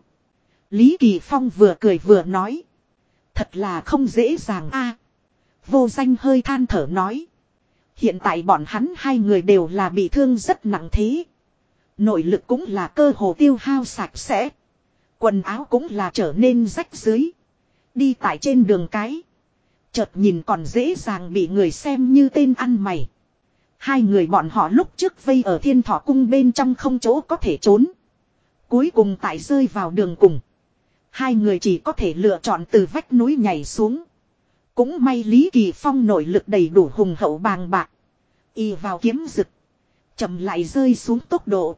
Lý Kỳ Phong vừa cười vừa nói. Thật là không dễ dàng a. vô danh hơi than thở nói. Hiện tại bọn hắn hai người đều là bị thương rất nặng thế. Nội lực cũng là cơ hồ tiêu hao sạch sẽ. Quần áo cũng là trở nên rách dưới. Đi tại trên đường cái. Chợt nhìn còn dễ dàng bị người xem như tên ăn mày. Hai người bọn họ lúc trước vây ở thiên thọ cung bên trong không chỗ có thể trốn. Cuối cùng tại rơi vào đường cùng. Hai người chỉ có thể lựa chọn từ vách núi nhảy xuống. Cũng may Lý Kỳ Phong nội lực đầy đủ hùng hậu bàng bạc. Y vào kiếm rực. chậm lại rơi xuống tốc độ.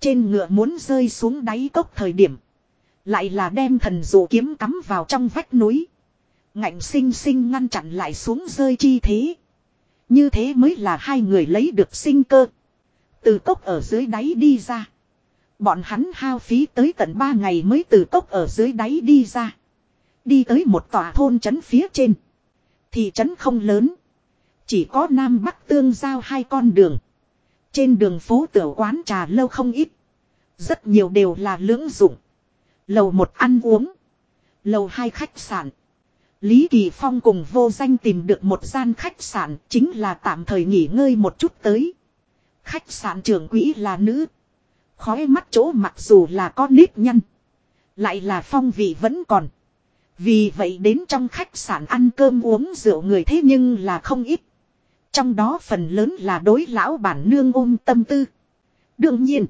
Trên ngựa muốn rơi xuống đáy cốc thời điểm. Lại là đem thần dụ kiếm cắm vào trong vách núi. Ngạnh sinh sinh ngăn chặn lại xuống rơi chi thế. Như thế mới là hai người lấy được sinh cơ. Từ cốc ở dưới đáy đi ra. Bọn hắn hao phí tới tận ba ngày mới từ cốc ở dưới đáy đi ra. Đi tới một tòa thôn trấn phía trên. Thị trấn không lớn. Chỉ có Nam Bắc tương giao hai con đường. Trên đường phố tiểu quán trà lâu không ít. Rất nhiều đều là lưỡng dụng. Lầu một ăn uống. Lầu hai khách sạn. Lý Kỳ Phong cùng vô danh tìm được một gian khách sạn, chính là tạm thời nghỉ ngơi một chút tới. Khách sạn trưởng quỹ là nữ. Khói mắt chỗ mặc dù là có nếp nhăn. Lại là phong vị vẫn còn. Vì vậy đến trong khách sạn ăn cơm uống rượu người thế nhưng là không ít. Trong đó phần lớn là đối lão bản nương ôm tâm tư. Đương nhiên.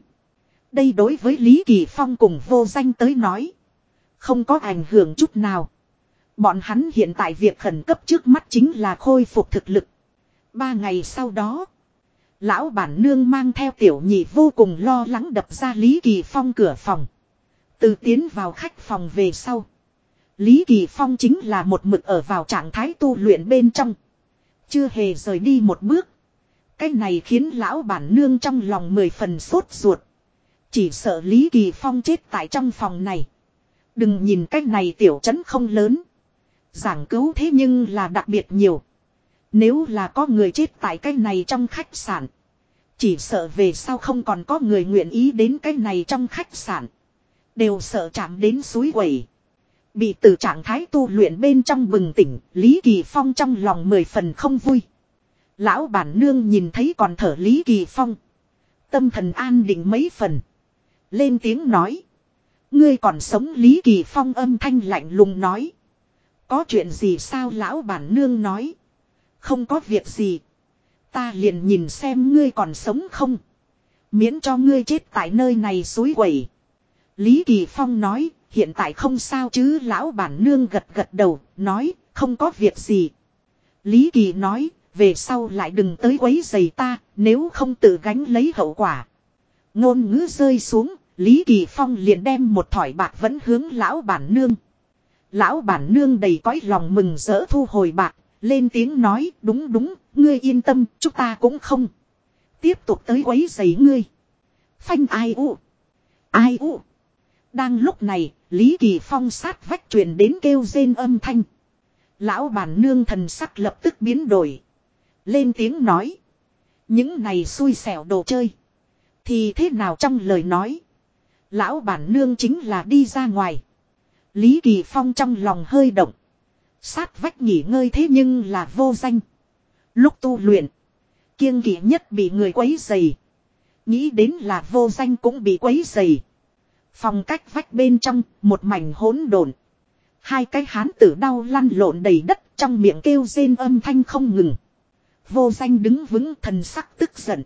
Đây đối với Lý Kỳ Phong cùng vô danh tới nói. Không có ảnh hưởng chút nào. Bọn hắn hiện tại việc khẩn cấp trước mắt chính là khôi phục thực lực. Ba ngày sau đó. Lão bản nương mang theo tiểu nhị vô cùng lo lắng đập ra Lý Kỳ Phong cửa phòng. Từ tiến vào khách phòng về sau. Lý Kỳ Phong chính là một mực ở vào trạng thái tu luyện bên trong. Chưa hề rời đi một bước. Cái này khiến lão bản nương trong lòng mười phần sốt ruột. Chỉ sợ Lý Kỳ Phong chết tại trong phòng này. Đừng nhìn cái này tiểu trấn không lớn. Giảng cứu thế nhưng là đặc biệt nhiều. Nếu là có người chết tại cái này trong khách sạn. Chỉ sợ về sau không còn có người nguyện ý đến cái này trong khách sạn. Đều sợ chạm đến suối quẩy. Bị từ trạng thái tu luyện bên trong bừng tỉnh, Lý Kỳ Phong trong lòng mười phần không vui. Lão bản nương nhìn thấy còn thở Lý Kỳ Phong. Tâm thần an định mấy phần. Lên tiếng nói. Ngươi còn sống Lý Kỳ Phong âm thanh lạnh lùng nói. Có chuyện gì sao lão bản nương nói. Không có việc gì. Ta liền nhìn xem ngươi còn sống không. Miễn cho ngươi chết tại nơi này suối quẩy. Lý Kỳ Phong nói, hiện tại không sao chứ lão bản nương gật gật đầu, nói, không có việc gì. Lý Kỳ nói, về sau lại đừng tới quấy giày ta, nếu không tự gánh lấy hậu quả. Ngôn ngữ rơi xuống, Lý Kỳ Phong liền đem một thỏi bạc vẫn hướng lão bản nương. Lão bản nương đầy cõi lòng mừng rỡ thu hồi bạc, lên tiếng nói đúng đúng, ngươi yên tâm, chúng ta cũng không. Tiếp tục tới quấy giày ngươi. Phanh ai u. Ai u. Đang lúc này, Lý Kỳ Phong sát vách truyền đến kêu rên âm thanh. Lão bản nương thần sắc lập tức biến đổi. Lên tiếng nói. Những này xui xẻo đồ chơi. Thì thế nào trong lời nói. Lão bản nương chính là đi ra ngoài. Lý Kỳ Phong trong lòng hơi động. Sát vách nghỉ ngơi thế nhưng là vô danh. Lúc tu luyện. Kiêng kỵ nhất bị người quấy dày. Nghĩ đến là vô danh cũng bị quấy dày. Phòng cách vách bên trong, một mảnh hỗn độn. Hai cái hán tử đau lăn lộn đầy đất trong miệng kêu rên âm thanh không ngừng. Vô danh đứng vững thần sắc tức giận.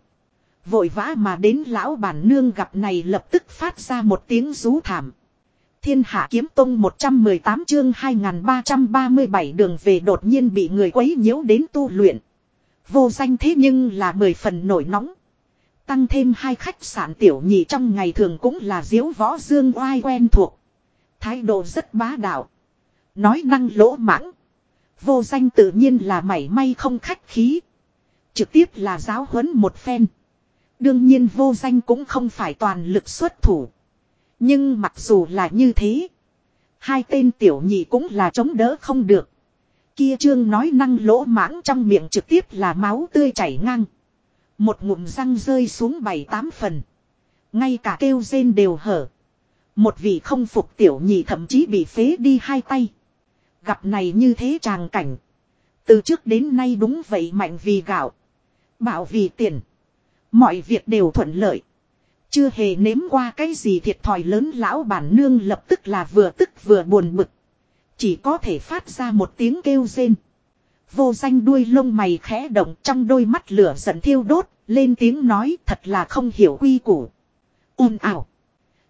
Vội vã mà đến lão bản nương gặp này lập tức phát ra một tiếng rú thảm. Thiên hạ kiếm tông 118 chương 2337 đường về đột nhiên bị người quấy nhiễu đến tu luyện. Vô danh thế nhưng là mười phần nổi nóng. Tăng thêm hai khách sạn tiểu nhị trong ngày thường cũng là diếu võ dương oai quen thuộc. Thái độ rất bá đạo. Nói năng lỗ mãng. Vô danh tự nhiên là mảy may không khách khí. Trực tiếp là giáo huấn một phen. Đương nhiên vô danh cũng không phải toàn lực xuất thủ. Nhưng mặc dù là như thế. Hai tên tiểu nhị cũng là chống đỡ không được. Kia trương nói năng lỗ mãng trong miệng trực tiếp là máu tươi chảy ngang. Một ngụm răng rơi xuống bảy tám phần. Ngay cả kêu rên đều hở. Một vị không phục tiểu nhị thậm chí bị phế đi hai tay. Gặp này như thế tràng cảnh. Từ trước đến nay đúng vậy mạnh vì gạo. Bảo vì tiền. Mọi việc đều thuận lợi. Chưa hề nếm qua cái gì thiệt thòi lớn lão bản nương lập tức là vừa tức vừa buồn bực. Chỉ có thể phát ra một tiếng kêu rên. Vô danh đuôi lông mày khẽ động trong đôi mắt lửa giận thiêu đốt, lên tiếng nói thật là không hiểu quy củ. ồn ảo.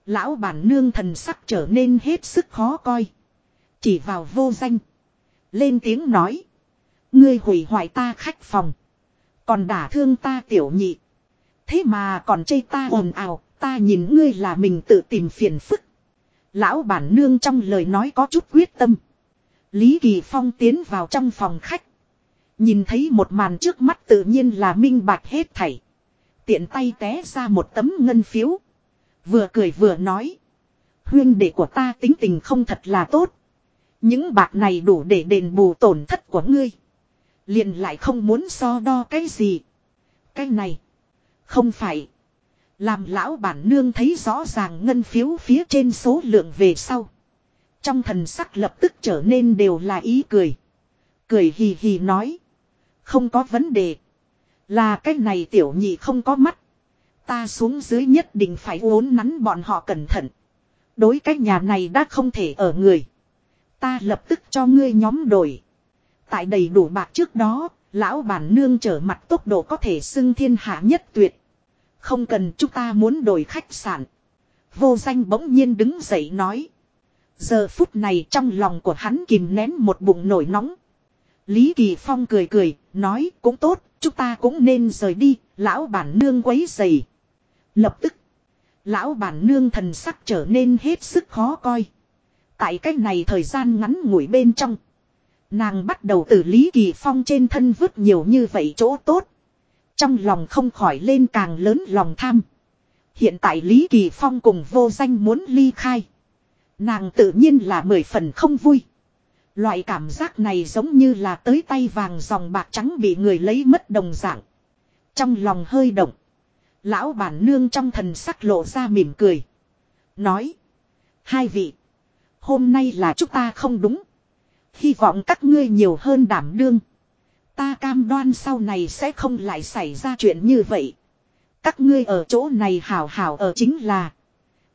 Lão bản nương thần sắc trở nên hết sức khó coi. Chỉ vào vô danh. Lên tiếng nói. Ngươi hủy hoại ta khách phòng. Còn đả thương ta tiểu nhị. Thế mà còn chê ta ồn ào, ta nhìn ngươi là mình tự tìm phiền phức. Lão bản nương trong lời nói có chút quyết tâm. Lý Kỳ Phong tiến vào trong phòng khách. Nhìn thấy một màn trước mắt tự nhiên là minh bạch hết thảy. Tiện tay té ra một tấm ngân phiếu. Vừa cười vừa nói. Huyên đệ của ta tính tình không thật là tốt. Những bạc này đủ để đền bù tổn thất của ngươi. liền lại không muốn so đo cái gì. Cái này. Không phải. Làm lão bản nương thấy rõ ràng ngân phiếu phía trên số lượng về sau. Trong thần sắc lập tức trở nên đều là ý cười. Cười hì hì nói. Không có vấn đề. Là cái này tiểu nhị không có mắt. Ta xuống dưới nhất định phải uốn nắn bọn họ cẩn thận. Đối cái nhà này đã không thể ở người. Ta lập tức cho ngươi nhóm đổi. Tại đầy đủ bạc trước đó, lão bản nương trở mặt tốc độ có thể xưng thiên hạ nhất tuyệt. Không cần chúng ta muốn đổi khách sạn. Vô danh bỗng nhiên đứng dậy nói. Giờ phút này trong lòng của hắn kìm nén một bụng nổi nóng. Lý Kỳ Phong cười cười, nói cũng tốt, chúng ta cũng nên rời đi, lão bản nương quấy dày. Lập tức, lão bản nương thần sắc trở nên hết sức khó coi. Tại cách này thời gian ngắn ngủi bên trong. Nàng bắt đầu từ Lý Kỳ Phong trên thân vứt nhiều như vậy chỗ tốt. Trong lòng không khỏi lên càng lớn lòng tham. Hiện tại Lý Kỳ Phong cùng vô danh muốn ly khai. Nàng tự nhiên là mười phần không vui. Loại cảm giác này giống như là tới tay vàng dòng bạc trắng bị người lấy mất đồng dạng. Trong lòng hơi động. Lão bản nương trong thần sắc lộ ra mỉm cười. Nói. Hai vị. Hôm nay là chúng ta không đúng. Hy vọng các ngươi nhiều hơn đảm đương. Ta cam đoan sau này sẽ không lại xảy ra chuyện như vậy. Các ngươi ở chỗ này hảo hảo ở chính là.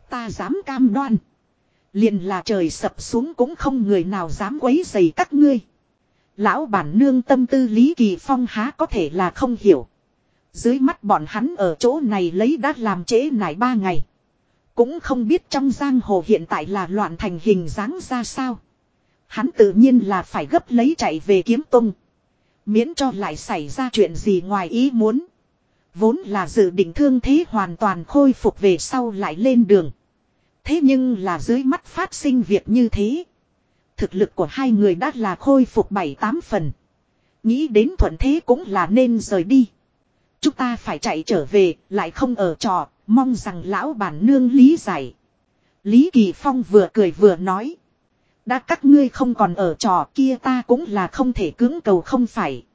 Ta dám cam đoan. Liền là trời sập xuống cũng không người nào dám quấy dày các ngươi. Lão bản nương tâm tư Lý Kỳ Phong há có thể là không hiểu. Dưới mắt bọn hắn ở chỗ này lấy đã làm trễ nải ba ngày. Cũng không biết trong giang hồ hiện tại là loạn thành hình dáng ra sao. Hắn tự nhiên là phải gấp lấy chạy về kiếm tung. Miễn cho lại xảy ra chuyện gì ngoài ý muốn. Vốn là dự định thương thế hoàn toàn khôi phục về sau lại lên đường. Thế nhưng là dưới mắt phát sinh việc như thế. Thực lực của hai người đã là khôi phục bảy tám phần. Nghĩ đến thuận thế cũng là nên rời đi. Chúng ta phải chạy trở về, lại không ở trò, mong rằng lão bản nương lý giải. Lý Kỳ Phong vừa cười vừa nói. Đã các ngươi không còn ở trò kia ta cũng là không thể cưỡng cầu không phải.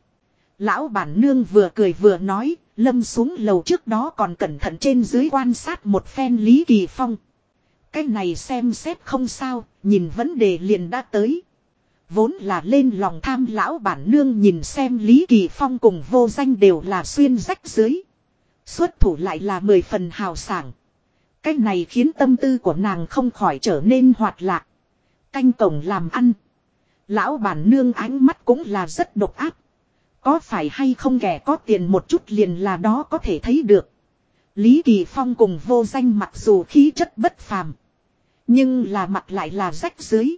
Lão bản nương vừa cười vừa nói, lâm xuống lầu trước đó còn cẩn thận trên dưới quan sát một phen Lý Kỳ Phong. Cái này xem xét không sao, nhìn vấn đề liền đã tới. Vốn là lên lòng tham lão bản nương nhìn xem Lý Kỳ Phong cùng vô danh đều là xuyên rách dưới. Xuất thủ lại là mười phần hào sảng. Cái này khiến tâm tư của nàng không khỏi trở nên hoạt lạc. Canh cổng làm ăn. Lão bản nương ánh mắt cũng là rất độc áp. Có phải hay không kẻ có tiền một chút liền là đó có thể thấy được. Lý Kỳ Phong cùng vô danh mặc dù khí chất bất phàm. Nhưng là mặt lại là rách dưới.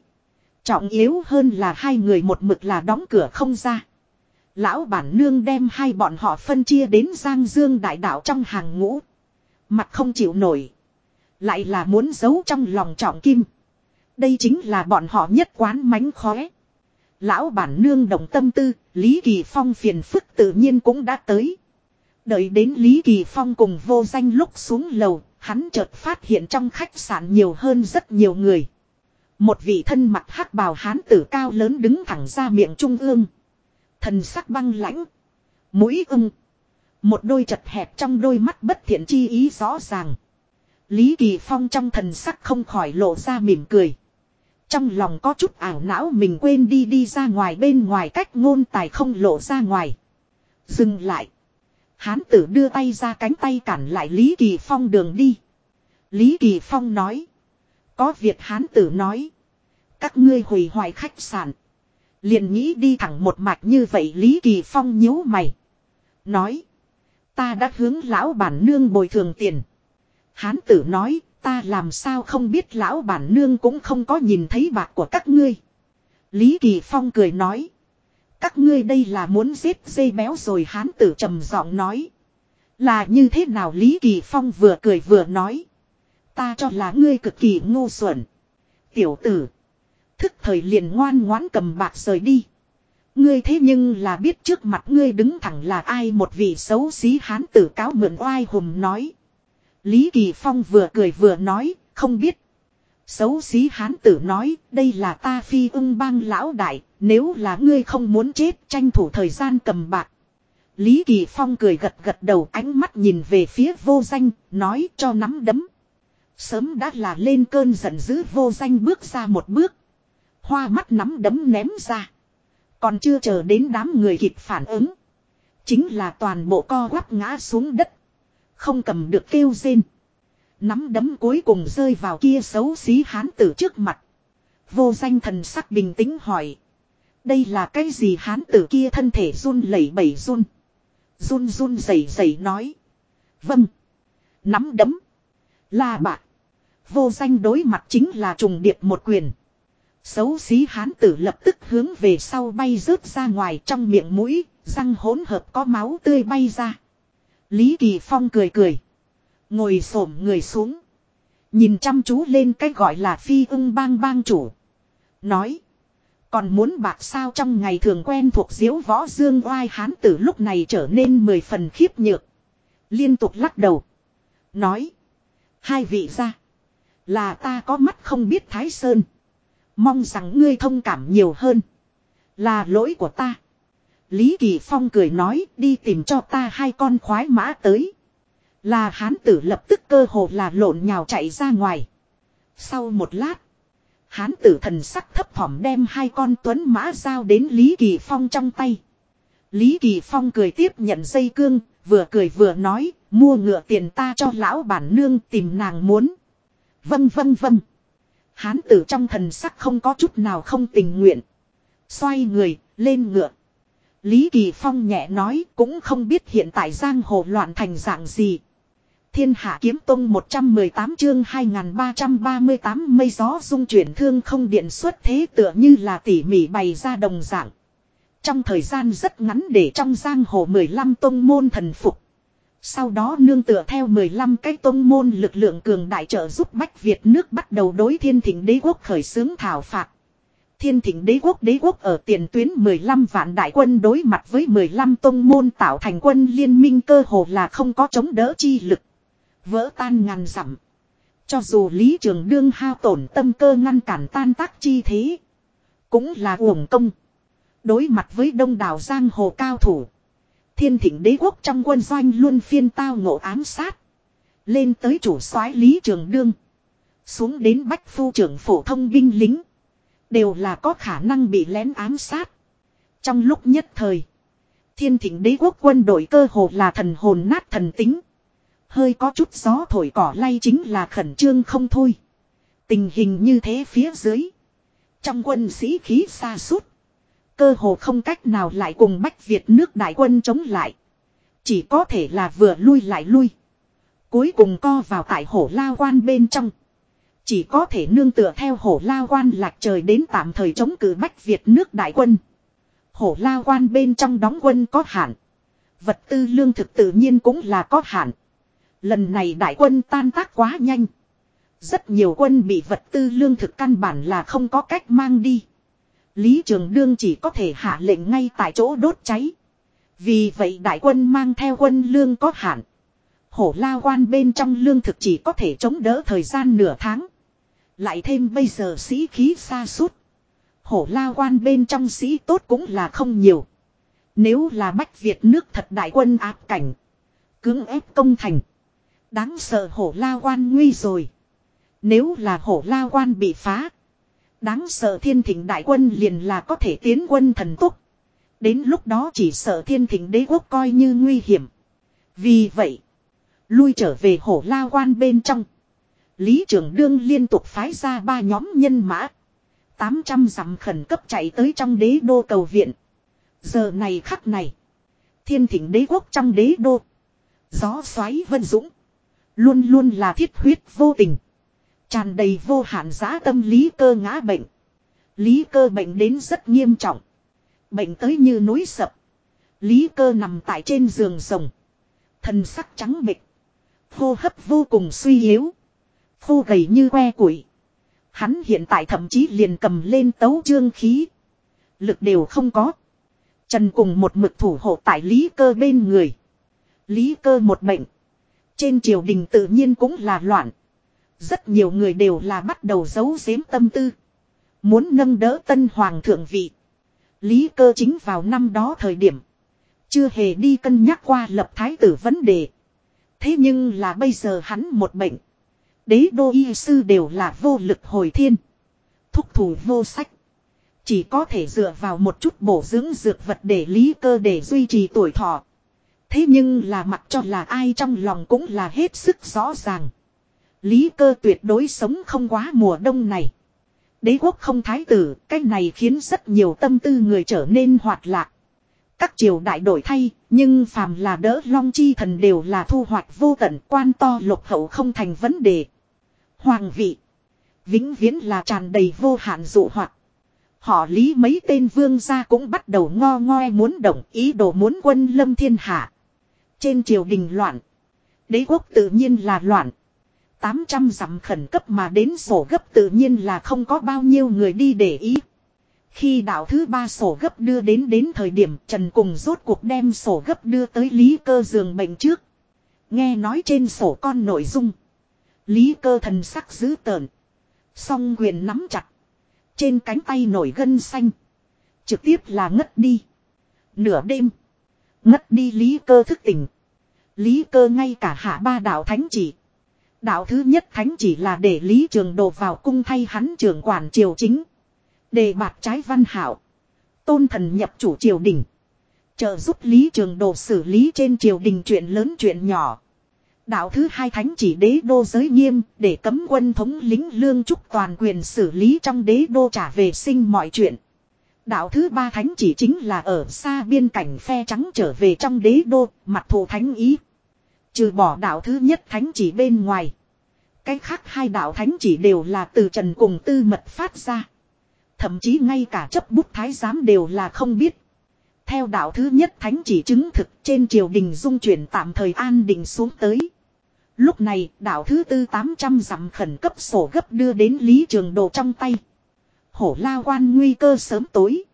Trọng yếu hơn là hai người một mực là đóng cửa không ra. Lão bản nương đem hai bọn họ phân chia đến Giang Dương đại đạo trong hàng ngũ. Mặt không chịu nổi. Lại là muốn giấu trong lòng trọng kim. Đây chính là bọn họ nhất quán mánh khóe. Lão bản nương đồng tâm tư, Lý Kỳ Phong phiền phức tự nhiên cũng đã tới. Đợi đến Lý Kỳ Phong cùng vô danh lúc xuống lầu, hắn chợt phát hiện trong khách sạn nhiều hơn rất nhiều người. Một vị thân mặt hắc bào hán tử cao lớn đứng thẳng ra miệng trung ương. Thần sắc băng lãnh. Mũi ưng. Một đôi chật hẹp trong đôi mắt bất thiện chi ý rõ ràng. Lý Kỳ Phong trong thần sắc không khỏi lộ ra mỉm cười. Trong lòng có chút ảo não mình quên đi đi ra ngoài bên ngoài cách ngôn tài không lộ ra ngoài. Dừng lại. Hán tử đưa tay ra cánh tay cản lại Lý Kỳ Phong đường đi. Lý Kỳ Phong nói. Có việc hán tử nói. Các ngươi hủy hoại khách sạn. Liền nghĩ đi thẳng một mạch như vậy Lý Kỳ Phong nhíu mày. Nói. Ta đã hướng lão bản nương bồi thường tiền. Hán tử nói ta làm sao không biết lão bản nương cũng không có nhìn thấy bạc của các ngươi. Lý Kỳ Phong cười nói. Các ngươi đây là muốn giết dây béo rồi hán tử trầm giọng nói. Là như thế nào Lý Kỳ Phong vừa cười vừa nói. Ta cho là ngươi cực kỳ ngu xuẩn. Tiểu tử. Thức thời liền ngoan ngoãn cầm bạc rời đi. Ngươi thế nhưng là biết trước mặt ngươi đứng thẳng là ai một vị xấu xí hán tử cáo mượn oai hùng nói. Lý Kỳ Phong vừa cười vừa nói, không biết. Xấu xí hán tử nói, đây là ta phi ưng bang lão đại, nếu là ngươi không muốn chết tranh thủ thời gian cầm bạc. Lý Kỳ Phong cười gật gật đầu ánh mắt nhìn về phía vô danh, nói cho nắm đấm. Sớm đã là lên cơn giận dữ vô danh bước ra một bước. Hoa mắt nắm đấm ném ra. Còn chưa chờ đến đám người kịp phản ứng. Chính là toàn bộ co quắp ngã xuống đất. Không cầm được kêu rên. Nắm đấm cuối cùng rơi vào kia xấu xí hán tử trước mặt. Vô danh thần sắc bình tĩnh hỏi. Đây là cái gì hán tử kia thân thể run lẩy bẩy run. Run run rẩy rẩy nói. Vâng. Nắm đấm. Là bạn Vô danh đối mặt chính là trùng điệp một quyền. Xấu xí hán tử lập tức hướng về sau bay rớt ra ngoài trong miệng mũi, răng hỗn hợp có máu tươi bay ra. Lý Kỳ Phong cười cười. Ngồi xổm người xuống. Nhìn chăm chú lên cái gọi là phi ưng bang bang chủ. Nói. Còn muốn bạc sao trong ngày thường quen thuộc diễu võ dương oai hán tử lúc này trở nên mười phần khiếp nhược. Liên tục lắc đầu. Nói. Hai vị ra. Là ta có mắt không biết Thái Sơn. Mong rằng ngươi thông cảm nhiều hơn. Là lỗi của ta. Lý Kỳ Phong cười nói đi tìm cho ta hai con khoái mã tới. Là hán tử lập tức cơ hồ là lộn nhào chạy ra ngoài. Sau một lát. Hán tử thần sắc thấp thỏm đem hai con tuấn mã giao đến Lý Kỳ Phong trong tay. Lý Kỳ Phong cười tiếp nhận dây cương, vừa cười vừa nói, mua ngựa tiền ta cho lão bản nương tìm nàng muốn. Vâng vâng vâng. Hán tử trong thần sắc không có chút nào không tình nguyện. Xoay người, lên ngựa. Lý Kỳ Phong nhẹ nói cũng không biết hiện tại giang hồ loạn thành dạng gì. Thiên hạ kiếm tông 118 chương 2338 mây gió dung chuyển thương không điện xuất thế tựa như là tỉ mỉ bày ra đồng dạng. Trong thời gian rất ngắn để trong giang hồ 15 tông môn thần phục. Sau đó nương tựa theo 15 cái tông môn lực lượng cường đại trợ giúp Bách Việt nước bắt đầu đối thiên thỉnh đế quốc khởi xướng thảo phạt. Thiên thỉnh đế quốc đế quốc ở tiền tuyến 15 vạn đại quân đối mặt với 15 tông môn tạo thành quân liên minh cơ hồ là không có chống đỡ chi lực. Vỡ tan ngàn dặm. Cho dù Lý Trường Đương hao tổn tâm cơ ngăn cản tan tác chi thế. Cũng là uổng công. Đối mặt với đông đảo giang hồ cao thủ. Thiên thỉnh đế quốc trong quân doanh luôn phiên tao ngộ ám sát. Lên tới chủ soái Lý Trường Đương. Xuống đến bách phu trưởng phổ thông binh lính. Đều là có khả năng bị lén ám sát. Trong lúc nhất thời. Thiên thỉnh đế quốc quân đội cơ hồ là thần hồn nát thần tính. Hơi có chút gió thổi cỏ lay chính là khẩn trương không thôi. Tình hình như thế phía dưới. Trong quân sĩ khí xa suốt. Cơ hồ không cách nào lại cùng Bách Việt nước đại quân chống lại. Chỉ có thể là vừa lui lại lui. Cuối cùng co vào tại hổ lao quan bên trong. Chỉ có thể nương tựa theo hổ lao quan lạc trời đến tạm thời chống cử Bách Việt nước đại quân. Hổ lao quan bên trong đóng quân có hạn. Vật tư lương thực tự nhiên cũng là có hạn. Lần này đại quân tan tác quá nhanh. Rất nhiều quân bị vật tư lương thực căn bản là không có cách mang đi. Lý Trường Đương chỉ có thể hạ lệnh ngay tại chỗ đốt cháy. Vì vậy đại quân mang theo quân lương có hạn. Hổ la quan bên trong lương thực chỉ có thể chống đỡ thời gian nửa tháng. Lại thêm bây giờ sĩ khí xa suốt. Hổ la quan bên trong sĩ tốt cũng là không nhiều. Nếu là Bách Việt nước thật đại quân áp cảnh. Cưỡng ép công thành. Đáng sợ hổ la quan nguy rồi. Nếu là hổ la quan bị phá. Đáng sợ thiên thỉnh đại quân liền là có thể tiến quân thần tốc. Đến lúc đó chỉ sợ thiên thỉnh đế quốc coi như nguy hiểm. Vì vậy. Lui trở về hổ la quan bên trong. Lý trưởng đương liên tục phái ra ba nhóm nhân mã. 800 dặm khẩn cấp chạy tới trong đế đô cầu viện. Giờ này khắc này. Thiên thỉnh đế quốc trong đế đô. Gió xoáy vân dũng. Luôn luôn là thiết huyết vô tình. Tràn đầy vô hạn giá tâm lý cơ ngã bệnh. Lý cơ bệnh đến rất nghiêm trọng. Bệnh tới như núi sập. Lý cơ nằm tại trên giường rồng. Thần sắc trắng bệch. Hô hấp vô cùng suy yếu. Khô gầy như que củi. Hắn hiện tại thậm chí liền cầm lên tấu trương khí. Lực đều không có. Trần cùng một mực thủ hộ tại lý cơ bên người. Lý cơ một bệnh. Trên triều đình tự nhiên cũng là loạn. Rất nhiều người đều là bắt đầu giấu giếm tâm tư. Muốn nâng đỡ tân hoàng thượng vị. Lý cơ chính vào năm đó thời điểm. Chưa hề đi cân nhắc qua lập thái tử vấn đề. Thế nhưng là bây giờ hắn một bệnh. Đế đô y sư đều là vô lực hồi thiên. Thúc thủ vô sách. Chỉ có thể dựa vào một chút bổ dưỡng dược vật để lý cơ để duy trì tuổi thọ. Thế nhưng là mặc cho là ai trong lòng cũng là hết sức rõ ràng. Lý cơ tuyệt đối sống không quá mùa đông này. Đế quốc không thái tử, cái này khiến rất nhiều tâm tư người trở nên hoạt lạc. Các triều đại đổi thay, nhưng phàm là đỡ long chi thần đều là thu hoạch vô tận quan to lục hậu không thành vấn đề. Hoàng vị. Vĩnh viễn là tràn đầy vô hạn dụ hoặc. Họ lý mấy tên vương gia cũng bắt đầu ngo ngoe muốn động ý đồ muốn quân lâm thiên hạ. Trên triều đình loạn. Đế quốc tự nhiên là loạn. 800 dặm khẩn cấp mà đến sổ gấp tự nhiên là không có bao nhiêu người đi để ý. Khi đạo thứ ba sổ gấp đưa đến đến thời điểm, Trần cùng rốt cuộc đem sổ gấp đưa tới Lý cơ giường bệnh trước. Nghe nói trên sổ con nội dung. Lý cơ thần sắc dữ tợn. Song quyền nắm chặt. Trên cánh tay nổi gân xanh. Trực tiếp là ngất đi. Nửa đêm. Ngất đi lý cơ thức tỉnh. Lý cơ ngay cả hạ ba đạo thánh chỉ. Đạo thứ nhất thánh chỉ là để Lý Trường Đồ vào cung thay hắn trưởng quản triều chính. Đề bạc trái văn hảo. Tôn thần nhập chủ triều đình. Trợ giúp Lý Trường Đồ xử lý trên triều đình chuyện lớn chuyện nhỏ. Đạo thứ hai thánh chỉ đế đô giới nghiêm để cấm quân thống lính lương trúc toàn quyền xử lý trong đế đô trả về sinh mọi chuyện. Đạo thứ ba thánh chỉ chính là ở xa biên cảnh phe trắng trở về trong đế đô, mặt thù thánh ý. Trừ bỏ đạo thứ nhất thánh chỉ bên ngoài. Cái khác hai đạo thánh chỉ đều là từ trần cùng tư mật phát ra. Thậm chí ngay cả chấp bút thái giám đều là không biết. Theo đạo thứ nhất thánh chỉ chứng thực trên triều đình dung chuyển tạm thời an định xuống tới. Lúc này, đạo thứ tư 800 dặm khẩn cấp sổ gấp đưa đến Lý Trường Đồ trong tay. Hổ lao quan nguy cơ sớm tối.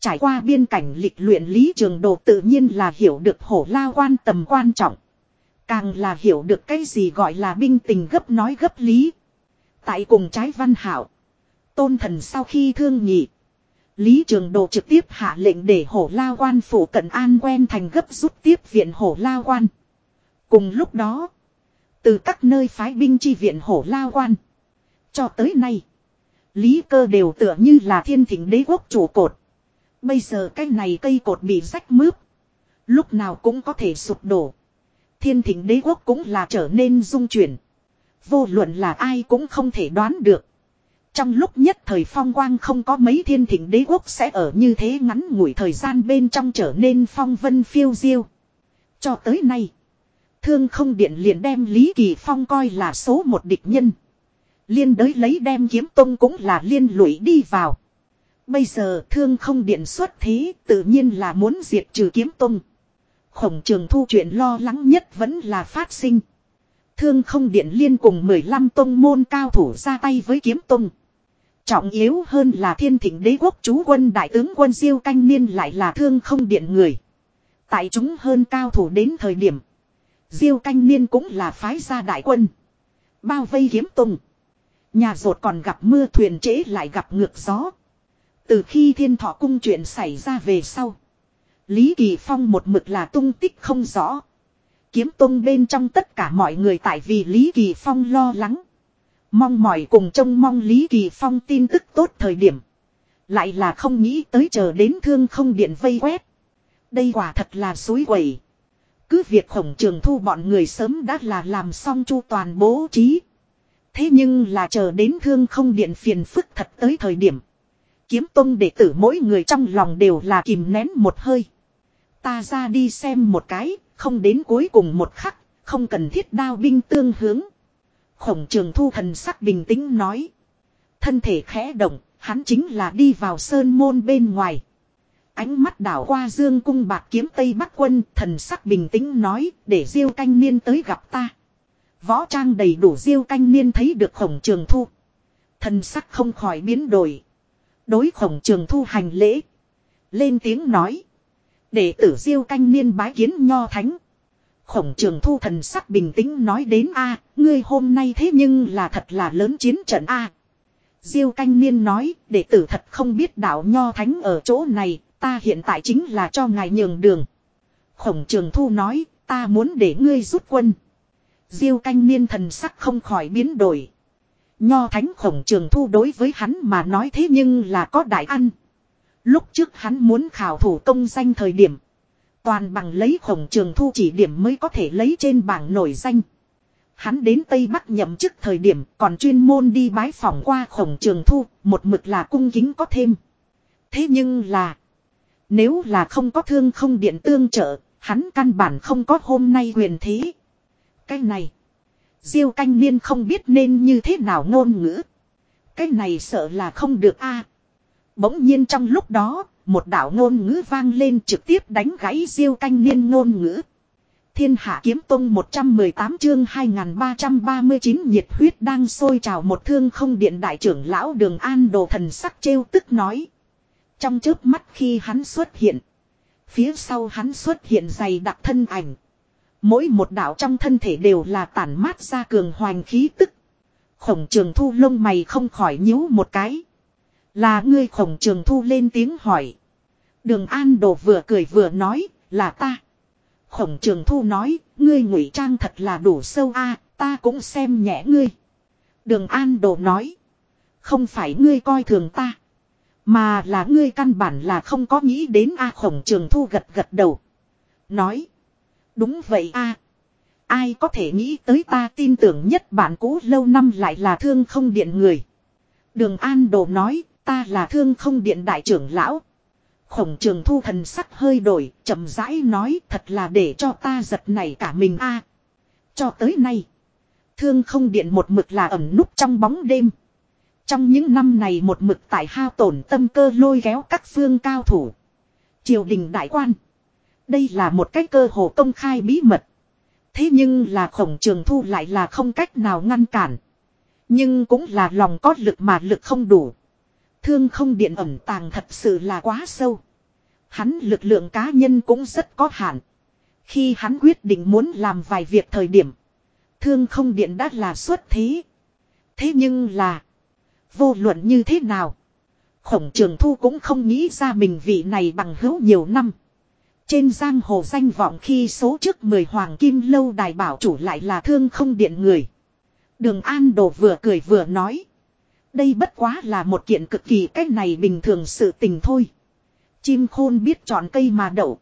Trải qua biên cảnh lịch luyện Lý Trường Đồ tự nhiên là hiểu được hổ lao quan tầm quan trọng. Càng là hiểu được cái gì gọi là binh tình gấp nói gấp lý. Tại cùng trái văn hảo. Tôn thần sau khi thương nhị. Lý Trường Đồ trực tiếp hạ lệnh để hổ lao quan phủ cận an quen thành gấp rút tiếp viện hổ lao quan. Cùng lúc đó. Từ các nơi phái binh chi viện hổ lao quan. Cho tới nay. Lý cơ đều tựa như là thiên thỉnh đế quốc chủ cột. Bây giờ cái này cây cột bị rách mướp. Lúc nào cũng có thể sụp đổ. Thiên thỉnh đế quốc cũng là trở nên dung chuyển. Vô luận là ai cũng không thể đoán được. Trong lúc nhất thời phong quang không có mấy thiên thỉnh đế quốc sẽ ở như thế ngắn ngủi thời gian bên trong trở nên phong vân phiêu diêu. Cho tới nay. Thương không điện liền đem Lý Kỳ Phong coi là số một địch nhân. Liên đới lấy đem kiếm tông cũng là liên lụy đi vào. Bây giờ thương không điện xuất thế, tự nhiên là muốn diệt trừ kiếm tông. Khổng trường thu chuyện lo lắng nhất vẫn là phát sinh. Thương không điện liên cùng 15 tông môn cao thủ ra tay với kiếm tông. Trọng yếu hơn là thiên Thịnh đế quốc chú quân đại tướng quân diêu canh niên lại là thương không điện người. Tại chúng hơn cao thủ đến thời điểm. Diêu canh niên cũng là phái gia đại quân. Bao vây kiếm tùng Nhà rột còn gặp mưa thuyền trễ lại gặp ngược gió. Từ khi thiên thọ cung chuyện xảy ra về sau. Lý Kỳ Phong một mực là tung tích không rõ. Kiếm tông bên trong tất cả mọi người tại vì Lý Kỳ Phong lo lắng. Mong mỏi cùng trông mong Lý Kỳ Phong tin tức tốt thời điểm. Lại là không nghĩ tới chờ đến thương không điện vây quét. Đây quả thật là suối quẩy. Cứ việc khổng trường thu bọn người sớm đã là làm xong chu toàn bố trí. Thế nhưng là chờ đến thương không điện phiền phức thật tới thời điểm. Kiếm tông đệ tử mỗi người trong lòng đều là kìm nén một hơi. Ta ra đi xem một cái, không đến cuối cùng một khắc, không cần thiết đao binh tương hướng. Khổng trường thu thần sắc bình tĩnh nói. Thân thể khẽ động, hắn chính là đi vào sơn môn bên ngoài. Ánh mắt đảo qua dương cung bạc kiếm tây bắc quân, thần sắc bình tĩnh nói, để diêu canh niên tới gặp ta. Võ trang đầy đủ diêu canh niên thấy được khổng trường thu. Thần sắc không khỏi biến đổi. Đối khổng trường thu hành lễ. Lên tiếng nói. Đệ tử diêu canh niên bái kiến nho thánh. Khổng trường thu thần sắc bình tĩnh nói đến a ngươi hôm nay thế nhưng là thật là lớn chiến trận a Diêu canh niên nói, đệ tử thật không biết đạo nho thánh ở chỗ này, ta hiện tại chính là cho ngài nhường đường. Khổng trường thu nói, ta muốn để ngươi rút quân. Diêu canh niên thần sắc không khỏi biến đổi. Nho thánh khổng trường thu đối với hắn mà nói thế nhưng là có đại ăn. Lúc trước hắn muốn khảo thủ công danh thời điểm. Toàn bằng lấy khổng trường thu chỉ điểm mới có thể lấy trên bảng nổi danh. Hắn đến Tây Bắc nhậm chức thời điểm còn chuyên môn đi bái phỏng qua khổng trường thu, một mực là cung kính có thêm. Thế nhưng là, nếu là không có thương không điện tương trợ, hắn căn bản không có hôm nay quyền thế. Cái này, Diêu canh niên không biết nên như thế nào ngôn ngữ. Cái này sợ là không được a. Bỗng nhiên trong lúc đó, một đạo ngôn ngữ vang lên trực tiếp đánh gãy diêu canh niên ngôn ngữ. Thiên hạ kiếm tông 118 chương 2339 nhiệt huyết đang sôi trào một thương không điện đại trưởng lão đường an đồ thần sắc trêu tức nói. Trong trước mắt khi hắn xuất hiện. Phía sau hắn xuất hiện dày đặc thân ảnh. Mỗi một đạo trong thân thể đều là tản mát ra cường hoành khí tức. Khổng trường thu lông mày không khỏi nhíu một cái. Là ngươi khổng trường thu lên tiếng hỏi. Đường an đồ vừa cười vừa nói là ta. Khổng trường thu nói, ngươi ngụy trang thật là đủ sâu a, ta cũng xem nhẹ ngươi. Đường an đồ nói, không phải ngươi coi thường ta. Mà là ngươi căn bản là không có nghĩ đến a khổng trường thu gật gật đầu. Nói, đúng vậy a Ai có thể nghĩ tới ta tin tưởng nhất bạn cũ lâu năm lại là thương không điện người. Đường An Đồ nói, ta là thương không điện đại trưởng lão. Khổng trường thu thần sắc hơi đổi, chậm rãi nói thật là để cho ta giật này cả mình a. cho tới nay, thương không điện một mực là ẩn núp trong bóng đêm. Trong những năm này một mực tại hao tổn tâm cơ lôi kéo các phương cao thủ. Triều đình đại quan. Đây là một cái cơ hồ công khai bí mật. Thế nhưng là khổng trường thu lại là không cách nào ngăn cản. Nhưng cũng là lòng có lực mà lực không đủ. Thương không điện ẩm tàng thật sự là quá sâu. Hắn lực lượng cá nhân cũng rất có hạn. Khi hắn quyết định muốn làm vài việc thời điểm. Thương không điện đã là xuất thế. Thế nhưng là. Vô luận như thế nào. Khổng trường thu cũng không nghĩ ra mình vị này bằng hữu nhiều năm. Trên giang hồ danh vọng khi số trước 10 hoàng kim lâu đài bảo chủ lại là thương không điện người. Đường An Đồ vừa cười vừa nói. Đây bất quá là một kiện cực kỳ cách này bình thường sự tình thôi. Chim khôn biết chọn cây mà đậu.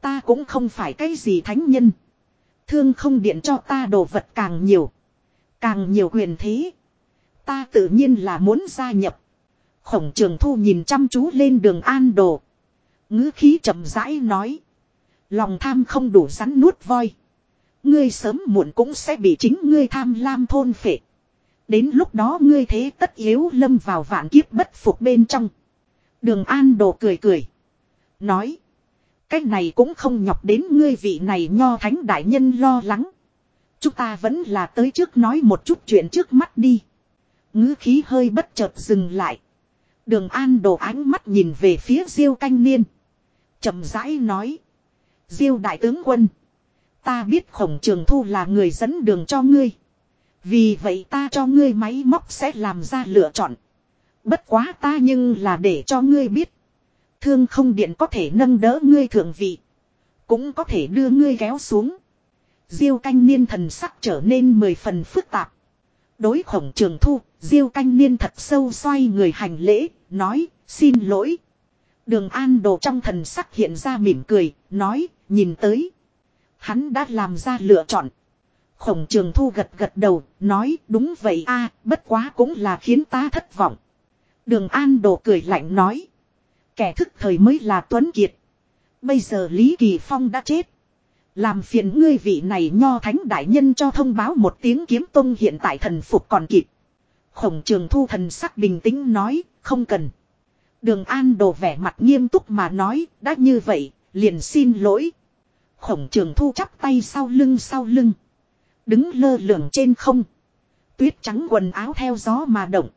Ta cũng không phải cái gì thánh nhân. Thương không điện cho ta đồ vật càng nhiều. Càng nhiều quyền thế. Ta tự nhiên là muốn gia nhập. Khổng trường thu nhìn chăm chú lên đường an đồ. ngữ khí chậm rãi nói. Lòng tham không đủ rắn nuốt voi. Ngươi sớm muộn cũng sẽ bị chính ngươi tham lam thôn phệ. Đến lúc đó ngươi thế tất yếu lâm vào vạn kiếp bất phục bên trong. Đường An Đồ cười cười. Nói. Cái này cũng không nhọc đến ngươi vị này nho thánh đại nhân lo lắng. Chúng ta vẫn là tới trước nói một chút chuyện trước mắt đi ngữ khí hơi bất chợt dừng lại. Đường An Đồ ánh mắt nhìn về phía Diêu Canh Niên. chậm rãi nói. Diêu đại tướng quân. Ta biết khổng trường thu là người dẫn đường cho ngươi. Vì vậy ta cho ngươi máy móc sẽ làm ra lựa chọn. Bất quá ta nhưng là để cho ngươi biết. Thương không điện có thể nâng đỡ ngươi thượng vị. Cũng có thể đưa ngươi kéo xuống. Diêu canh niên thần sắc trở nên mười phần phức tạp. Đối khổng trường thu, diêu canh niên thật sâu xoay người hành lễ, nói, xin lỗi. Đường an đồ trong thần sắc hiện ra mỉm cười, nói, nhìn tới. Hắn đã làm ra lựa chọn. Khổng trường thu gật gật đầu, nói đúng vậy a bất quá cũng là khiến ta thất vọng. Đường An Đồ cười lạnh nói. Kẻ thức thời mới là Tuấn Kiệt. Bây giờ Lý Kỳ Phong đã chết. Làm phiền ngươi vị này nho thánh đại nhân cho thông báo một tiếng kiếm tông hiện tại thần phục còn kịp. Khổng trường thu thần sắc bình tĩnh nói, không cần. Đường An Đồ vẻ mặt nghiêm túc mà nói, đã như vậy, liền xin lỗi. Khổng trường thu chắp tay sau lưng sau lưng. Đứng lơ lửng trên không. Tuyết trắng quần áo theo gió mà động.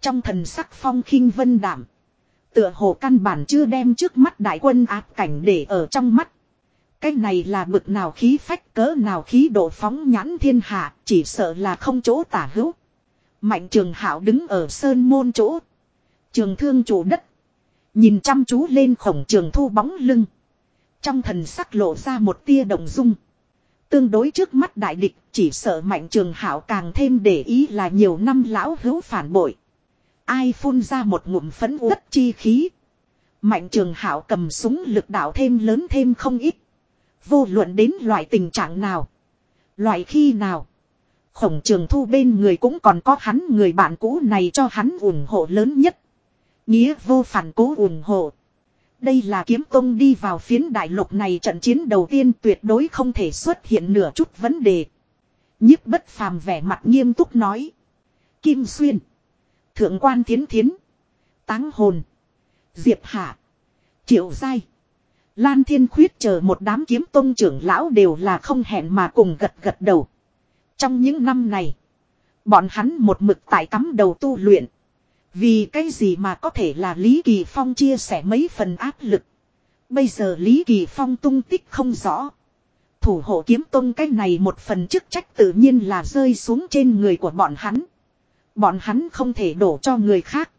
Trong thần sắc phong khinh vân đảm. Tựa hồ căn bản chưa đem trước mắt đại quân áp cảnh để ở trong mắt. Cái này là bực nào khí phách cỡ nào khí độ phóng nhãn thiên hạ, chỉ sợ là không chỗ tả hữu. Mạnh trường hảo đứng ở sơn môn chỗ. Trường thương chủ đất. Nhìn chăm chú lên khổng trường thu bóng lưng. Trong thần sắc lộ ra một tia động dung. Tương đối trước mắt đại địch, chỉ sợ mạnh trường hảo càng thêm để ý là nhiều năm lão hữu phản bội. Ai phun ra một ngụm phấn đất chi khí. Mạnh trường hảo cầm súng lực đạo thêm lớn thêm không ít. Vô luận đến loại tình trạng nào. Loại khi nào. Khổng trường thu bên người cũng còn có hắn, người bạn cũ này cho hắn ủng hộ lớn nhất. Nghĩa vô phản cố ủng hộ. Đây là kiếm tông đi vào phiến đại lục này trận chiến đầu tiên, tuyệt đối không thể xuất hiện nửa chút vấn đề. Nhiếp bất phàm vẻ mặt nghiêm túc nói. Kim Xuyên. Thượng quan thiến thiến. Táng hồn. Diệp Hạ. Triệu Giai. Lan Thiên Khuyết chờ một đám kiếm tông trưởng lão đều là không hẹn mà cùng gật gật đầu. Trong những năm này. Bọn hắn một mực tại cắm đầu tu luyện. Vì cái gì mà có thể là Lý Kỳ Phong chia sẻ mấy phần áp lực. Bây giờ Lý Kỳ Phong tung tích không rõ. Thủ hộ kiếm tông cái này một phần chức trách tự nhiên là rơi xuống trên người của bọn hắn. Bọn hắn không thể đổ cho người khác.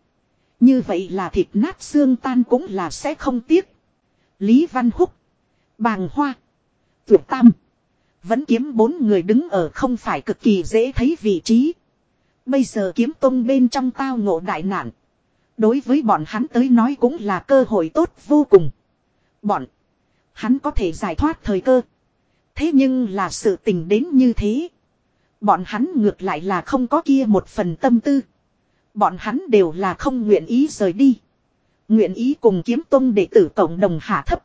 Như vậy là thịt nát xương tan cũng là sẽ không tiếc. Lý Văn Húc. Bàng Hoa. Tuyệt Tam. Vẫn kiếm bốn người đứng ở không phải cực kỳ dễ thấy vị trí. Bây giờ kiếm tông bên trong tao ngộ đại nạn. Đối với bọn hắn tới nói cũng là cơ hội tốt vô cùng. Bọn. Hắn có thể giải thoát thời cơ. Thế nhưng là sự tình đến như thế. Bọn hắn ngược lại là không có kia một phần tâm tư. Bọn hắn đều là không nguyện ý rời đi. Nguyện ý cùng kiếm tông đệ tử cộng đồng hạ thấp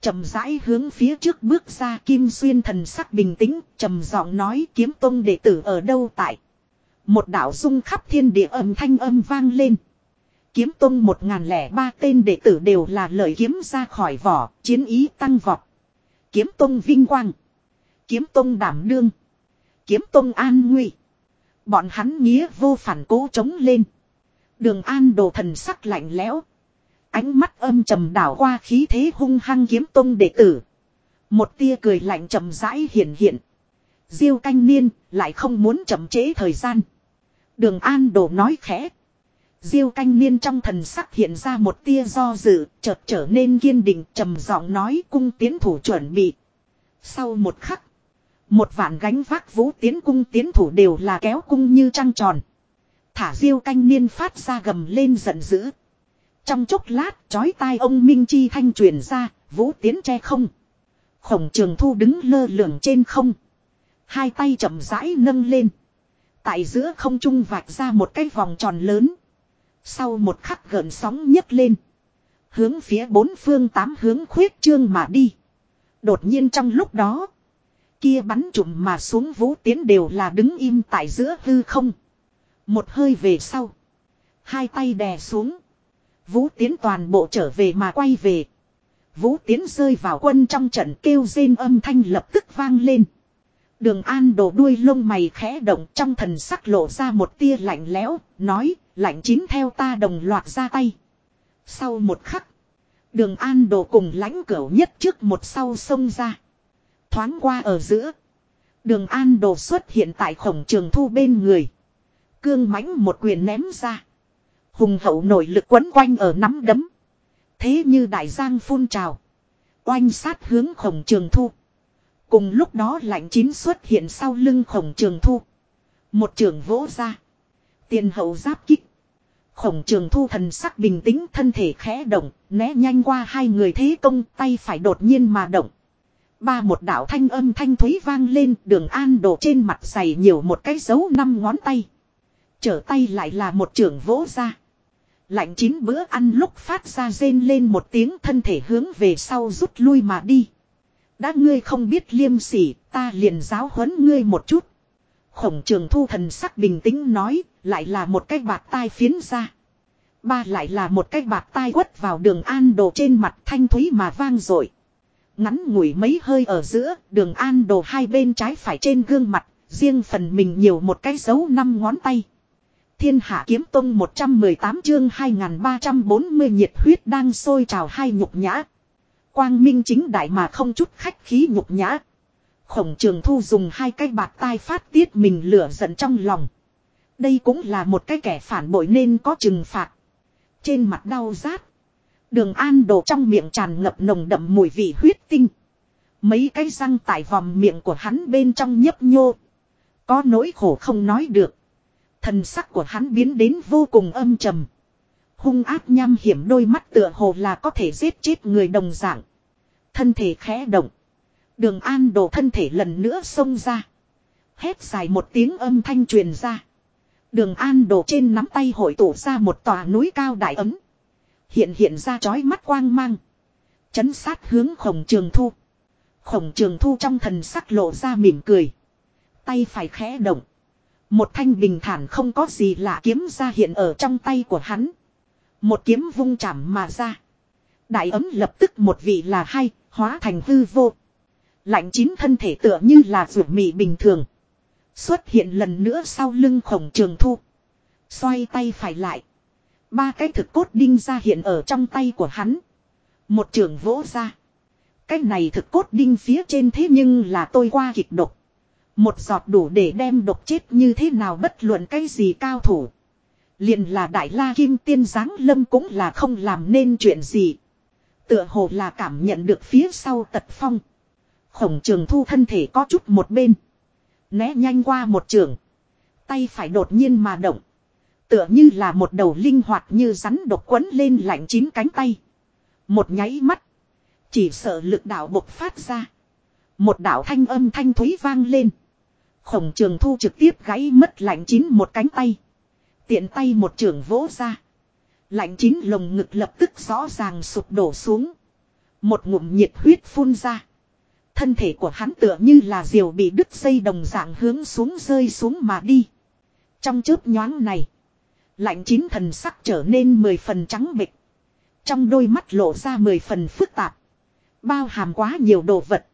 chậm rãi hướng phía trước bước ra kim xuyên thần sắc bình tĩnh, trầm giọng nói kiếm tông đệ tử ở đâu tại. Một đạo dung khắp thiên địa âm thanh âm vang lên. Kiếm tông một ngàn lẻ ba tên đệ tử đều là lời kiếm ra khỏi vỏ, chiến ý tăng vọt. Kiếm tông vinh quang. Kiếm tông đảm đương. Kiếm tông an nguy. Bọn hắn nghĩa vô phản cố chống lên. Đường an đồ thần sắc lạnh lẽo. Ánh mắt âm trầm đảo qua khí thế hung hăng kiếm tông đệ tử. Một tia cười lạnh trầm rãi hiện hiện. Diêu canh niên lại không muốn chậm trễ thời gian. Đường an đồ nói khẽ. Diêu canh niên trong thần sắc hiện ra một tia do dự, chợt trở nên kiên định trầm giọng nói cung tiến thủ chuẩn bị. Sau một khắc, một vạn gánh vác vũ tiến cung tiến thủ đều là kéo cung như trăng tròn. Thả diêu canh niên phát ra gầm lên giận dữ. Trong chốc lát chói tai ông Minh Chi thanh truyền ra, vũ tiến che không. Khổng trường thu đứng lơ lửng trên không. Hai tay chậm rãi nâng lên. Tại giữa không trung vạch ra một cái vòng tròn lớn. Sau một khắc gợn sóng nhấc lên. Hướng phía bốn phương tám hướng khuyết trương mà đi. Đột nhiên trong lúc đó. Kia bắn trụm mà xuống vũ tiến đều là đứng im tại giữa hư không. Một hơi về sau. Hai tay đè xuống. Vũ tiến toàn bộ trở về mà quay về. Vũ tiến rơi vào quân trong trận kêu rên âm thanh lập tức vang lên. Đường an đổ đuôi lông mày khẽ động trong thần sắc lộ ra một tia lạnh lẽo, nói, lạnh chín theo ta đồng loạt ra tay. Sau một khắc, đường an đổ cùng lãnh cửu nhất trước một sau sông ra. Thoáng qua ở giữa. Đường an đổ xuất hiện tại khổng trường thu bên người. Cương mãnh một quyền ném ra. Hùng hậu nội lực quấn quanh ở nắm đấm. Thế như đại giang phun trào. Oanh sát hướng khổng trường thu. Cùng lúc đó lạnh chín xuất hiện sau lưng khổng trường thu. Một trường vỗ ra. Tiền hậu giáp kích. Khổng trường thu thần sắc bình tĩnh thân thể khẽ động, né nhanh qua hai người thế công tay phải đột nhiên mà động. Ba một đạo thanh âm thanh thúy vang lên đường an đổ trên mặt dày nhiều một cái dấu năm ngón tay. Trở tay lại là một trường vỗ ra. Lạnh chín bữa ăn lúc phát ra rên lên một tiếng thân thể hướng về sau rút lui mà đi. Đã ngươi không biết liêm sỉ, ta liền giáo huấn ngươi một chút. Khổng trường thu thần sắc bình tĩnh nói, lại là một cái bạc tai phiến ra. Ba lại là một cái bạc tai quất vào đường an đồ trên mặt thanh thúy mà vang rồi. Ngắn ngủi mấy hơi ở giữa, đường an đồ hai bên trái phải trên gương mặt, riêng phần mình nhiều một cái dấu năm ngón tay. Thiên hạ kiếm tông 118 chương 2340 nhiệt huyết đang sôi trào hai nhục nhã. Quang minh chính đại mà không chút khách khí nhục nhã. Khổng trường thu dùng hai cái bạt tai phát tiết mình lửa giận trong lòng. Đây cũng là một cái kẻ phản bội nên có trừng phạt. Trên mặt đau rát. Đường an đổ trong miệng tràn ngập nồng đậm mùi vị huyết tinh. Mấy cái răng tại vòng miệng của hắn bên trong nhấp nhô. Có nỗi khổ không nói được. Thần sắc của hắn biến đến vô cùng âm trầm. Hung ác nham hiểm đôi mắt tựa hồ là có thể giết chết người đồng dạng. Thân thể khẽ động. Đường an đổ thân thể lần nữa xông ra. Hét dài một tiếng âm thanh truyền ra. Đường an đổ trên nắm tay hội tụ ra một tòa núi cao đại ấm. Hiện hiện ra chói mắt quang mang. Chấn sát hướng khổng trường thu. Khổng trường thu trong thần sắc lộ ra mỉm cười. Tay phải khẽ động. Một thanh bình thản không có gì lạ kiếm ra hiện ở trong tay của hắn. Một kiếm vung chạm mà ra. Đại ấm lập tức một vị là hai, hóa thành hư vô. Lạnh chín thân thể tựa như là rượu mị bình thường. Xuất hiện lần nữa sau lưng khổng trường thu. Xoay tay phải lại. Ba cái thực cốt đinh ra hiện ở trong tay của hắn. Một trường vỗ ra. Cái này thực cốt đinh phía trên thế nhưng là tôi qua kịch độc. Một giọt đủ để đem độc chết như thế nào bất luận cái gì cao thủ. Liền là đại la kim tiên giáng lâm cũng là không làm nên chuyện gì. Tựa hồ là cảm nhận được phía sau tật phong. Khổng trường thu thân thể có chút một bên. Né nhanh qua một trường. Tay phải đột nhiên mà động. Tựa như là một đầu linh hoạt như rắn độc quấn lên lạnh chín cánh tay. Một nháy mắt. Chỉ sợ lực đạo bộc phát ra. Một đạo thanh âm thanh thúy vang lên. Khổng trường thu trực tiếp gãy mất lạnh chín một cánh tay. Tiện tay một trường vỗ ra. Lạnh chín lồng ngực lập tức rõ ràng sụp đổ xuống. Một ngụm nhiệt huyết phun ra. Thân thể của hắn tựa như là diều bị đứt dây đồng dạng hướng xuống rơi xuống mà đi. Trong chớp nhoáng này. Lạnh chín thần sắc trở nên mười phần trắng bịch. Trong đôi mắt lộ ra mười phần phức tạp. Bao hàm quá nhiều đồ vật.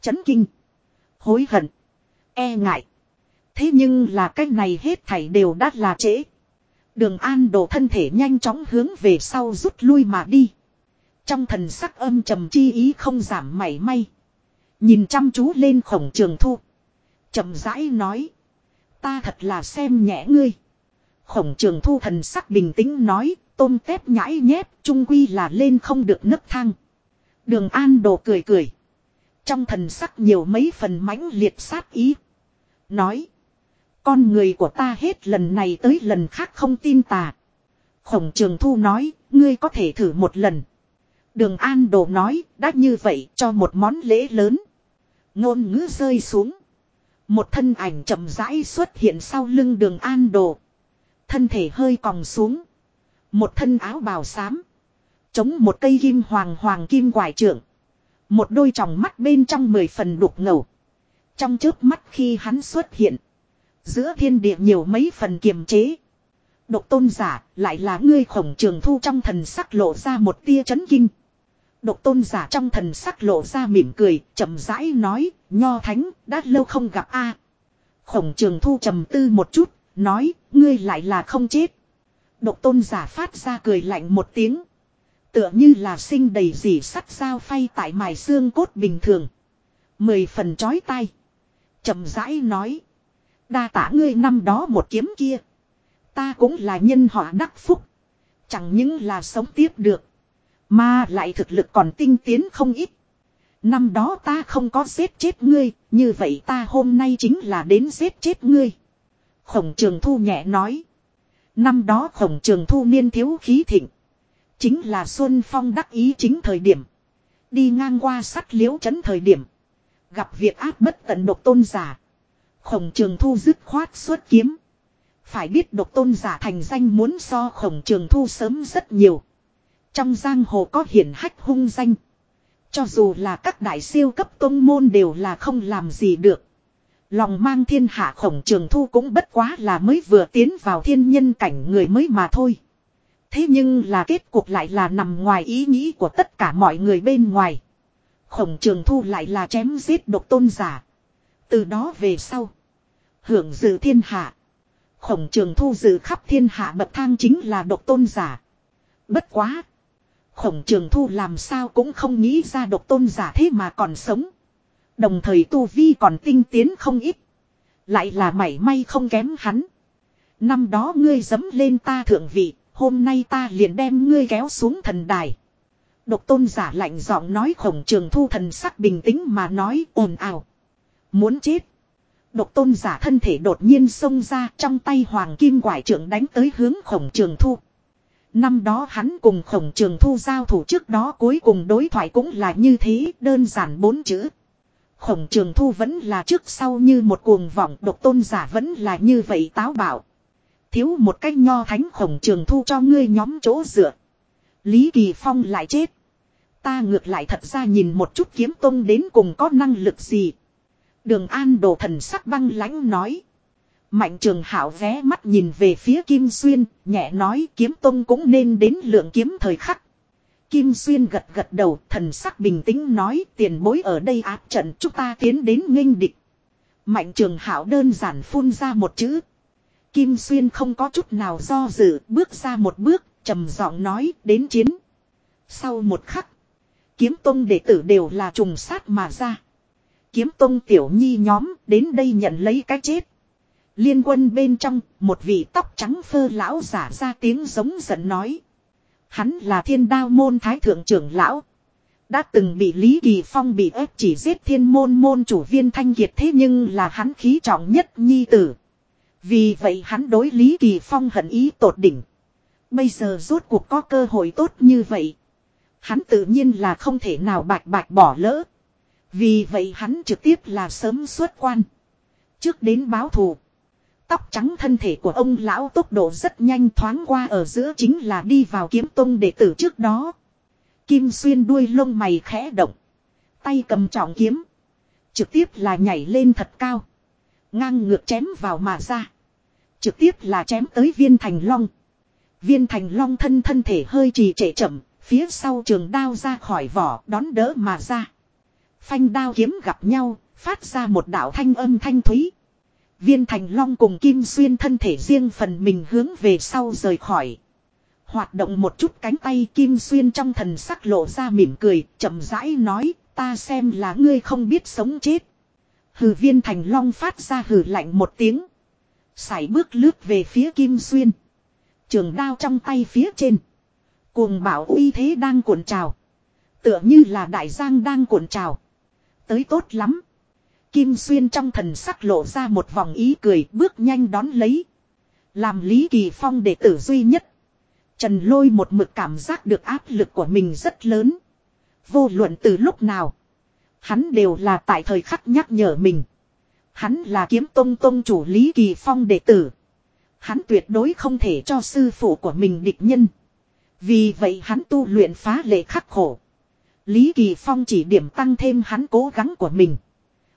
Chấn kinh. Hối hận. E ngại. Thế nhưng là cách này hết thảy đều đã là trễ. Đường an đổ thân thể nhanh chóng hướng về sau rút lui mà đi. Trong thần sắc âm trầm chi ý không giảm mảy may. Nhìn chăm chú lên khổng trường thu. chậm rãi nói. Ta thật là xem nhẹ ngươi. Khổng trường thu thần sắc bình tĩnh nói. Tôm tép nhãi nhép, trung quy là lên không được nấc thang. Đường an đồ cười cười. Trong thần sắc nhiều mấy phần mãnh liệt sát ý. Nói. Con người của ta hết lần này tới lần khác không tin tà. Khổng trường thu nói, ngươi có thể thử một lần. Đường An Đồ nói, đã như vậy cho một món lễ lớn. Ngôn ngữ rơi xuống. Một thân ảnh chậm rãi xuất hiện sau lưng đường An Đồ. Thân thể hơi còng xuống. Một thân áo bào xám. Chống một cây kim hoàng hoàng kim quải trưởng. Một đôi tròng mắt bên trong mười phần đục ngầu. Trong trước mắt khi hắn xuất hiện. Giữa thiên địa nhiều mấy phần kiềm chế. Độc tôn giả lại là ngươi khổng trường thu trong thần sắc lộ ra một tia chấn kinh. Độc tôn giả trong thần sắc lộ ra mỉm cười, chậm rãi nói, nho thánh, đã lâu không gặp a. Khổng trường thu trầm tư một chút, nói, ngươi lại là không chết. Độc tôn giả phát ra cười lạnh một tiếng. Tựa như là sinh đầy dỉ sắt sao phay tại mài xương cốt bình thường. Mười phần chói tai chậm rãi nói. Đa tả ngươi năm đó một kiếm kia. Ta cũng là nhân họa đắc phúc. Chẳng những là sống tiếp được. Mà lại thực lực còn tinh tiến không ít. Năm đó ta không có giết chết ngươi, như vậy ta hôm nay chính là đến giết chết ngươi. Khổng trường thu nhẹ nói. Năm đó khổng trường thu niên thiếu khí thịnh. Chính là Xuân Phong đắc ý chính thời điểm. Đi ngang qua sắt liễu trấn thời điểm. Gặp việc áp bất tận độc tôn giả. Khổng trường thu dứt khoát xuất kiếm. Phải biết độc tôn giả thành danh muốn so khổng trường thu sớm rất nhiều. Trong giang hồ có hiển hách hung danh. Cho dù là các đại siêu cấp tôn môn đều là không làm gì được. Lòng mang thiên hạ khổng trường thu cũng bất quá là mới vừa tiến vào thiên nhân cảnh người mới mà thôi. Thế nhưng là kết cục lại là nằm ngoài ý nghĩ của tất cả mọi người bên ngoài. Khổng trường thu lại là chém giết độc tôn giả. Từ đó về sau. Hưởng dự thiên hạ. Khổng trường thu dự khắp thiên hạ bậc thang chính là độc tôn giả. Bất quá. Khổng trường thu làm sao cũng không nghĩ ra độc tôn giả thế mà còn sống. Đồng thời tu vi còn tinh tiến không ít. Lại là mảy may không kém hắn. Năm đó ngươi dấm lên ta thượng vị, hôm nay ta liền đem ngươi kéo xuống thần đài. Độc tôn giả lạnh giọng nói khổng trường thu thần sắc bình tĩnh mà nói, ồn ào. Muốn chết. Độc tôn giả thân thể đột nhiên xông ra, trong tay hoàng kim quải trưởng đánh tới hướng khổng trường thu. Năm đó hắn cùng khổng trường thu giao thủ trước đó cuối cùng đối thoại cũng là như thế, đơn giản bốn chữ. Khổng trường thu vẫn là trước sau như một cuồng vọng, độc tôn giả vẫn là như vậy táo bảo. Thiếu một cách nho thánh khổng trường thu cho ngươi nhóm chỗ dựa. Lý Kỳ Phong lại chết. Ta ngược lại thật ra nhìn một chút kiếm tông đến cùng có năng lực gì. Đường An đồ thần sắc băng lãnh nói. Mạnh trường hảo vé mắt nhìn về phía Kim Xuyên, nhẹ nói kiếm tông cũng nên đến lượng kiếm thời khắc. Kim Xuyên gật gật đầu, thần sắc bình tĩnh nói tiền bối ở đây áp trận chúng ta tiến đến nghênh địch. Mạnh trường hảo đơn giản phun ra một chữ. Kim Xuyên không có chút nào do dự, bước ra một bước, trầm giọng nói đến chiến. Sau một khắc, kiếm tông đệ tử đều là trùng sát mà ra. Kiếm tông tiểu nhi nhóm đến đây nhận lấy cái chết. Liên quân bên trong, một vị tóc trắng phơ lão giả ra tiếng giống giận nói. Hắn là thiên đao môn thái thượng trưởng lão. Đã từng bị Lý Kỳ Phong bị ép chỉ giết thiên môn môn chủ viên thanh kiệt thế nhưng là hắn khí trọng nhất nhi tử. Vì vậy hắn đối Lý Kỳ Phong hận ý tột đỉnh. Bây giờ rốt cuộc có cơ hội tốt như vậy. Hắn tự nhiên là không thể nào bạch bạch bỏ lỡ. Vì vậy hắn trực tiếp là sớm xuất quan. Trước đến báo thù. Tóc trắng thân thể của ông lão tốc độ rất nhanh thoáng qua ở giữa chính là đi vào kiếm tông đệ tử trước đó. Kim xuyên đuôi lông mày khẽ động. Tay cầm trọng kiếm. Trực tiếp là nhảy lên thật cao. Ngang ngược chém vào mà ra. Trực tiếp là chém tới viên thành long. Viên thành long thân thân thể hơi trì trệ chậm. Phía sau trường đao ra khỏi vỏ đón đỡ mà ra. Phanh đao kiếm gặp nhau. Phát ra một đạo thanh âm thanh thúy. Viên thành long cùng kim xuyên thân thể riêng phần mình hướng về sau rời khỏi. Hoạt động một chút cánh tay kim xuyên trong thần sắc lộ ra mỉm cười, chậm rãi nói, ta xem là ngươi không biết sống chết. Hừ viên thành long phát ra hừ lạnh một tiếng. Sải bước lướt về phía kim xuyên. Trường đao trong tay phía trên. Cuồng bảo uy thế đang cuộn trào. Tựa như là đại giang đang cuộn trào. Tới tốt lắm. Kim Xuyên trong thần sắc lộ ra một vòng ý cười, bước nhanh đón lấy. Làm Lý Kỳ Phong đệ tử duy nhất. Trần lôi một mực cảm giác được áp lực của mình rất lớn. Vô luận từ lúc nào. Hắn đều là tại thời khắc nhắc nhở mình. Hắn là kiếm tông tông chủ Lý Kỳ Phong đệ tử. Hắn tuyệt đối không thể cho sư phụ của mình địch nhân. Vì vậy hắn tu luyện phá lệ khắc khổ. Lý Kỳ Phong chỉ điểm tăng thêm hắn cố gắng của mình.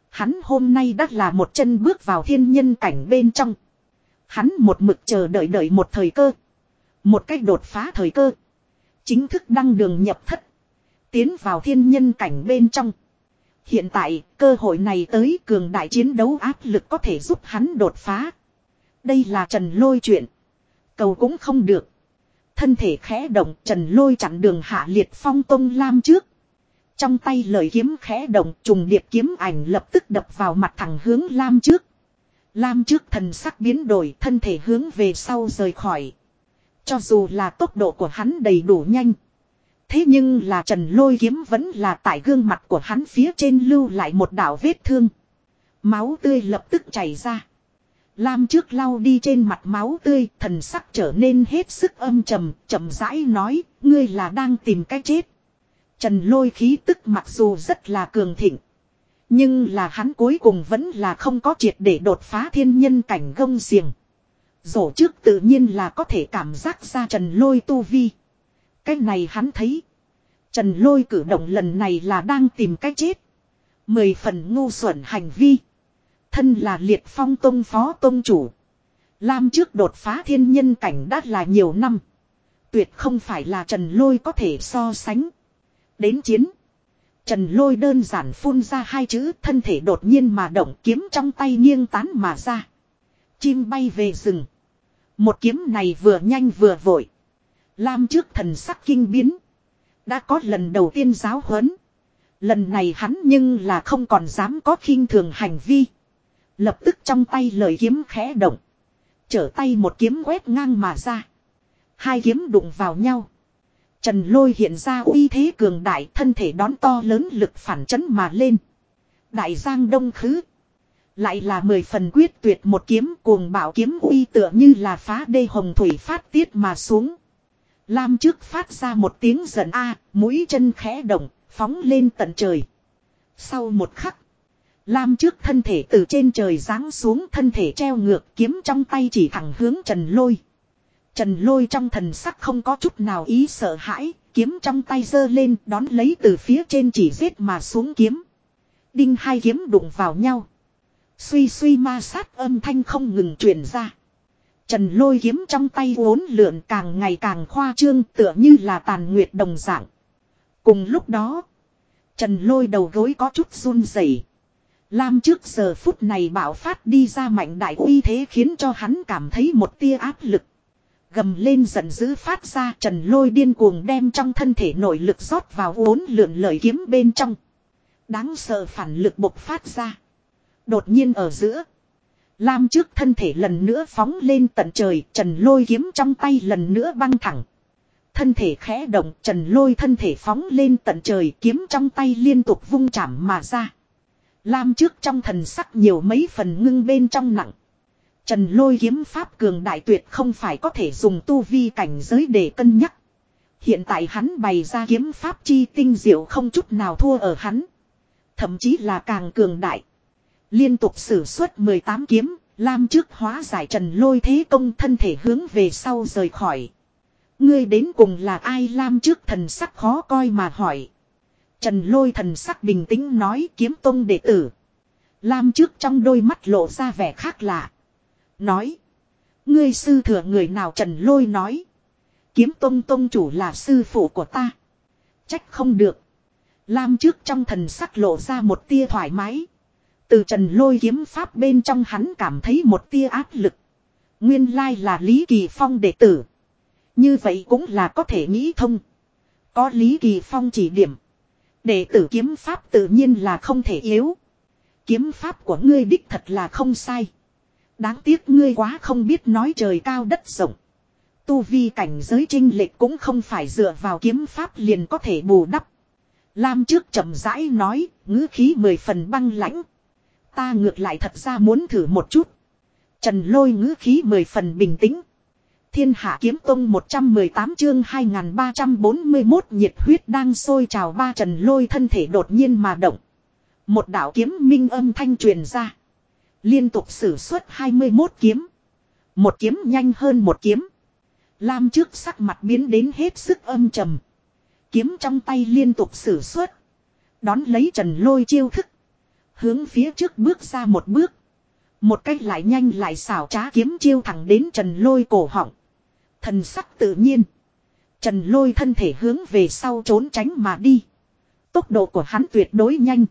Hắn hôm nay đã là một chân bước vào thiên nhân cảnh bên trong. Hắn một mực chờ đợi đợi một thời cơ. Một cách đột phá thời cơ. Chính thức đăng đường nhập thất. Tiến vào thiên nhân cảnh bên trong. Hiện tại, cơ hội này tới cường đại chiến đấu áp lực có thể giúp hắn đột phá. Đây là trần lôi chuyện. Cầu cũng không được. Thân thể khẽ động, trần lôi chặn đường hạ liệt phong tông lam trước. Trong tay lời kiếm khẽ động, trùng điệp kiếm ảnh lập tức đập vào mặt thẳng hướng Lam trước. Lam trước thần sắc biến đổi, thân thể hướng về sau rời khỏi. Cho dù là tốc độ của hắn đầy đủ nhanh. Thế nhưng là trần lôi kiếm vẫn là tại gương mặt của hắn phía trên lưu lại một đảo vết thương. Máu tươi lập tức chảy ra. Lam trước lau đi trên mặt máu tươi, thần sắc trở nên hết sức âm trầm, chậm rãi nói, ngươi là đang tìm cách chết. Trần lôi khí tức mặc dù rất là cường thịnh. Nhưng là hắn cuối cùng vẫn là không có triệt để đột phá thiên nhân cảnh gông xiềng. Rổ trước tự nhiên là có thể cảm giác ra trần lôi tu vi. Cái này hắn thấy. Trần lôi cử động lần này là đang tìm cách chết. Mười phần ngu xuẩn hành vi. Thân là liệt phong tông phó tông chủ. Lam trước đột phá thiên nhân cảnh đã là nhiều năm. Tuyệt không phải là trần lôi có thể so sánh. Đến chiến. Trần lôi đơn giản phun ra hai chữ thân thể đột nhiên mà động kiếm trong tay nghiêng tán mà ra. Chim bay về rừng. Một kiếm này vừa nhanh vừa vội. Lam trước thần sắc kinh biến. Đã có lần đầu tiên giáo huấn. Lần này hắn nhưng là không còn dám có khinh thường hành vi. Lập tức trong tay lời kiếm khẽ động. Trở tay một kiếm quét ngang mà ra. Hai kiếm đụng vào nhau. Trần lôi hiện ra uy thế cường đại thân thể đón to lớn lực phản chấn mà lên. Đại giang đông khứ. Lại là mười phần quyết tuyệt một kiếm cuồng bảo kiếm uy tựa như là phá đê hồng thủy phát tiết mà xuống. Lam trước phát ra một tiếng giận a mũi chân khẽ động, phóng lên tận trời. Sau một khắc. Lam trước thân thể từ trên trời giáng xuống thân thể treo ngược kiếm trong tay chỉ thẳng hướng trần lôi. Trần lôi trong thần sắc không có chút nào ý sợ hãi, kiếm trong tay giơ lên đón lấy từ phía trên chỉ giết mà xuống kiếm. Đinh hai kiếm đụng vào nhau. Suy suy ma sát âm thanh không ngừng truyền ra. Trần lôi kiếm trong tay uốn lượn càng ngày càng khoa trương tựa như là tàn nguyệt đồng dạng. Cùng lúc đó, Trần lôi đầu gối có chút run rẩy. Lam trước giờ phút này bảo phát đi ra mạnh đại uy thế khiến cho hắn cảm thấy một tia áp lực. Gầm lên giận dữ phát ra trần lôi điên cuồng đem trong thân thể nội lực rót vào uốn lượn lợi kiếm bên trong. Đáng sợ phản lực bộc phát ra. Đột nhiên ở giữa. Lam trước thân thể lần nữa phóng lên tận trời, trần lôi kiếm trong tay lần nữa băng thẳng. Thân thể khẽ động, trần lôi thân thể phóng lên tận trời, kiếm trong tay liên tục vung chạm mà ra. Lam trước trong thần sắc nhiều mấy phần ngưng bên trong nặng. Trần lôi kiếm pháp cường đại tuyệt không phải có thể dùng tu vi cảnh giới để cân nhắc. Hiện tại hắn bày ra kiếm pháp chi tinh diệu không chút nào thua ở hắn. Thậm chí là càng cường đại. Liên tục sử xuất 18 kiếm, Lam trước hóa giải trần lôi thế công thân thể hướng về sau rời khỏi. Ngươi đến cùng là ai Lam trước thần sắc khó coi mà hỏi. Trần lôi thần sắc bình tĩnh nói kiếm tông đệ tử. Lam trước trong đôi mắt lộ ra vẻ khác lạ. Nói. Ngươi sư thừa người nào Trần lôi nói. Kiếm tông tông chủ là sư phụ của ta. Trách không được. Lam trước trong thần sắc lộ ra một tia thoải mái. Từ trần lôi kiếm pháp bên trong hắn cảm thấy một tia áp lực. Nguyên lai là Lý Kỳ Phong đệ tử. Như vậy cũng là có thể nghĩ thông. Có Lý Kỳ Phong chỉ điểm. Đệ tử kiếm pháp tự nhiên là không thể yếu. Kiếm pháp của ngươi đích thật là không sai. Đáng tiếc ngươi quá không biết nói trời cao đất rộng. Tu vi cảnh giới trinh lệch cũng không phải dựa vào kiếm pháp liền có thể bù đắp. Lam trước chậm rãi nói, ngữ khí mười phần băng lãnh. Ta ngược lại thật ra muốn thử một chút. Trần lôi ngữ khí mười phần bình tĩnh. Thiên hạ kiếm tông 118 chương 2341 nhiệt huyết đang sôi trào ba trần lôi thân thể đột nhiên mà động. Một đạo kiếm minh âm thanh truyền ra. Liên tục sử xuất 21 kiếm. Một kiếm nhanh hơn một kiếm. Lam trước sắc mặt biến đến hết sức âm trầm. Kiếm trong tay liên tục sử xuất. Đón lấy trần lôi chiêu thức. Hướng phía trước bước ra một bước. Một cách lại nhanh lại xảo trá kiếm chiêu thẳng đến trần lôi cổ họng. Thần sắc tự nhiên. Trần lôi thân thể hướng về sau trốn tránh mà đi. Tốc độ của hắn tuyệt đối nhanh.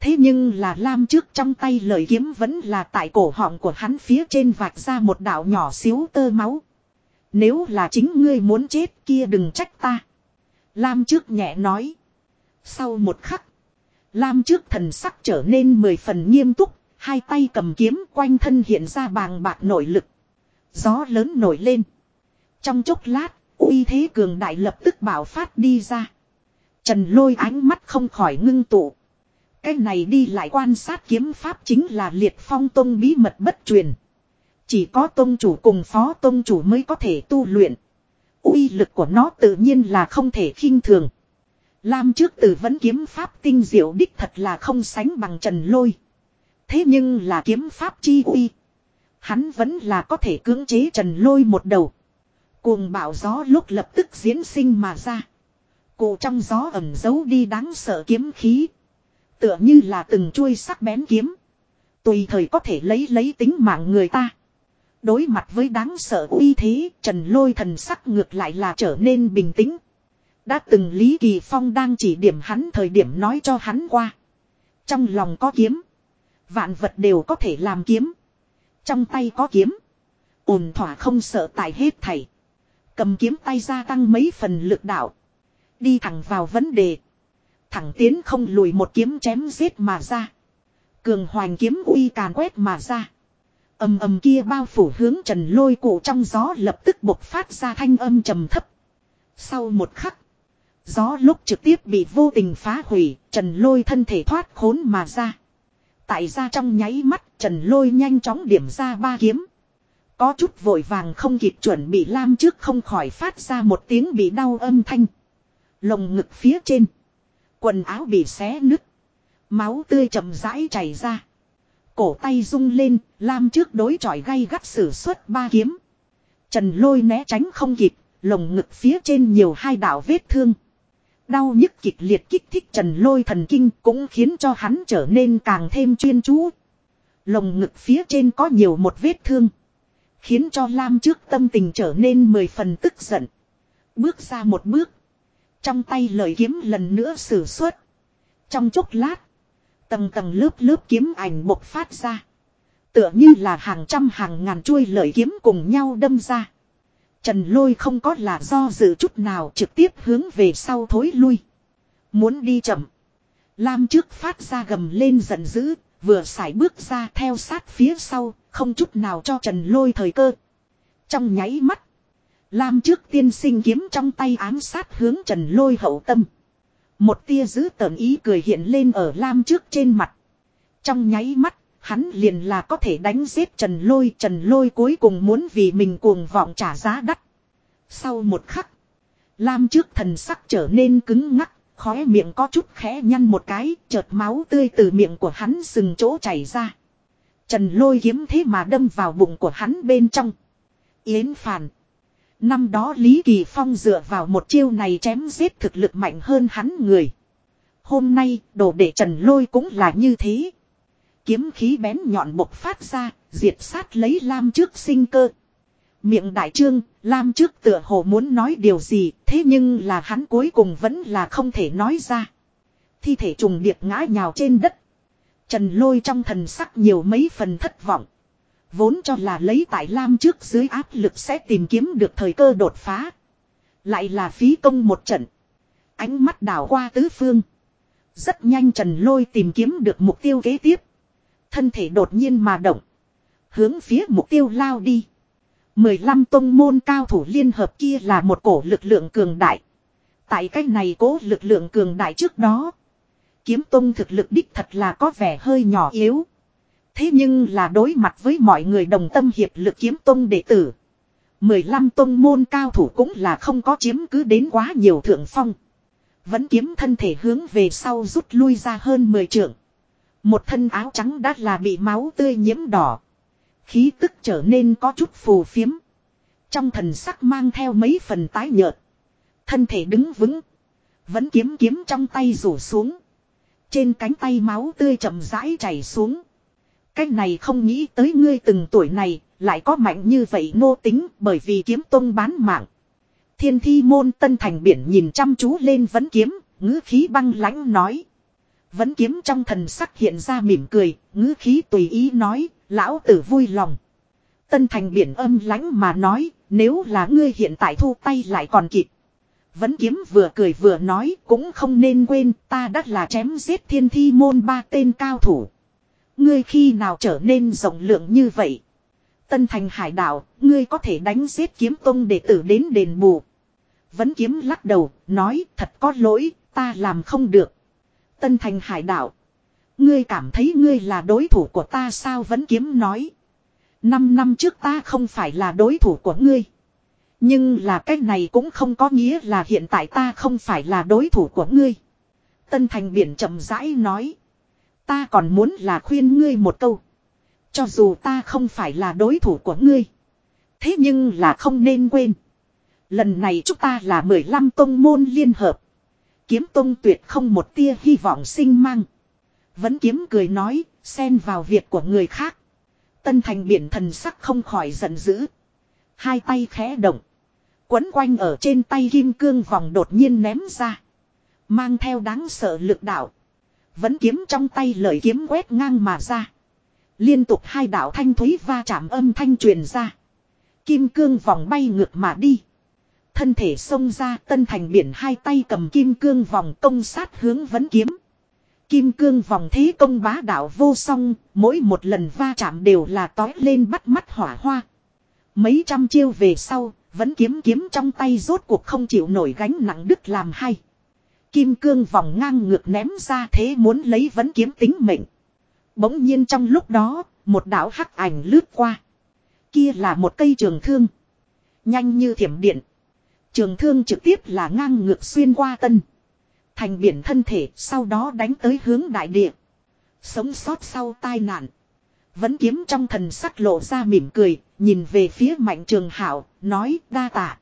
Thế nhưng là lam trước trong tay lời kiếm vẫn là tại cổ họng của hắn phía trên vạch ra một đạo nhỏ xíu tơ máu. Nếu là chính ngươi muốn chết kia đừng trách ta. Lam trước nhẹ nói. Sau một khắc. Lam trước thần sắc trở nên mười phần nghiêm túc. Hai tay cầm kiếm quanh thân hiện ra bàng bạc nội lực. Gió lớn nổi lên. Trong chốc lát, uy thế cường đại lập tức bảo phát đi ra. Trần lôi ánh mắt không khỏi ngưng tụ. Cái này đi lại quan sát kiếm pháp chính là liệt phong tông bí mật bất truyền. Chỉ có tông chủ cùng phó tông chủ mới có thể tu luyện. uy lực của nó tự nhiên là không thể khinh thường. Lam trước tử vẫn kiếm pháp tinh diệu đích thật là không sánh bằng trần lôi. Thế nhưng là kiếm pháp chi uy. Hắn vẫn là có thể cưỡng chế trần lôi một đầu. Cuồng bạo gió lúc lập tức diễn sinh mà ra. Cụ trong gió ẩm giấu đi đáng sợ kiếm khí. Tựa như là từng chuôi sắc bén kiếm. Tùy thời có thể lấy lấy tính mạng người ta. Đối mặt với đáng sợ uy thế, Trần Lôi thần sắc ngược lại là trở nên bình tĩnh. Đã từng Lý Kỳ Phong đang chỉ điểm hắn thời điểm nói cho hắn qua. Trong lòng có kiếm. Vạn vật đều có thể làm kiếm. Trong tay có kiếm. ổn thỏa không sợ tài hết thảy. Cầm kiếm tay ra tăng mấy phần lực đạo. Đi thẳng vào vấn đề. Thẳng tiến không lùi một kiếm chém giết mà ra. Cường hoành kiếm uy càn quét mà ra. âm âm kia bao phủ hướng trần lôi cụ trong gió lập tức bộc phát ra thanh âm trầm thấp. Sau một khắc. Gió lúc trực tiếp bị vô tình phá hủy, trần lôi thân thể thoát khốn mà ra. Tại ra trong nháy mắt, trần lôi nhanh chóng điểm ra ba kiếm. Có chút vội vàng không kịp chuẩn bị lam trước không khỏi phát ra một tiếng bị đau âm thanh. Lồng ngực phía trên. Quần áo bị xé nứt. Máu tươi chậm rãi chảy ra. Cổ tay rung lên, lam trước đối chọi gay gắt sử xuất ba kiếm. Trần lôi né tránh không kịp, lồng ngực phía trên nhiều hai đạo vết thương. Đau nhức kịch liệt kích thích trần lôi thần kinh cũng khiến cho hắn trở nên càng thêm chuyên chú. Lồng ngực phía trên có nhiều một vết thương. Khiến cho Lam trước tâm tình trở nên mười phần tức giận. Bước ra một bước. Trong tay lời kiếm lần nữa sử xuất. Trong chốc lát. Tầng tầng lớp lớp kiếm ảnh bộc phát ra. Tựa như là hàng trăm hàng ngàn chuôi lợi kiếm cùng nhau đâm ra. Trần lôi không có là do dự chút nào trực tiếp hướng về sau thối lui. Muốn đi chậm. Lam trước phát ra gầm lên giận dữ, vừa xài bước ra theo sát phía sau, không chút nào cho Trần lôi thời cơ. Trong nháy mắt. Lam trước tiên sinh kiếm trong tay ám sát hướng Trần lôi hậu tâm. Một tia giữ tợn ý cười hiện lên ở Lam trước trên mặt. Trong nháy mắt, hắn liền là có thể đánh giết Trần Lôi. Trần Lôi cuối cùng muốn vì mình cuồng vọng trả giá đắt. Sau một khắc, Lam trước thần sắc trở nên cứng ngắc, khóe miệng có chút khẽ nhăn một cái, chợt máu tươi từ miệng của hắn sừng chỗ chảy ra. Trần Lôi kiếm thế mà đâm vào bụng của hắn bên trong. Yến phản. Năm đó Lý Kỳ Phong dựa vào một chiêu này chém giết thực lực mạnh hơn hắn người. Hôm nay, đồ để Trần Lôi cũng là như thế. Kiếm khí bén nhọn bộc phát ra, diệt sát lấy Lam trước sinh cơ. Miệng đại trương, Lam trước tựa hồ muốn nói điều gì, thế nhưng là hắn cuối cùng vẫn là không thể nói ra. Thi thể trùng điệp ngã nhào trên đất. Trần lôi trong thần sắc nhiều mấy phần thất vọng. Vốn cho là lấy tại Lam trước dưới áp lực sẽ tìm kiếm được thời cơ đột phá. Lại là phí công một trận. Ánh mắt đảo qua tứ phương. Rất nhanh Trần Lôi tìm kiếm được mục tiêu kế tiếp. Thân thể đột nhiên mà động. Hướng phía mục tiêu lao đi. 15 tông môn cao thủ liên hợp kia là một cổ lực lượng cường đại. Tại cách này cố lực lượng cường đại trước đó. Kiếm tông thực lực đích thật là có vẻ hơi nhỏ yếu. Thế nhưng là đối mặt với mọi người đồng tâm hiệp lực kiếm tông đệ tử. 15 tông môn cao thủ cũng là không có chiếm cứ đến quá nhiều thượng phong. Vẫn kiếm thân thể hướng về sau rút lui ra hơn 10 trượng. Một thân áo trắng đã là bị máu tươi nhiễm đỏ. Khí tức trở nên có chút phù phiếm. Trong thần sắc mang theo mấy phần tái nhợt. Thân thể đứng vững. Vẫn kiếm kiếm trong tay rủ xuống. Trên cánh tay máu tươi chậm rãi chảy xuống. Cách này không nghĩ tới ngươi từng tuổi này, lại có mạnh như vậy nô tính bởi vì kiếm tông bán mạng. Thiên thi môn tân thành biển nhìn chăm chú lên vấn kiếm, ngữ khí băng lãnh nói. Vấn kiếm trong thần sắc hiện ra mỉm cười, ngữ khí tùy ý nói, lão tử vui lòng. Tân thành biển âm lãnh mà nói, nếu là ngươi hiện tại thu tay lại còn kịp. Vẫn kiếm vừa cười vừa nói, cũng không nên quên, ta đã là chém giết thiên thi môn ba tên cao thủ. Ngươi khi nào trở nên rộng lượng như vậy? Tân thành hải đạo, ngươi có thể đánh giết kiếm tông đệ tử đến đền bù. Vẫn kiếm lắc đầu, nói thật có lỗi, ta làm không được. Tân thành hải đạo. Ngươi cảm thấy ngươi là đối thủ của ta sao vẫn kiếm nói. Năm năm trước ta không phải là đối thủ của ngươi. Nhưng là cái này cũng không có nghĩa là hiện tại ta không phải là đối thủ của ngươi. Tân thành biển chậm rãi nói. Ta còn muốn là khuyên ngươi một câu. Cho dù ta không phải là đối thủ của ngươi. Thế nhưng là không nên quên. Lần này chúng ta là 15 tông môn liên hợp. Kiếm tông tuyệt không một tia hy vọng sinh mang. Vẫn kiếm cười nói, xen vào việc của người khác. Tân thành biển thần sắc không khỏi giận dữ. Hai tay khẽ động. Quấn quanh ở trên tay kim cương vòng đột nhiên ném ra. Mang theo đáng sợ lực đạo. Vẫn kiếm trong tay lợi kiếm quét ngang mà ra. Liên tục hai đạo thanh thúy va chạm âm thanh truyền ra. Kim cương vòng bay ngược mà đi. Thân thể xông ra tân thành biển hai tay cầm kim cương vòng công sát hướng vấn kiếm. Kim cương vòng thế công bá đạo vô song, mỗi một lần va chạm đều là tói lên bắt mắt hỏa hoa. Mấy trăm chiêu về sau, vẫn kiếm kiếm trong tay rốt cuộc không chịu nổi gánh nặng đứt làm hay. Kim cương vòng ngang ngược ném ra thế muốn lấy vẫn kiếm tính mệnh. Bỗng nhiên trong lúc đó, một đạo hắc ảnh lướt qua. Kia là một cây trường thương. Nhanh như thiểm điện. Trường thương trực tiếp là ngang ngược xuyên qua tân. Thành biển thân thể sau đó đánh tới hướng đại địa. Sống sót sau tai nạn. Vẫn kiếm trong thần sắc lộ ra mỉm cười, nhìn về phía mạnh trường hảo, nói đa tạ.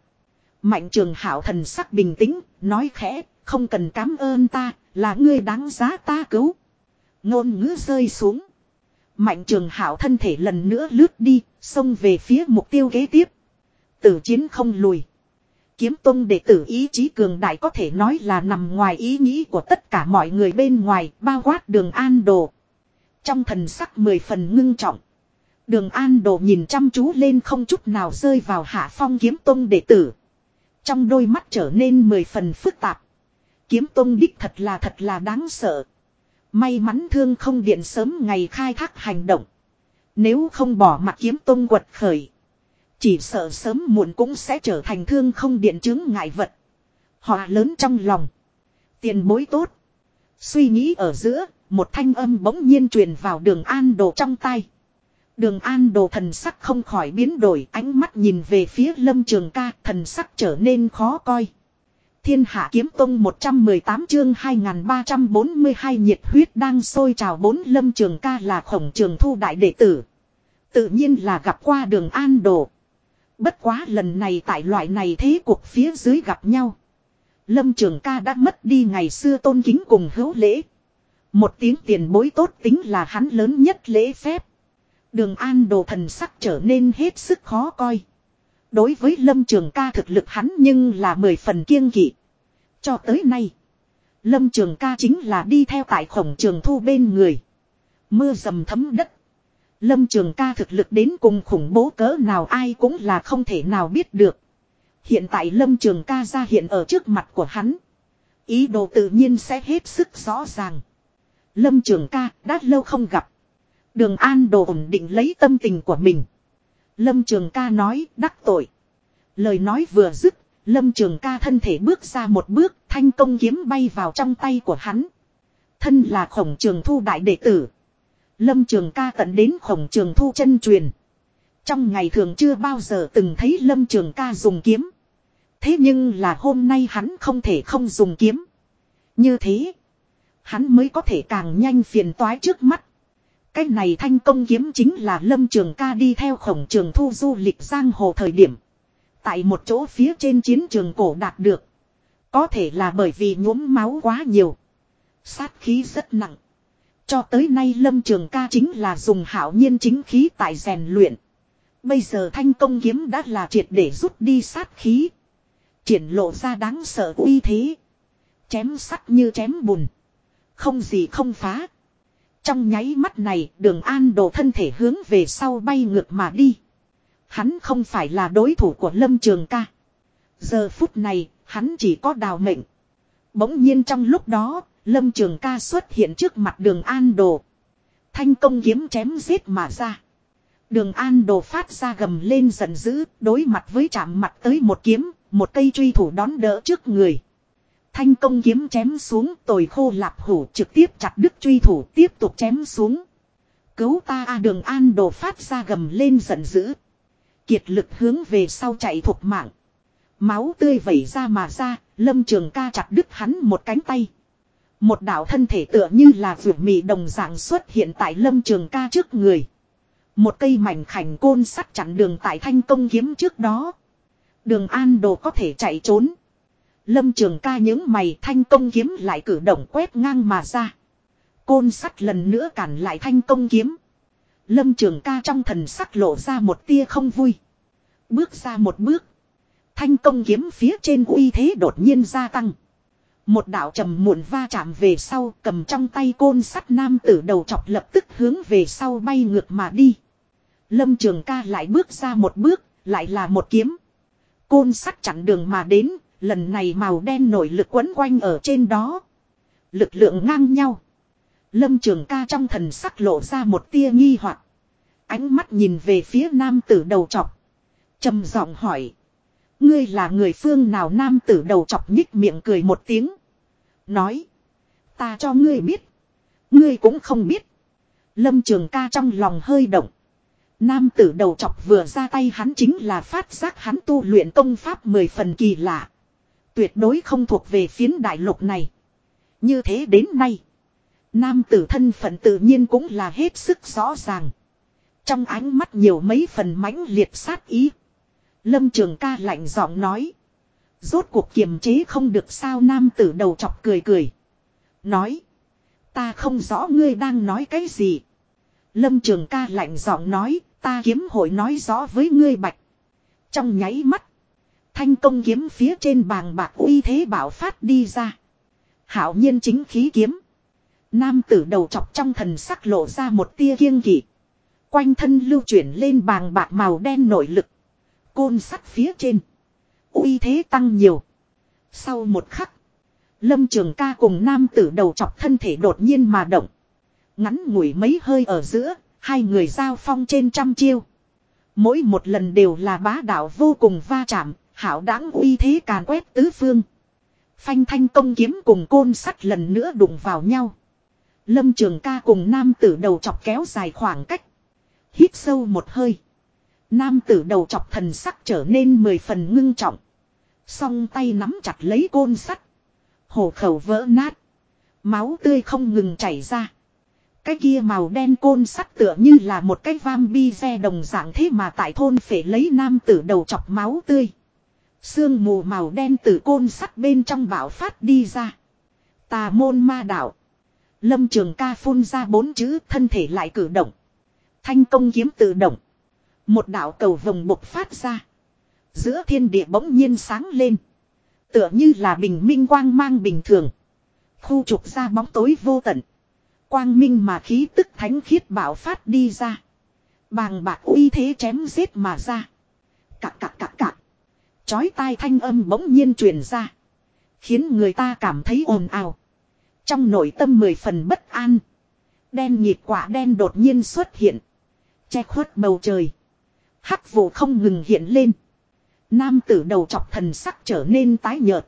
Mạnh trường hảo thần sắc bình tĩnh, nói khẽ, không cần cảm ơn ta, là ngươi đáng giá ta cứu. Ngôn ngữ rơi xuống. Mạnh trường hảo thân thể lần nữa lướt đi, xông về phía mục tiêu kế tiếp. Tử chiến không lùi. Kiếm tông đệ tử ý chí cường đại có thể nói là nằm ngoài ý nghĩ của tất cả mọi người bên ngoài, bao quát đường an đồ. Trong thần sắc mười phần ngưng trọng. Đường an đồ nhìn chăm chú lên không chút nào rơi vào hạ phong kiếm tông đệ tử. Trong đôi mắt trở nên mười phần phức tạp. Kiếm tông đích thật là thật là đáng sợ. May mắn thương không điện sớm ngày khai thác hành động. Nếu không bỏ mặt kiếm tông quật khởi. Chỉ sợ sớm muộn cũng sẽ trở thành thương không điện chứng ngại vật. Họ lớn trong lòng. Tiền bối tốt. Suy nghĩ ở giữa, một thanh âm bỗng nhiên truyền vào đường an đồ trong tay. Đường an đồ thần sắc không khỏi biến đổi, ánh mắt nhìn về phía lâm trường ca, thần sắc trở nên khó coi. Thiên hạ kiếm tông 118 chương 2342 nhiệt huyết đang sôi trào bốn lâm trường ca là khổng trường thu đại đệ tử. Tự nhiên là gặp qua đường an đồ. Bất quá lần này tại loại này thế cuộc phía dưới gặp nhau. Lâm trường ca đã mất đi ngày xưa tôn kính cùng hữu lễ. Một tiếng tiền bối tốt tính là hắn lớn nhất lễ phép. Đường an đồ thần sắc trở nên hết sức khó coi. Đối với lâm trường ca thực lực hắn nhưng là mười phần kiêng kỵ. Cho tới nay. Lâm trường ca chính là đi theo tại khổng trường thu bên người. Mưa dầm thấm đất. Lâm trường ca thực lực đến cùng khủng bố cỡ nào ai cũng là không thể nào biết được. Hiện tại lâm trường ca ra hiện ở trước mặt của hắn. Ý đồ tự nhiên sẽ hết sức rõ ràng. Lâm trường ca đã lâu không gặp. Đường an đồ ổn định lấy tâm tình của mình. Lâm trường ca nói, đắc tội. Lời nói vừa dứt. Lâm trường ca thân thể bước ra một bước. Thanh công kiếm bay vào trong tay của hắn. Thân là khổng trường thu đại đệ tử. Lâm Trường ca tận đến khổng trường thu chân truyền. Trong ngày thường chưa bao giờ từng thấy Lâm Trường ca dùng kiếm. Thế nhưng là hôm nay hắn không thể không dùng kiếm. Như thế. Hắn mới có thể càng nhanh phiền toái trước mắt. Cái này thanh công kiếm chính là Lâm Trường ca đi theo khổng trường thu du lịch giang hồ thời điểm. Tại một chỗ phía trên chiến trường cổ đạt được. Có thể là bởi vì nhuốm máu quá nhiều. Sát khí rất nặng. Cho tới nay lâm trường ca chính là dùng hảo nhiên chính khí tại rèn luyện. Bây giờ thanh công kiếm đã là triệt để rút đi sát khí. Triển lộ ra đáng sợ uy thế. Chém sắt như chém bùn. Không gì không phá. Trong nháy mắt này đường an đồ thân thể hướng về sau bay ngược mà đi. Hắn không phải là đối thủ của lâm trường ca. Giờ phút này hắn chỉ có đào mệnh. Bỗng nhiên trong lúc đó Lâm Trường ca xuất hiện trước mặt đường An Đồ. Thanh công kiếm chém giết mà ra. Đường An Đồ phát ra gầm lên giận dữ, đối mặt với chạm mặt tới một kiếm, một cây truy thủ đón đỡ trước người. Thanh công kiếm chém xuống tồi khô lạp hủ trực tiếp chặt đứt truy thủ tiếp tục chém xuống. Cứu ta a đường An Đồ phát ra gầm lên giận dữ. Kiệt lực hướng về sau chạy thuộc mạng. Máu tươi vẩy ra mà ra, lâm trường ca chặt đứt hắn một cánh tay. Một đạo thân thể tựa như là vượt mì đồng dạng xuất hiện tại lâm trường ca trước người. Một cây mảnh khảnh côn sắt chặn đường tại thanh công kiếm trước đó. Đường an đồ có thể chạy trốn. Lâm trường ca những mày thanh công kiếm lại cử động quét ngang mà ra. Côn sắt lần nữa cản lại thanh công kiếm. Lâm trường ca trong thần sắc lộ ra một tia không vui. Bước ra một bước. Thanh công kiếm phía trên uy thế đột nhiên gia tăng. Một đạo trầm muộn va chạm về sau cầm trong tay côn sắt nam tử đầu chọc lập tức hướng về sau bay ngược mà đi. Lâm trường ca lại bước ra một bước, lại là một kiếm. Côn sắt chặn đường mà đến, lần này màu đen nổi lực quấn quanh ở trên đó. Lực lượng ngang nhau. Lâm trường ca trong thần sắc lộ ra một tia nghi hoặc Ánh mắt nhìn về phía nam tử đầu chọc. trầm giọng hỏi. Ngươi là người phương nào nam tử đầu chọc nhích miệng cười một tiếng. Nói. Ta cho ngươi biết. Ngươi cũng không biết. Lâm trường ca trong lòng hơi động. Nam tử đầu chọc vừa ra tay hắn chính là phát giác hắn tu luyện công pháp mười phần kỳ lạ. Tuyệt đối không thuộc về phiến đại lục này. Như thế đến nay. Nam tử thân phận tự nhiên cũng là hết sức rõ ràng. Trong ánh mắt nhiều mấy phần mãnh liệt sát ý. Lâm Trường ca lạnh giọng nói. Rốt cuộc kiềm chế không được sao nam tử đầu chọc cười cười. Nói. Ta không rõ ngươi đang nói cái gì. Lâm Trường ca lạnh giọng nói, ta kiếm hội nói rõ với ngươi bạch. Trong nháy mắt, thanh công kiếm phía trên bàng bạc uy thế bảo phát đi ra. Hảo nhiên chính khí kiếm. Nam tử đầu chọc trong thần sắc lộ ra một tia kiêng kỵ. Quanh thân lưu chuyển lên bàng bạc màu đen nội lực. Côn sắt phía trên. uy thế tăng nhiều. Sau một khắc. Lâm trường ca cùng nam tử đầu chọc thân thể đột nhiên mà động. Ngắn ngủi mấy hơi ở giữa. Hai người giao phong trên trăm chiêu. Mỗi một lần đều là bá đạo vô cùng va chạm. Hảo đáng uy thế càn quét tứ phương. Phanh thanh công kiếm cùng côn sắt lần nữa đụng vào nhau. Lâm trường ca cùng nam tử đầu chọc kéo dài khoảng cách. Hít sâu một hơi. Nam tử đầu chọc thần sắc trở nên mười phần ngưng trọng. Song tay nắm chặt lấy côn sắt. Hổ khẩu vỡ nát. Máu tươi không ngừng chảy ra. Cái kia màu đen côn sắt tựa như là một cái vam bi xe đồng dạng thế mà tại thôn phải lấy nam tử đầu chọc máu tươi. Sương mù màu đen từ côn sắt bên trong bão phát đi ra. Tà môn ma đạo. Lâm trường ca phun ra bốn chữ, thân thể lại cử động. Thanh công kiếm tự động. Một đạo cầu vồng bộc phát ra. Giữa thiên địa bỗng nhiên sáng lên. Tựa như là bình minh quang mang bình thường. Khu trục ra bóng tối vô tận. Quang minh mà khí tức thánh khiết bảo phát đi ra. Bàng bạc uy thế chém giết mà ra. Cạc cạc cạc cạc. Chói tai thanh âm bỗng nhiên truyền ra. Khiến người ta cảm thấy ồn ào. Trong nội tâm mười phần bất an. Đen nhịp quả đen đột nhiên xuất hiện. Che khuất bầu trời. Hắc vụ không ngừng hiện lên. Nam tử đầu chọc thần sắc trở nên tái nhợt.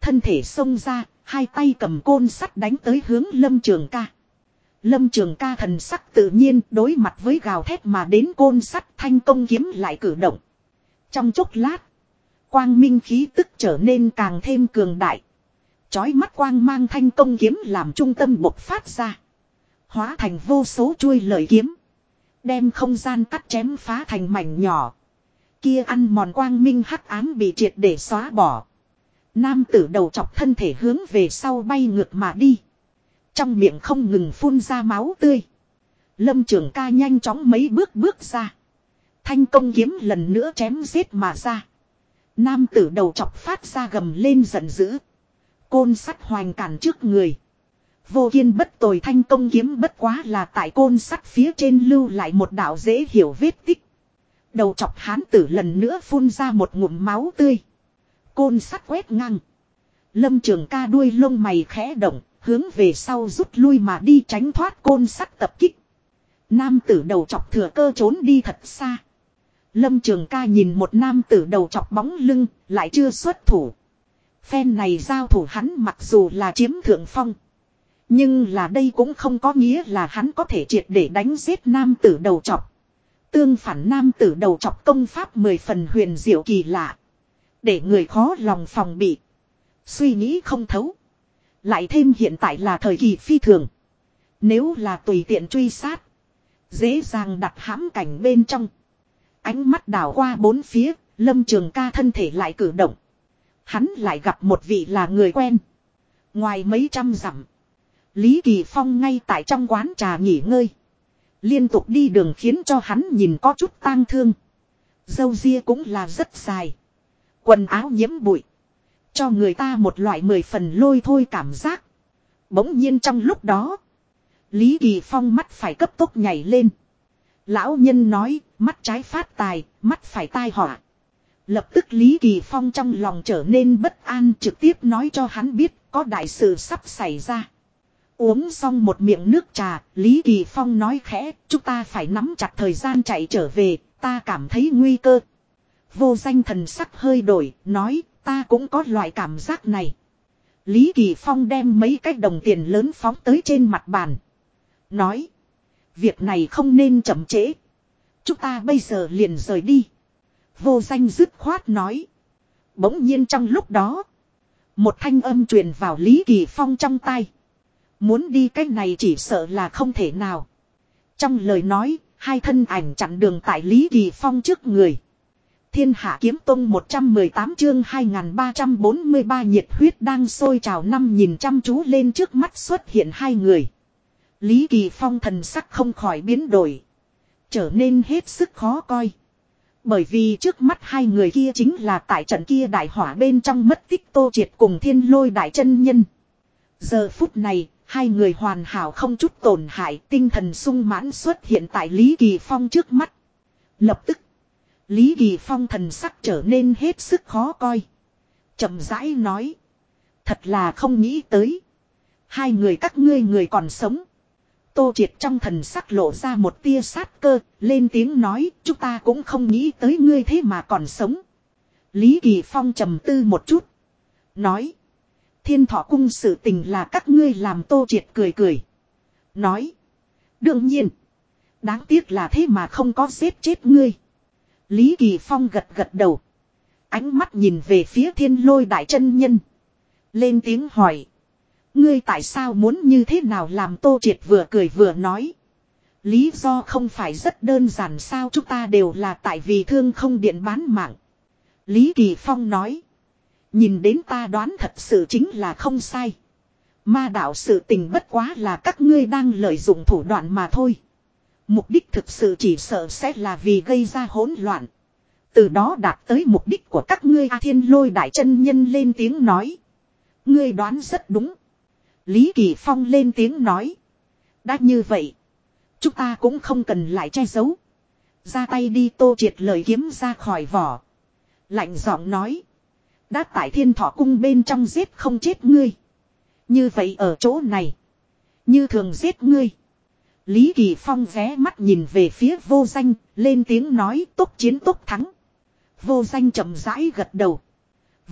Thân thể xông ra, hai tay cầm côn sắt đánh tới hướng lâm trường ca. Lâm trường ca thần sắc tự nhiên đối mặt với gào thét mà đến côn sắt thanh công kiếm lại cử động. Trong chốc lát, quang minh khí tức trở nên càng thêm cường đại. Chói mắt quang mang thanh công kiếm làm trung tâm bộc phát ra. Hóa thành vô số chuôi lợi kiếm. Đem không gian cắt chém phá thành mảnh nhỏ. Kia ăn mòn quang minh hắc ám bị triệt để xóa bỏ. Nam tử đầu chọc thân thể hướng về sau bay ngược mà đi. Trong miệng không ngừng phun ra máu tươi. Lâm trường ca nhanh chóng mấy bước bước ra. Thanh công kiếm lần nữa chém giết mà ra. Nam tử đầu chọc phát ra gầm lên giận dữ. Côn sắt hoành cản trước người. Vô kiên bất tồi thanh công kiếm bất quá là tại côn sắt phía trên lưu lại một đạo dễ hiểu vết tích. Đầu chọc hán tử lần nữa phun ra một ngụm máu tươi. Côn sắt quét ngang. Lâm trường ca đuôi lông mày khẽ động, hướng về sau rút lui mà đi tránh thoát côn sắt tập kích. Nam tử đầu chọc thừa cơ trốn đi thật xa. Lâm trường ca nhìn một nam tử đầu chọc bóng lưng, lại chưa xuất thủ. Phen này giao thủ hắn mặc dù là chiếm thượng phong. Nhưng là đây cũng không có nghĩa là hắn có thể triệt để đánh giết nam tử đầu chọc. Tương phản nam tử đầu chọc công pháp mười phần huyền diệu kỳ lạ. Để người khó lòng phòng bị. Suy nghĩ không thấu. Lại thêm hiện tại là thời kỳ phi thường. Nếu là tùy tiện truy sát. Dễ dàng đặt hãm cảnh bên trong. Ánh mắt đảo qua bốn phía. Lâm trường ca thân thể lại cử động. Hắn lại gặp một vị là người quen. Ngoài mấy trăm dặm. Lý Kỳ Phong ngay tại trong quán trà nghỉ ngơi. Liên tục đi đường khiến cho hắn nhìn có chút tang thương. Dâu ria cũng là rất dài. Quần áo nhiễm bụi. Cho người ta một loại mười phần lôi thôi cảm giác. Bỗng nhiên trong lúc đó. Lý Kỳ Phong mắt phải cấp tốc nhảy lên. Lão nhân nói, mắt trái phát tài, mắt phải tai họa. Lập tức Lý Kỳ Phong trong lòng trở nên bất an trực tiếp nói cho hắn biết có đại sự sắp xảy ra. Uống xong một miệng nước trà, Lý Kỳ Phong nói khẽ, chúng ta phải nắm chặt thời gian chạy trở về, ta cảm thấy nguy cơ. Vô danh thần sắc hơi đổi, nói, ta cũng có loại cảm giác này. Lý Kỳ Phong đem mấy cái đồng tiền lớn phóng tới trên mặt bàn. Nói, việc này không nên chậm trễ. Chúng ta bây giờ liền rời đi. Vô danh dứt khoát nói. Bỗng nhiên trong lúc đó, một thanh âm truyền vào Lý Kỳ Phong trong tay. Muốn đi cách này chỉ sợ là không thể nào. Trong lời nói, hai thân ảnh chặn đường tại Lý Kỳ Phong trước người. Thiên Hạ Kiếm Tông 118 chương 2343 nhiệt huyết đang sôi trào năm nhìn chăm chú lên trước mắt xuất hiện hai người. Lý Kỳ Phong thần sắc không khỏi biến đổi. Trở nên hết sức khó coi. Bởi vì trước mắt hai người kia chính là tại trận kia đại hỏa bên trong mất tích tô triệt cùng thiên lôi đại chân nhân. Giờ phút này, hai người hoàn hảo không chút tổn hại tinh thần sung mãn xuất hiện tại Lý Kỳ Phong trước mắt. Lập tức, Lý Kỳ Phong thần sắc trở nên hết sức khó coi. chậm rãi nói. Thật là không nghĩ tới. Hai người các ngươi người còn sống. Tô Triệt trong thần sắc lộ ra một tia sát cơ, lên tiếng nói, chúng ta cũng không nghĩ tới ngươi thế mà còn sống. Lý Kỳ Phong trầm tư một chút. Nói. Thiên thọ cung sự tình là các ngươi làm Tô Triệt cười cười. Nói. Đương nhiên. Đáng tiếc là thế mà không có giết chết ngươi. Lý Kỳ Phong gật gật đầu. Ánh mắt nhìn về phía thiên lôi đại chân nhân. Lên tiếng hỏi. Ngươi tại sao muốn như thế nào làm tô triệt vừa cười vừa nói. Lý do không phải rất đơn giản sao chúng ta đều là tại vì thương không điện bán mạng. Lý Kỳ Phong nói. Nhìn đến ta đoán thật sự chính là không sai. Ma đạo sự tình bất quá là các ngươi đang lợi dụng thủ đoạn mà thôi. Mục đích thực sự chỉ sợ sẽ là vì gây ra hỗn loạn. Từ đó đạt tới mục đích của các ngươi A Thiên lôi đại chân nhân lên tiếng nói. Ngươi đoán rất đúng. Lý Kỳ Phong lên tiếng nói. Đã như vậy. Chúng ta cũng không cần lại che giấu. Ra tay đi tô triệt lời kiếm ra khỏi vỏ. Lạnh giọng nói. Đã tại thiên thọ cung bên trong giết không chết ngươi. Như vậy ở chỗ này. Như thường giết ngươi. Lý Kỳ Phong vé mắt nhìn về phía vô danh, lên tiếng nói tốt chiến tốt thắng. Vô danh chậm rãi gật đầu.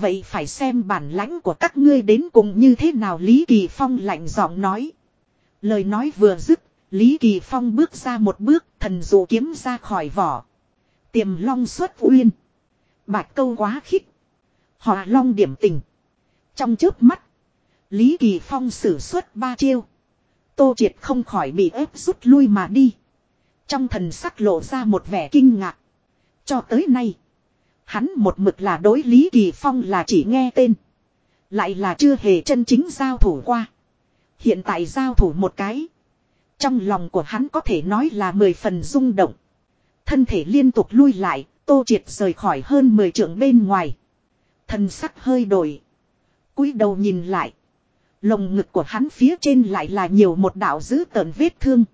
Vậy phải xem bản lãnh của các ngươi đến cùng như thế nào Lý Kỳ Phong lạnh giọng nói. Lời nói vừa dứt, Lý Kỳ Phong bước ra một bước, thần dụ kiếm ra khỏi vỏ. Tiềm long xuất uyên. Bạch câu quá khích. Hòa long điểm tình. Trong trước mắt, Lý Kỳ Phong sử xuất ba chiêu. Tô Triệt không khỏi bị ép rút lui mà đi. Trong thần sắc lộ ra một vẻ kinh ngạc. Cho tới nay. Hắn một mực là đối Lý Kỳ Phong là chỉ nghe tên. Lại là chưa hề chân chính giao thủ qua. Hiện tại giao thủ một cái. Trong lòng của hắn có thể nói là mười phần rung động. Thân thể liên tục lui lại, tô triệt rời khỏi hơn mười trượng bên ngoài. Thần sắc hơi đổi. cúi đầu nhìn lại. Lồng ngực của hắn phía trên lại là nhiều một đạo dữ tợn vết thương.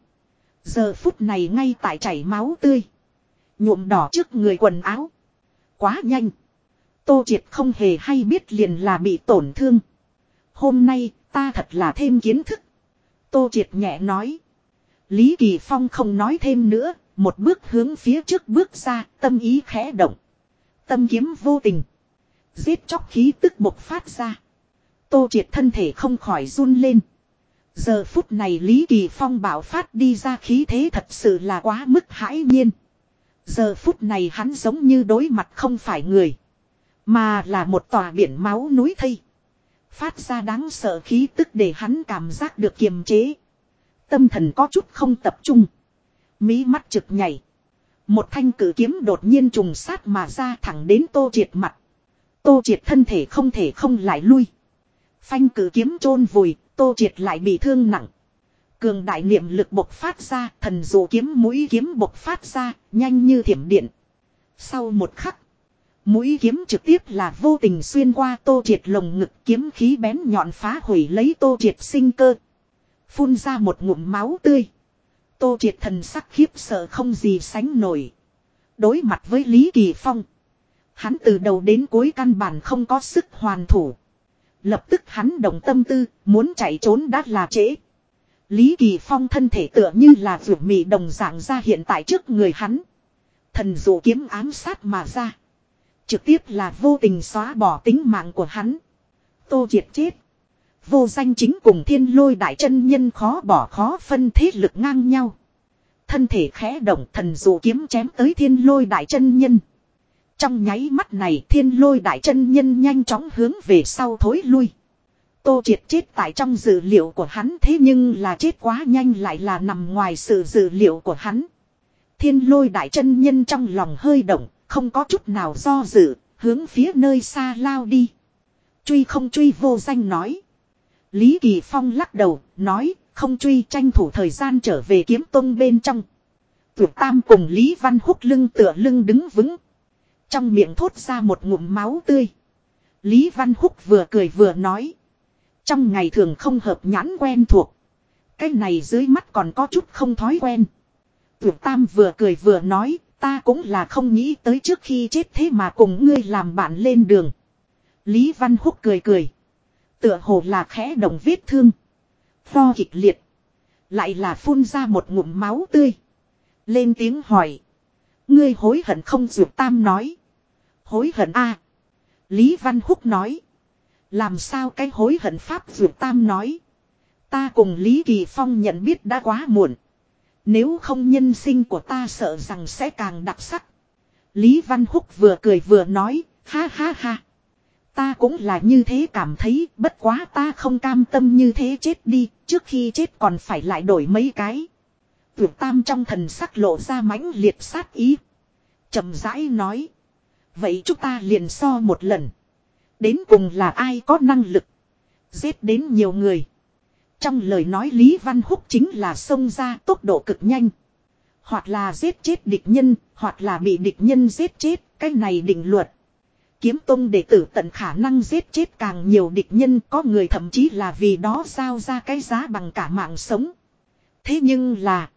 Giờ phút này ngay tại chảy máu tươi. Nhuộm đỏ trước người quần áo. Quá nhanh. Tô Triệt không hề hay biết liền là bị tổn thương. Hôm nay, ta thật là thêm kiến thức. Tô Triệt nhẹ nói. Lý Kỳ Phong không nói thêm nữa. Một bước hướng phía trước bước ra, tâm ý khẽ động. Tâm kiếm vô tình. Giết chóc khí tức bộc phát ra. Tô Triệt thân thể không khỏi run lên. Giờ phút này Lý Kỳ Phong bảo phát đi ra khí thế thật sự là quá mức hãi nhiên. Giờ phút này hắn giống như đối mặt không phải người. Mà là một tòa biển máu núi thây. Phát ra đáng sợ khí tức để hắn cảm giác được kiềm chế. Tâm thần có chút không tập trung. Mí mắt trực nhảy. Một thanh cử kiếm đột nhiên trùng sát mà ra thẳng đến tô triệt mặt. Tô triệt thân thể không thể không lại lui. Phanh cử kiếm chôn vùi, tô triệt lại bị thương nặng. Cường đại niệm lực bộc phát ra, thần dụ kiếm mũi kiếm bộc phát ra, nhanh như thiểm điện. Sau một khắc, mũi kiếm trực tiếp là vô tình xuyên qua tô triệt lồng ngực kiếm khí bén nhọn phá hủy lấy tô triệt sinh cơ. Phun ra một ngụm máu tươi. Tô triệt thần sắc khiếp sợ không gì sánh nổi. Đối mặt với Lý Kỳ Phong. Hắn từ đầu đến cuối căn bản không có sức hoàn thủ. Lập tức hắn động tâm tư, muốn chạy trốn đã là trễ. Lý Kỳ Phong thân thể tựa như là vượt mị đồng dạng ra hiện tại trước người hắn. Thần dụ kiếm ám sát mà ra. Trực tiếp là vô tình xóa bỏ tính mạng của hắn. Tô triệt chết. Vô danh chính cùng thiên lôi đại chân nhân khó bỏ khó phân thế lực ngang nhau. Thân thể khẽ động thần dụ kiếm chém tới thiên lôi đại chân nhân. Trong nháy mắt này thiên lôi đại chân nhân nhanh chóng hướng về sau thối lui. Tô triệt chết tại trong dữ liệu của hắn thế nhưng là chết quá nhanh lại là nằm ngoài sự dữ liệu của hắn. Thiên lôi đại chân nhân trong lòng hơi động, không có chút nào do dự, hướng phía nơi xa lao đi. Truy không truy vô danh nói. Lý Kỳ Phong lắc đầu, nói, không truy tranh thủ thời gian trở về kiếm tông bên trong. Tuyệt tam cùng Lý Văn Húc lưng tựa lưng đứng vững. Trong miệng thốt ra một ngụm máu tươi. Lý Văn Húc vừa cười vừa nói. Trong ngày thường không hợp nhãn quen thuộc. Cái này dưới mắt còn có chút không thói quen. Tuyệt Tam vừa cười vừa nói, ta cũng là không nghĩ tới trước khi chết thế mà cùng ngươi làm bạn lên đường. Lý Văn Húc cười cười. Tựa hồ là khẽ động vết thương. Pho kịch liệt. Lại là phun ra một ngụm máu tươi. Lên tiếng hỏi. Ngươi hối hận không Dược Tam nói. Hối hận a Lý Văn Húc nói. Làm sao cái hối hận Pháp Dược Tam nói. Ta cùng Lý Kỳ Phong nhận biết đã quá muộn. Nếu không nhân sinh của ta sợ rằng sẽ càng đặc sắc. Lý Văn Húc vừa cười vừa nói, ha ha ha. Ta cũng là như thế cảm thấy, bất quá ta không cam tâm như thế chết đi, trước khi chết còn phải lại đổi mấy cái. Tuyệt tam trong thần sắc lộ ra mãnh liệt sát ý. chậm rãi nói. Vậy chúng ta liền so một lần. Đến cùng là ai có năng lực. Giết đến nhiều người. Trong lời nói Lý Văn Húc chính là xông ra tốc độ cực nhanh. Hoặc là giết chết địch nhân, hoặc là bị địch nhân giết chết, cái này định luật. Kiếm tông đệ tử tận khả năng giết chết càng nhiều địch nhân, có người thậm chí là vì đó giao ra cái giá bằng cả mạng sống. Thế nhưng là,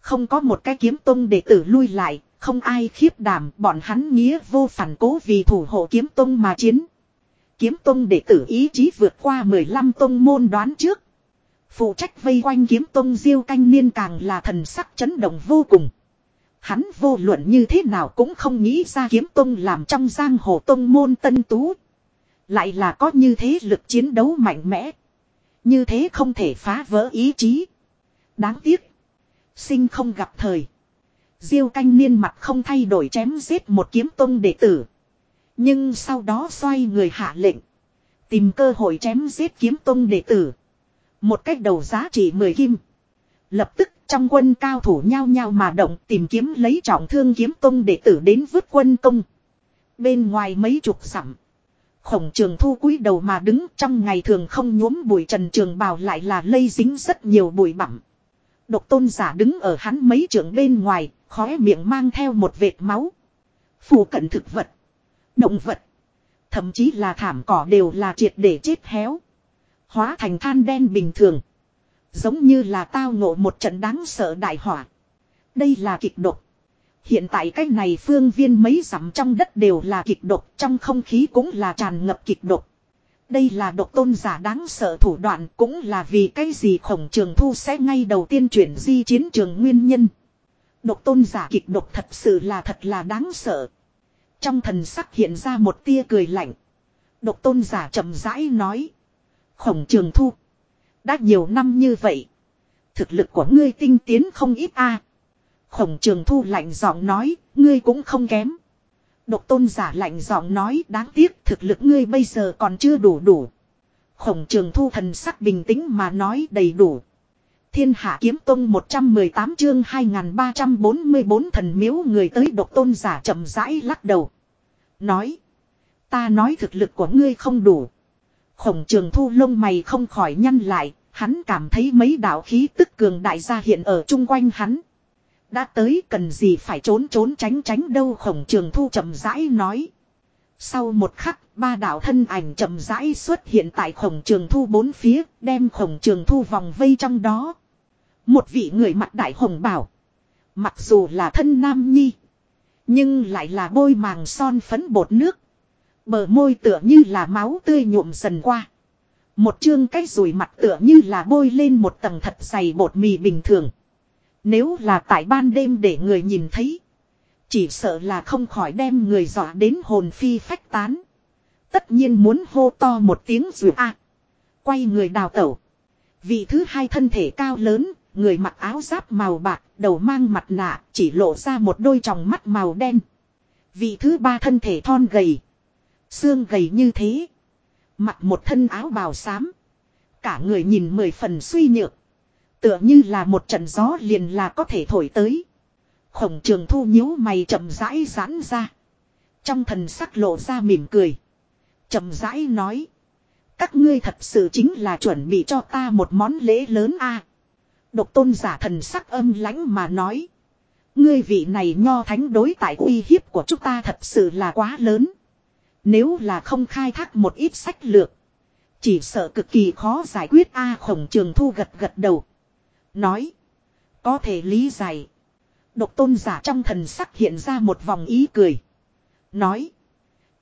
không có một cái kiếm tông đệ tử lui lại, không ai khiếp đảm, bọn hắn nghĩa vô phản cố vì thủ hộ kiếm tông mà chiến. Kiếm tông đệ tử ý chí vượt qua 15 tông môn đoán trước. Phụ trách vây quanh kiếm tông diêu canh niên càng là thần sắc chấn động vô cùng. Hắn vô luận như thế nào cũng không nghĩ ra kiếm tông làm trong giang hồ tông môn tân tú. Lại là có như thế lực chiến đấu mạnh mẽ. Như thế không thể phá vỡ ý chí. Đáng tiếc. Sinh không gặp thời. Diêu canh niên mặt không thay đổi chém giết một kiếm tông đệ tử. Nhưng sau đó xoay người hạ lệnh. Tìm cơ hội chém giết kiếm tông đệ tử. Một cách đầu giá trị 10 kim. Lập tức trong quân cao thủ nhao nhao mà động tìm kiếm lấy trọng thương kiếm tông đệ tử đến vứt quân công. Bên ngoài mấy chục sẵm. Khổng trường thu cúi đầu mà đứng trong ngày thường không nhuốm bụi trần trường bào lại là lây dính rất nhiều bụi bặm. Độc tôn giả đứng ở hắn mấy trường bên ngoài, khóe miệng mang theo một vệt máu. Phù cận thực vật, động vật, thậm chí là thảm cỏ đều là triệt để chết héo. Hóa thành than đen bình thường. Giống như là tao ngộ một trận đáng sợ đại hỏa. Đây là kịch độc. Hiện tại cái này phương viên mấy dặm trong đất đều là kịch độc, trong không khí cũng là tràn ngập kịch độc. Đây là độc tôn giả đáng sợ thủ đoạn cũng là vì cái gì khổng trường thu sẽ ngay đầu tiên chuyển di chiến trường nguyên nhân. Độc tôn giả kịch độc thật sự là thật là đáng sợ. Trong thần sắc hiện ra một tia cười lạnh. Độc tôn giả chậm rãi nói. Khổng trường thu. Đã nhiều năm như vậy. Thực lực của ngươi tinh tiến không ít a. Khổng trường thu lạnh giọng nói, ngươi cũng không kém. Độc tôn giả lạnh giọng nói đáng tiếc thực lực ngươi bây giờ còn chưa đủ đủ. Khổng trường thu thần sắc bình tĩnh mà nói đầy đủ. Thiên hạ kiếm tông 118 chương 2344 thần miếu người tới độc tôn giả chậm rãi lắc đầu. Nói. Ta nói thực lực của ngươi không đủ. Khổng trường thu lông mày không khỏi nhăn lại, hắn cảm thấy mấy đạo khí tức cường đại gia hiện ở chung quanh hắn. Đã tới cần gì phải trốn trốn tránh tránh đâu khổng trường thu chậm rãi nói. Sau một khắc, ba đạo thân ảnh chậm rãi xuất hiện tại khổng trường thu bốn phía, đem khổng trường thu vòng vây trong đó. Một vị người mặt đại hồng bảo. Mặc dù là thân nam nhi, nhưng lại là bôi màng son phấn bột nước. Bờ môi tựa như là máu tươi nhuộm dần qua. Một chương cái rùi mặt tựa như là bôi lên một tầng thật dày bột mì bình thường. Nếu là tại ban đêm để người nhìn thấy. Chỉ sợ là không khỏi đem người dọa đến hồn phi phách tán. Tất nhiên muốn hô to một tiếng rượu a Quay người đào tẩu. Vị thứ hai thân thể cao lớn, người mặc áo giáp màu bạc, đầu mang mặt nạ, chỉ lộ ra một đôi tròng mắt màu đen. Vị thứ ba thân thể thon gầy. Xương gầy như thế. Mặc một thân áo bào xám. Cả người nhìn mười phần suy nhược. Tựa như là một trận gió liền là có thể thổi tới. Khổng trường thu nhíu mày chậm rãi giãn ra. Trong thần sắc lộ ra mỉm cười chậm rãi nói. Các ngươi thật sự chính là chuẩn bị cho ta một món lễ lớn a Độc tôn giả thần sắc âm lãnh mà nói. Ngươi vị này nho thánh đối tại uy hiếp của chúng ta thật sự là quá lớn. Nếu là không khai thác một ít sách lược. Chỉ sợ cực kỳ khó giải quyết A khổng trường thu gật gật đầu. Nói. Có thể lý giải. Độc tôn giả trong thần sắc hiện ra một vòng ý cười. Nói.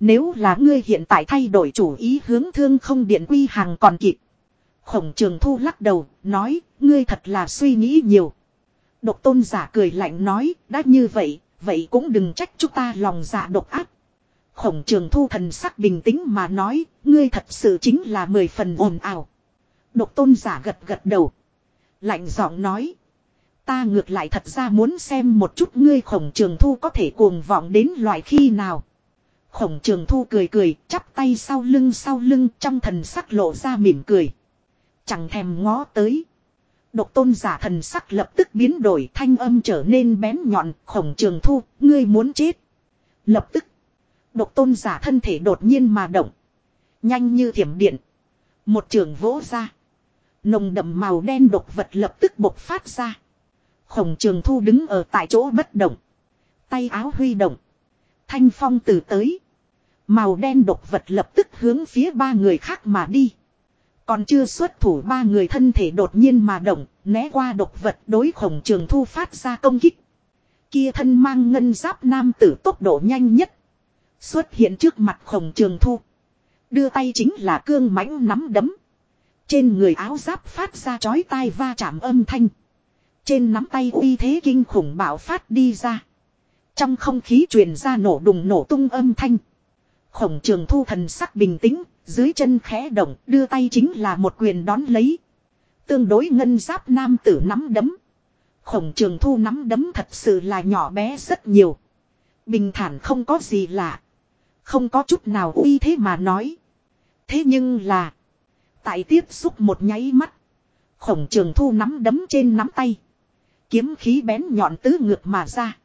Nếu là ngươi hiện tại thay đổi chủ ý hướng thương không điện quy hàng còn kịp. Khổng trường thu lắc đầu, nói, ngươi thật là suy nghĩ nhiều. Độc tôn giả cười lạnh nói, đã như vậy, vậy cũng đừng trách chúng ta lòng dạ độc ác. Khổng trường thu thần sắc bình tĩnh mà nói, ngươi thật sự chính là mười phần ồn ào. Độc tôn giả gật gật đầu. Lạnh giọng nói. Ta ngược lại thật ra muốn xem một chút ngươi khổng trường thu có thể cuồng vọng đến loại khi nào. Khổng trường thu cười cười, chắp tay sau lưng sau lưng trong thần sắc lộ ra mỉm cười. Chẳng thèm ngó tới. Độc tôn giả thần sắc lập tức biến đổi thanh âm trở nên bén nhọn, khổng trường thu, ngươi muốn chết. Lập tức, độc tôn giả thân thể đột nhiên mà động. Nhanh như thiểm điện. Một trường vỗ ra. Nồng đậm màu đen độc vật lập tức bộc phát ra. Khổng trường thu đứng ở tại chỗ bất động. Tay áo huy động. Thanh phong từ tới. Màu đen độc vật lập tức hướng phía ba người khác mà đi. Còn chưa xuất thủ ba người thân thể đột nhiên mà động, né qua độc vật đối khổng trường thu phát ra công kích. Kia thân mang ngân giáp nam tử tốc độ nhanh nhất. Xuất hiện trước mặt khổng trường thu. Đưa tay chính là cương mãnh nắm đấm. Trên người áo giáp phát ra chói tai va chạm âm thanh. Trên nắm tay uy thế kinh khủng bạo phát đi ra. Trong không khí truyền ra nổ đùng nổ tung âm thanh. Khổng trường thu thần sắc bình tĩnh, dưới chân khẽ động, đưa tay chính là một quyền đón lấy. Tương đối ngân giáp nam tử nắm đấm. Khổng trường thu nắm đấm thật sự là nhỏ bé rất nhiều. Bình thản không có gì lạ. Không có chút nào uy thế mà nói. Thế nhưng là. Tại tiếp xúc một nháy mắt. Khổng trường thu nắm đấm trên nắm tay. Kiếm khí bén nhọn tứ ngược mà ra.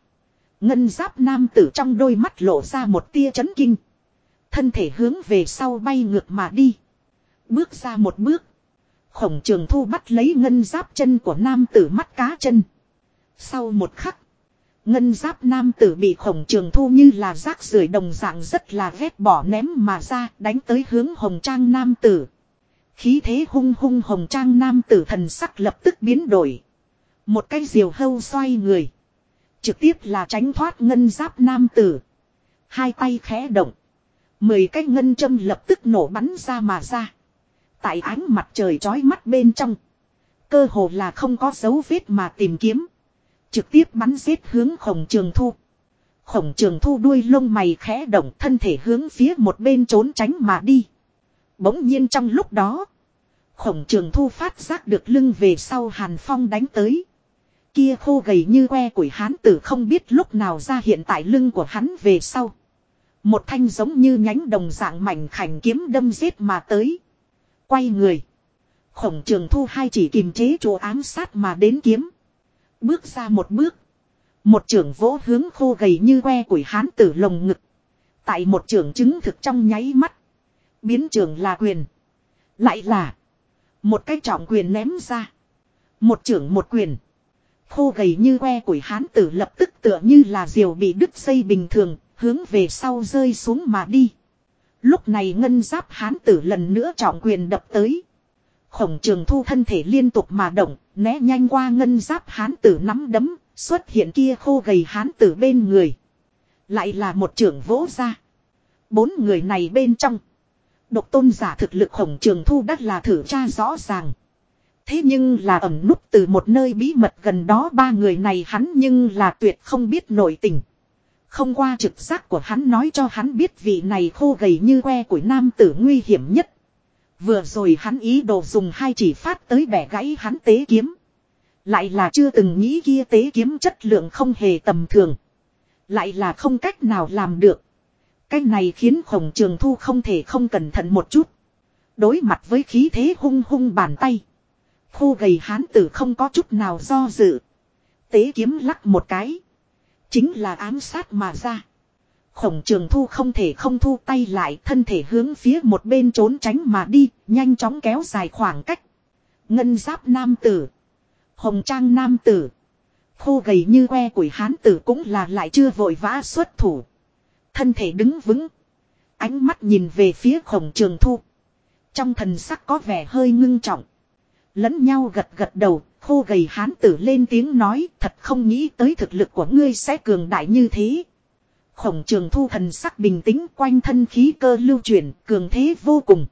Ngân giáp nam tử trong đôi mắt lộ ra một tia chấn kinh. Thân thể hướng về sau bay ngược mà đi. Bước ra một bước. Khổng trường thu bắt lấy ngân giáp chân của nam tử mắt cá chân. Sau một khắc. Ngân giáp nam tử bị khổng trường thu như là rác rưởi đồng dạng rất là ghét bỏ ném mà ra, đánh tới hướng hồng trang nam tử. Khí thế hung hung hồng trang nam tử thần sắc lập tức biến đổi. Một cái diều hâu xoay người. Trực tiếp là tránh thoát ngân giáp nam tử. Hai tay khẽ động. Mười cái ngân châm lập tức nổ bắn ra mà ra. Tại ánh mặt trời chói mắt bên trong. Cơ hồ là không có dấu vết mà tìm kiếm. Trực tiếp bắn giết hướng khổng trường thu. Khổng trường thu đuôi lông mày khẽ động, thân thể hướng phía một bên trốn tránh mà đi. Bỗng nhiên trong lúc đó. Khổng trường thu phát giác được lưng về sau hàn phong đánh tới. Kia khô gầy như que củi hán tử không biết lúc nào ra hiện tại lưng của hắn về sau. Một thanh giống như nhánh đồng dạng mảnh khảnh kiếm đâm giết mà tới. Quay người. Khổng trường thu hai chỉ kìm chế chỗ ám sát mà đến kiếm. Bước ra một bước. Một trưởng vỗ hướng khô gầy như que củi hán tử lồng ngực. Tại một trưởng chứng thực trong nháy mắt. Biến trường là quyền. Lại là. Một cái trọng quyền ném ra. Một trưởng một quyền. Khô gầy như que củi hán tử lập tức tựa như là diều bị đứt dây bình thường, hướng về sau rơi xuống mà đi. Lúc này ngân giáp hán tử lần nữa trọng quyền đập tới. Khổng trường thu thân thể liên tục mà động, né nhanh qua ngân giáp hán tử nắm đấm, xuất hiện kia khô gầy hán tử bên người. Lại là một trưởng vỗ ra. Bốn người này bên trong. Độc tôn giả thực lực khổng trường thu đắt là thử tra rõ ràng. Thế nhưng là ẩn núp từ một nơi bí mật gần đó ba người này hắn nhưng là tuyệt không biết nội tình. Không qua trực giác của hắn nói cho hắn biết vị này khô gầy như que của nam tử nguy hiểm nhất. Vừa rồi hắn ý đồ dùng hai chỉ phát tới bẻ gãy hắn tế kiếm. Lại là chưa từng nghĩ kia tế kiếm chất lượng không hề tầm thường. Lại là không cách nào làm được. Cái này khiến khổng trường thu không thể không cẩn thận một chút. Đối mặt với khí thế hung hung bàn tay. Khô gầy hán tử không có chút nào do dự. Tế kiếm lắc một cái. Chính là ám sát mà ra. Khổng trường thu không thể không thu tay lại thân thể hướng phía một bên trốn tránh mà đi, nhanh chóng kéo dài khoảng cách. Ngân giáp nam tử. Hồng trang nam tử. Khô gầy như que củi hán tử cũng là lại chưa vội vã xuất thủ. Thân thể đứng vững. Ánh mắt nhìn về phía khổng trường thu. Trong thần sắc có vẻ hơi ngưng trọng. Lẫn nhau gật gật đầu, khô gầy hán tử lên tiếng nói thật không nghĩ tới thực lực của ngươi sẽ cường đại như thế. Khổng trường thu thần sắc bình tĩnh quanh thân khí cơ lưu chuyển, cường thế vô cùng.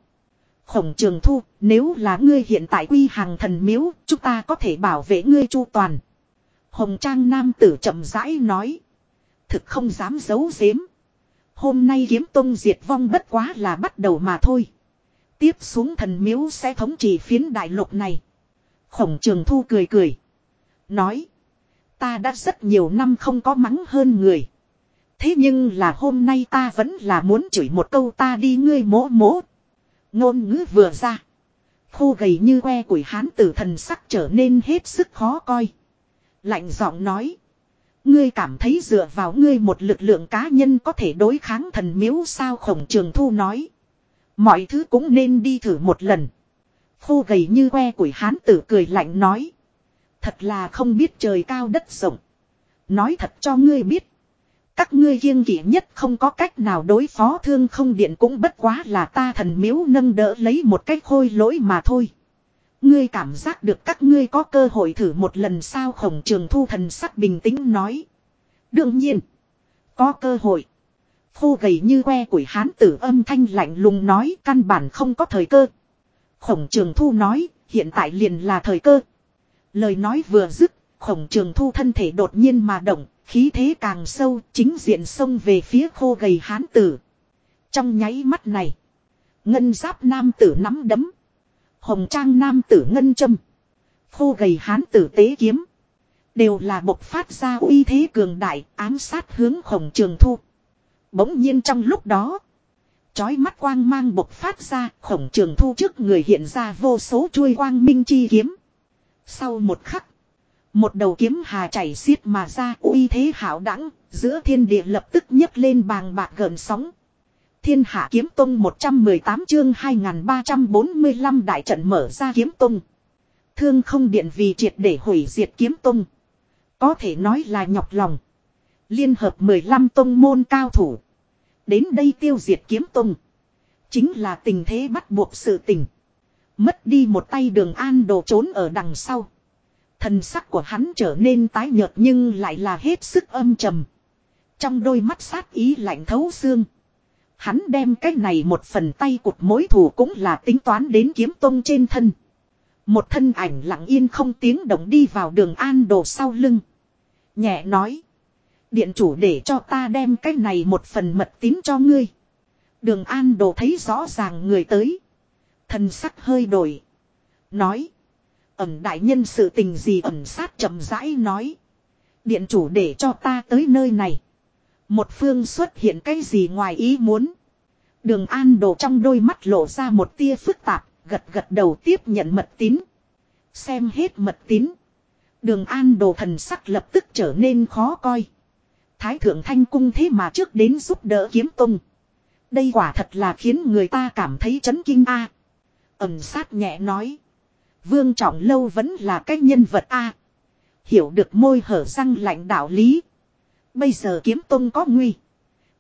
Khổng trường thu, nếu là ngươi hiện tại quy hàng thần miếu, chúng ta có thể bảo vệ ngươi chu toàn. Hồng Trang Nam tử chậm rãi nói. Thực không dám giấu giếm. Hôm nay kiếm tông diệt vong bất quá là bắt đầu mà thôi. Tiếp xuống thần miếu sẽ thống trị phiến đại lục này. Khổng trường thu cười cười. Nói. Ta đã rất nhiều năm không có mắng hơn người. Thế nhưng là hôm nay ta vẫn là muốn chửi một câu ta đi ngươi mỗ mỗ. Ngôn ngữ vừa ra. Khô gầy như que củi hán tử thần sắc trở nên hết sức khó coi. Lạnh giọng nói. Ngươi cảm thấy dựa vào ngươi một lực lượng cá nhân có thể đối kháng thần miếu sao khổng trường thu nói. Mọi thứ cũng nên đi thử một lần. Khô gầy như que củi hán tử cười lạnh nói. Thật là không biết trời cao đất rộng. Nói thật cho ngươi biết. Các ngươi kiêng kỵ nhất không có cách nào đối phó thương không điện cũng bất quá là ta thần miếu nâng đỡ lấy một cách khôi lỗi mà thôi. Ngươi cảm giác được các ngươi có cơ hội thử một lần sao khổng trường thu thần sắc bình tĩnh nói. Đương nhiên. Có cơ hội. Khô gầy như que củi hán tử âm thanh lạnh lùng nói căn bản không có thời cơ. Khổng trường thu nói hiện tại liền là thời cơ. Lời nói vừa dứt, khổng trường thu thân thể đột nhiên mà động, khí thế càng sâu, chính diện xông về phía khô gầy hán tử. Trong nháy mắt này, ngân giáp nam tử nắm đấm. Hồng trang nam tử ngân châm. Khô gầy hán tử tế kiếm. Đều là bộc phát ra uy thế cường đại ám sát hướng khổng trường thu. Bỗng nhiên trong lúc đó. Chói mắt quang mang bộc phát ra khổng trường thu trước người hiện ra vô số chuôi quang minh chi kiếm. Sau một khắc. Một đầu kiếm hà chảy xiết mà ra uy thế hảo đẳng, giữa thiên địa lập tức nhấc lên bàng bạc gần sóng. Thiên hạ kiếm tông 118 chương 2345 đại trận mở ra kiếm tông. Thương không điện vì triệt để hủy diệt kiếm tông. Có thể nói là nhọc lòng. Liên hợp 15 tông môn cao thủ. Đến đây tiêu diệt kiếm tông. Chính là tình thế bắt buộc sự tình. Mất đi một tay đường an đồ trốn ở đằng sau. Thần sắc của hắn trở nên tái nhợt nhưng lại là hết sức âm trầm. Trong đôi mắt sát ý lạnh thấu xương. Hắn đem cái này một phần tay cụt mối thù cũng là tính toán đến kiếm tông trên thân. Một thân ảnh lặng yên không tiếng động đi vào đường an đồ sau lưng. Nhẹ nói. Điện chủ để cho ta đem cái này một phần mật tín cho ngươi. Đường an đồ thấy rõ ràng người tới. Thần sắc hơi đổi. Nói. Ẩm đại nhân sự tình gì ẩm sát chậm rãi nói. Điện chủ để cho ta tới nơi này. Một phương xuất hiện cái gì ngoài ý muốn. Đường an đồ trong đôi mắt lộ ra một tia phức tạp, gật gật đầu tiếp nhận mật tín. Xem hết mật tín. Đường an đồ thần sắc lập tức trở nên khó coi. Thái thượng thanh cung thế mà trước đến giúp đỡ kiếm tung. Đây quả thật là khiến người ta cảm thấy chấn kinh a. Ẩm sát nhẹ nói. Vương Trọng Lâu vẫn là cái nhân vật a. Hiểu được môi hở răng lạnh đạo lý. Bây giờ kiếm tông có nguy.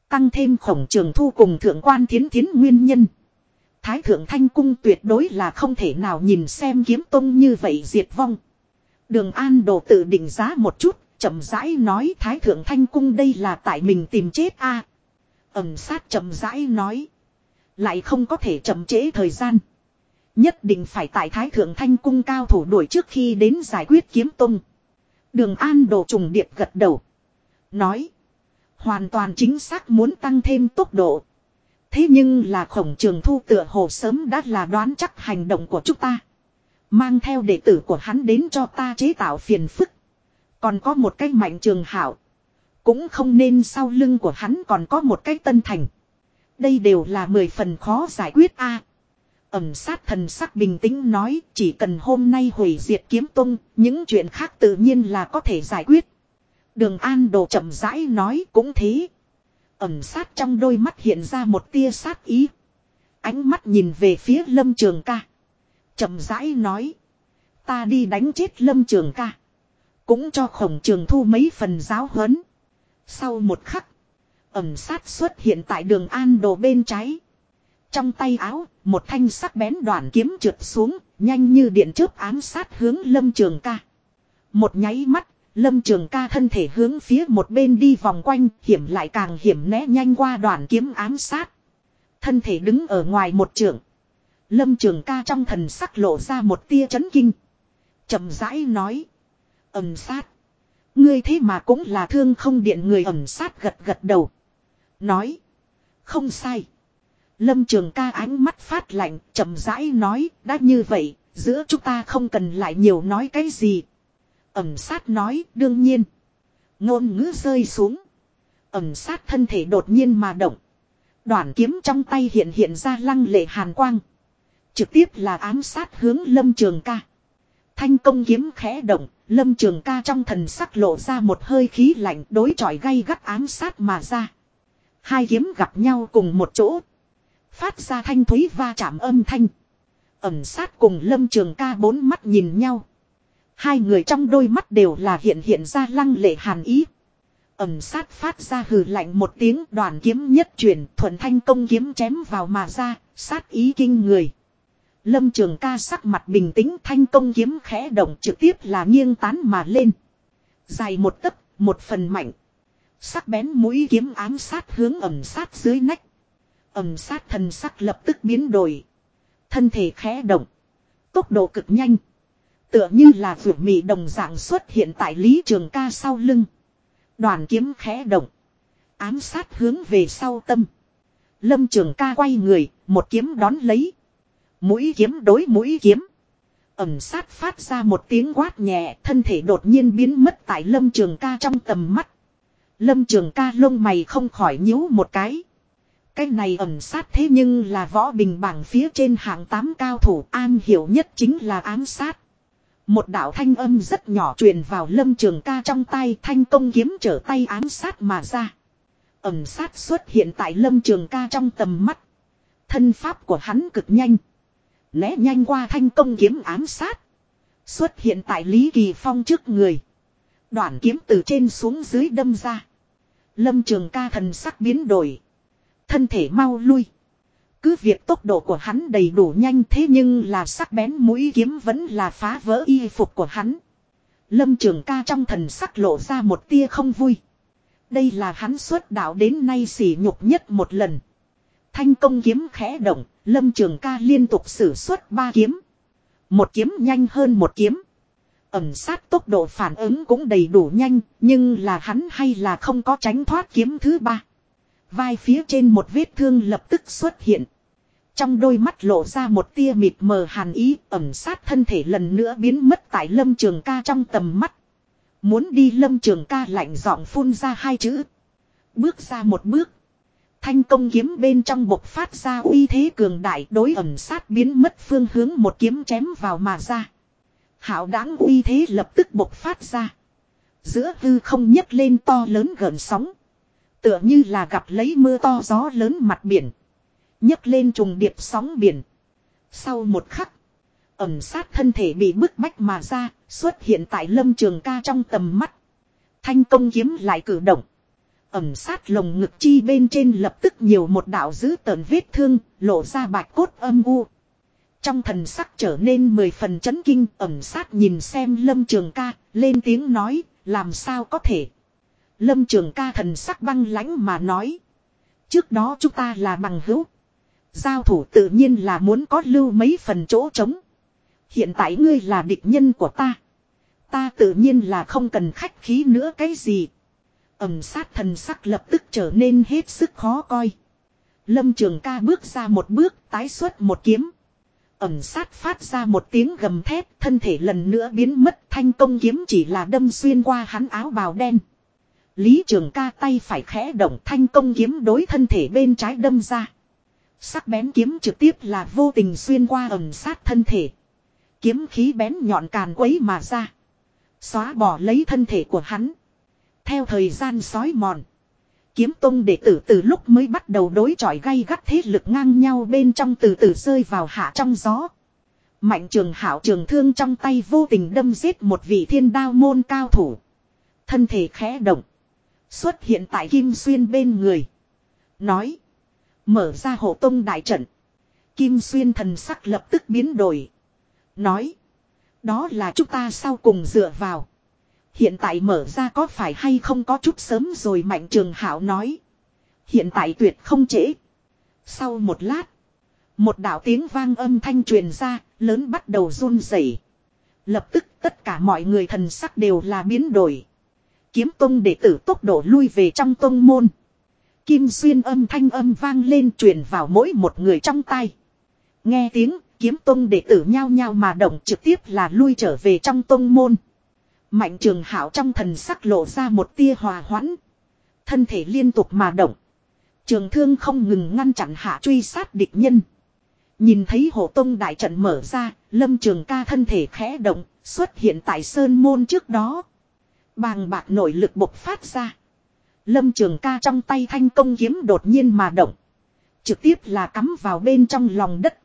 Tăng thêm khổng trường thu cùng thượng quan thiến thiến nguyên nhân. Thái thượng thanh cung tuyệt đối là không thể nào nhìn xem kiếm tông như vậy diệt vong. Đường An đồ tự định giá một chút, chậm rãi nói, Thái thượng thanh cung đây là tại mình tìm chết a. Ẩm sát chậm rãi nói. Lại không có thể chậm trễ thời gian. Nhất định phải tại Thái thượng thanh cung cao thủ đuổi trước khi đến giải quyết kiếm tông. Đường An đồ trùng điệp gật đầu. Nói. Hoàn toàn chính xác muốn tăng thêm tốc độ. Thế nhưng là khổng trường thu tựa hồ sớm đã là đoán chắc hành động của chúng ta. Mang theo đệ tử của hắn đến cho ta chế tạo phiền phức. Còn có một cái mạnh trường hảo. Cũng không nên sau lưng của hắn còn có một cái tân thành. Đây đều là mười phần khó giải quyết a. ẩm sát thần sắc bình tĩnh nói chỉ cần hôm nay hủy diệt kiếm tung, những chuyện khác tự nhiên là có thể giải quyết. Đường An Đồ chậm rãi nói cũng thế. Ẩm sát trong đôi mắt hiện ra một tia sát ý. Ánh mắt nhìn về phía lâm trường ca. Chậm rãi nói. Ta đi đánh chết lâm trường ca. Cũng cho khổng trường thu mấy phần giáo huấn. Sau một khắc. Ẩm sát xuất hiện tại đường an đồ bên trái. Trong tay áo, một thanh sắc bén đoạn kiếm trượt xuống, nhanh như điện chớp ám sát hướng lâm trường ca. Một nháy mắt, lâm trường ca thân thể hướng phía một bên đi vòng quanh, hiểm lại càng hiểm né nhanh qua đoạn kiếm ám sát. Thân thể đứng ở ngoài một trường. Lâm trường ca trong thần sắc lộ ra một tia chấn kinh. chậm rãi nói. Ẩm sát. Ngươi thế mà cũng là thương không điện người ẩm sát gật gật đầu. Nói. Không sai. Lâm trường ca ánh mắt phát lạnh, chậm rãi nói, đã như vậy, giữa chúng ta không cần lại nhiều nói cái gì. Ẩm sát nói, đương nhiên. Ngôn ngữ rơi xuống. Ẩm sát thân thể đột nhiên mà động. Đoạn kiếm trong tay hiện hiện ra lăng lệ hàn quang. Trực tiếp là ám sát hướng lâm trường ca. Thanh công kiếm khẽ động, lâm trường ca trong thần sắc lộ ra một hơi khí lạnh đối chọi gay gắt ám sát mà ra. Hai kiếm gặp nhau cùng một chỗ. Phát ra thanh thúy va chạm âm thanh. Ẩm sát cùng lâm trường ca bốn mắt nhìn nhau. Hai người trong đôi mắt đều là hiện hiện ra lăng lệ hàn ý. Ẩm sát phát ra hừ lạnh một tiếng đoàn kiếm nhất chuyển thuận thanh công kiếm chém vào mà ra, sát ý kinh người. Lâm trường ca sắc mặt bình tĩnh thanh công kiếm khẽ động trực tiếp là nghiêng tán mà lên. Dài một tấc, một phần mạnh. Sắc bén mũi kiếm ám sát hướng ẩm sát dưới nách. Ẩm sát thần sắc lập tức biến đổi. Thân thể khẽ động. Tốc độ cực nhanh. Tựa như là vượt mị đồng dạng xuất hiện tại Lý Trường ca sau lưng. Đoàn kiếm khẽ động. Ám sát hướng về sau tâm. Lâm Trường ca quay người, một kiếm đón lấy. Mũi kiếm đối mũi kiếm. Ẩm sát phát ra một tiếng quát nhẹ, thân thể đột nhiên biến mất tại Lâm Trường ca trong tầm mắt. Lâm Trường ca lông mày không khỏi nhíu một cái. Cái này ẩm sát thế nhưng là võ bình bảng phía trên hạng 8 cao thủ an hiểu nhất chính là ám sát. Một đạo thanh âm rất nhỏ truyền vào lâm trường ca trong tay thanh công kiếm trở tay ám sát mà ra. Ẩm sát xuất hiện tại lâm trường ca trong tầm mắt. Thân pháp của hắn cực nhanh. Né nhanh qua thanh công kiếm ám sát. Xuất hiện tại Lý Kỳ Phong trước người. Đoạn kiếm từ trên xuống dưới đâm ra. Lâm trường ca thần sắc biến đổi. Thân thể mau lui. Cứ việc tốc độ của hắn đầy đủ nhanh thế nhưng là sắc bén mũi kiếm vẫn là phá vỡ y phục của hắn. Lâm trường ca trong thần sắc lộ ra một tia không vui. Đây là hắn xuất đạo đến nay sỉ nhục nhất một lần. Thanh công kiếm khẽ động, lâm trường ca liên tục sử xuất ba kiếm. Một kiếm nhanh hơn một kiếm. Ẩm sát tốc độ phản ứng cũng đầy đủ nhanh, nhưng là hắn hay là không có tránh thoát kiếm thứ ba. Vai phía trên một vết thương lập tức xuất hiện. Trong đôi mắt lộ ra một tia mịt mờ hàn ý ẩm sát thân thể lần nữa biến mất tại lâm trường ca trong tầm mắt. Muốn đi lâm trường ca lạnh giọng phun ra hai chữ. Bước ra một bước. Thanh công kiếm bên trong bộc phát ra uy thế cường đại đối ẩm sát biến mất phương hướng một kiếm chém vào mà ra. Hảo đáng uy thế lập tức bộc phát ra. Giữa hư không nhấc lên to lớn gần sóng. Tựa như là gặp lấy mưa to gió lớn mặt biển. nhấc lên trùng điệp sóng biển. Sau một khắc. Ẩm sát thân thể bị bức bách mà ra. Xuất hiện tại lâm trường ca trong tầm mắt. Thanh công kiếm lại cử động. Ẩm sát lồng ngực chi bên trên lập tức nhiều một đạo dữ tờn vết thương. Lộ ra bạch cốt âm u. Trong thần sắc trở nên mười phần chấn kinh, ẩm sát nhìn xem lâm trường ca. Lên tiếng nói. Làm sao có thể. Lâm trường ca thần sắc băng lãnh mà nói. Trước đó chúng ta là bằng hữu. Giao thủ tự nhiên là muốn có lưu mấy phần chỗ trống. Hiện tại ngươi là địch nhân của ta. Ta tự nhiên là không cần khách khí nữa cái gì. Ẩm sát thần sắc lập tức trở nên hết sức khó coi. Lâm trường ca bước ra một bước, tái xuất một kiếm. Ẩm sát phát ra một tiếng gầm thép thân thể lần nữa biến mất, thanh công kiếm chỉ là đâm xuyên qua hắn áo bào đen. Lý trường ca tay phải khẽ động, thanh công kiếm đối thân thể bên trái đâm ra. Sắc bén kiếm trực tiếp là vô tình xuyên qua ẩm sát thân thể. Kiếm khí bén nhọn càn quấy mà ra. Xóa bỏ lấy thân thể của hắn. Theo thời gian sói mòn. Kiếm tông đệ tử từ lúc mới bắt đầu đối chọi gay gắt thế lực ngang nhau bên trong từ từ rơi vào hạ trong gió. Mạnh trường hảo trường thương trong tay vô tình đâm giết một vị thiên đao môn cao thủ. Thân thể khẽ động. Xuất hiện tại Kim Xuyên bên người. Nói. Mở ra hộ tông đại trận. Kim Xuyên thần sắc lập tức biến đổi. Nói. Đó là chúng ta sau cùng dựa vào. Hiện tại mở ra có phải hay không có chút sớm rồi Mạnh Trường Hảo nói. Hiện tại tuyệt không trễ. Sau một lát. Một đạo tiếng vang âm thanh truyền ra, lớn bắt đầu run rẩy. Lập tức tất cả mọi người thần sắc đều là biến đổi. Kiếm tông đệ tử tốc độ lui về trong tông môn. Kim xuyên âm thanh âm vang lên truyền vào mỗi một người trong tay. Nghe tiếng, kiếm tông đệ tử nhao nhao mà động trực tiếp là lui trở về trong tông môn. Mạnh trường hảo trong thần sắc lộ ra một tia hòa hoãn. Thân thể liên tục mà động. Trường thương không ngừng ngăn chặn hạ truy sát địch nhân. Nhìn thấy hộ tông đại trận mở ra, lâm trường ca thân thể khẽ động, xuất hiện tại sơn môn trước đó. Bàng bạc nội lực bộc phát ra. Lâm trường ca trong tay thanh công kiếm đột nhiên mà động. Trực tiếp là cắm vào bên trong lòng đất.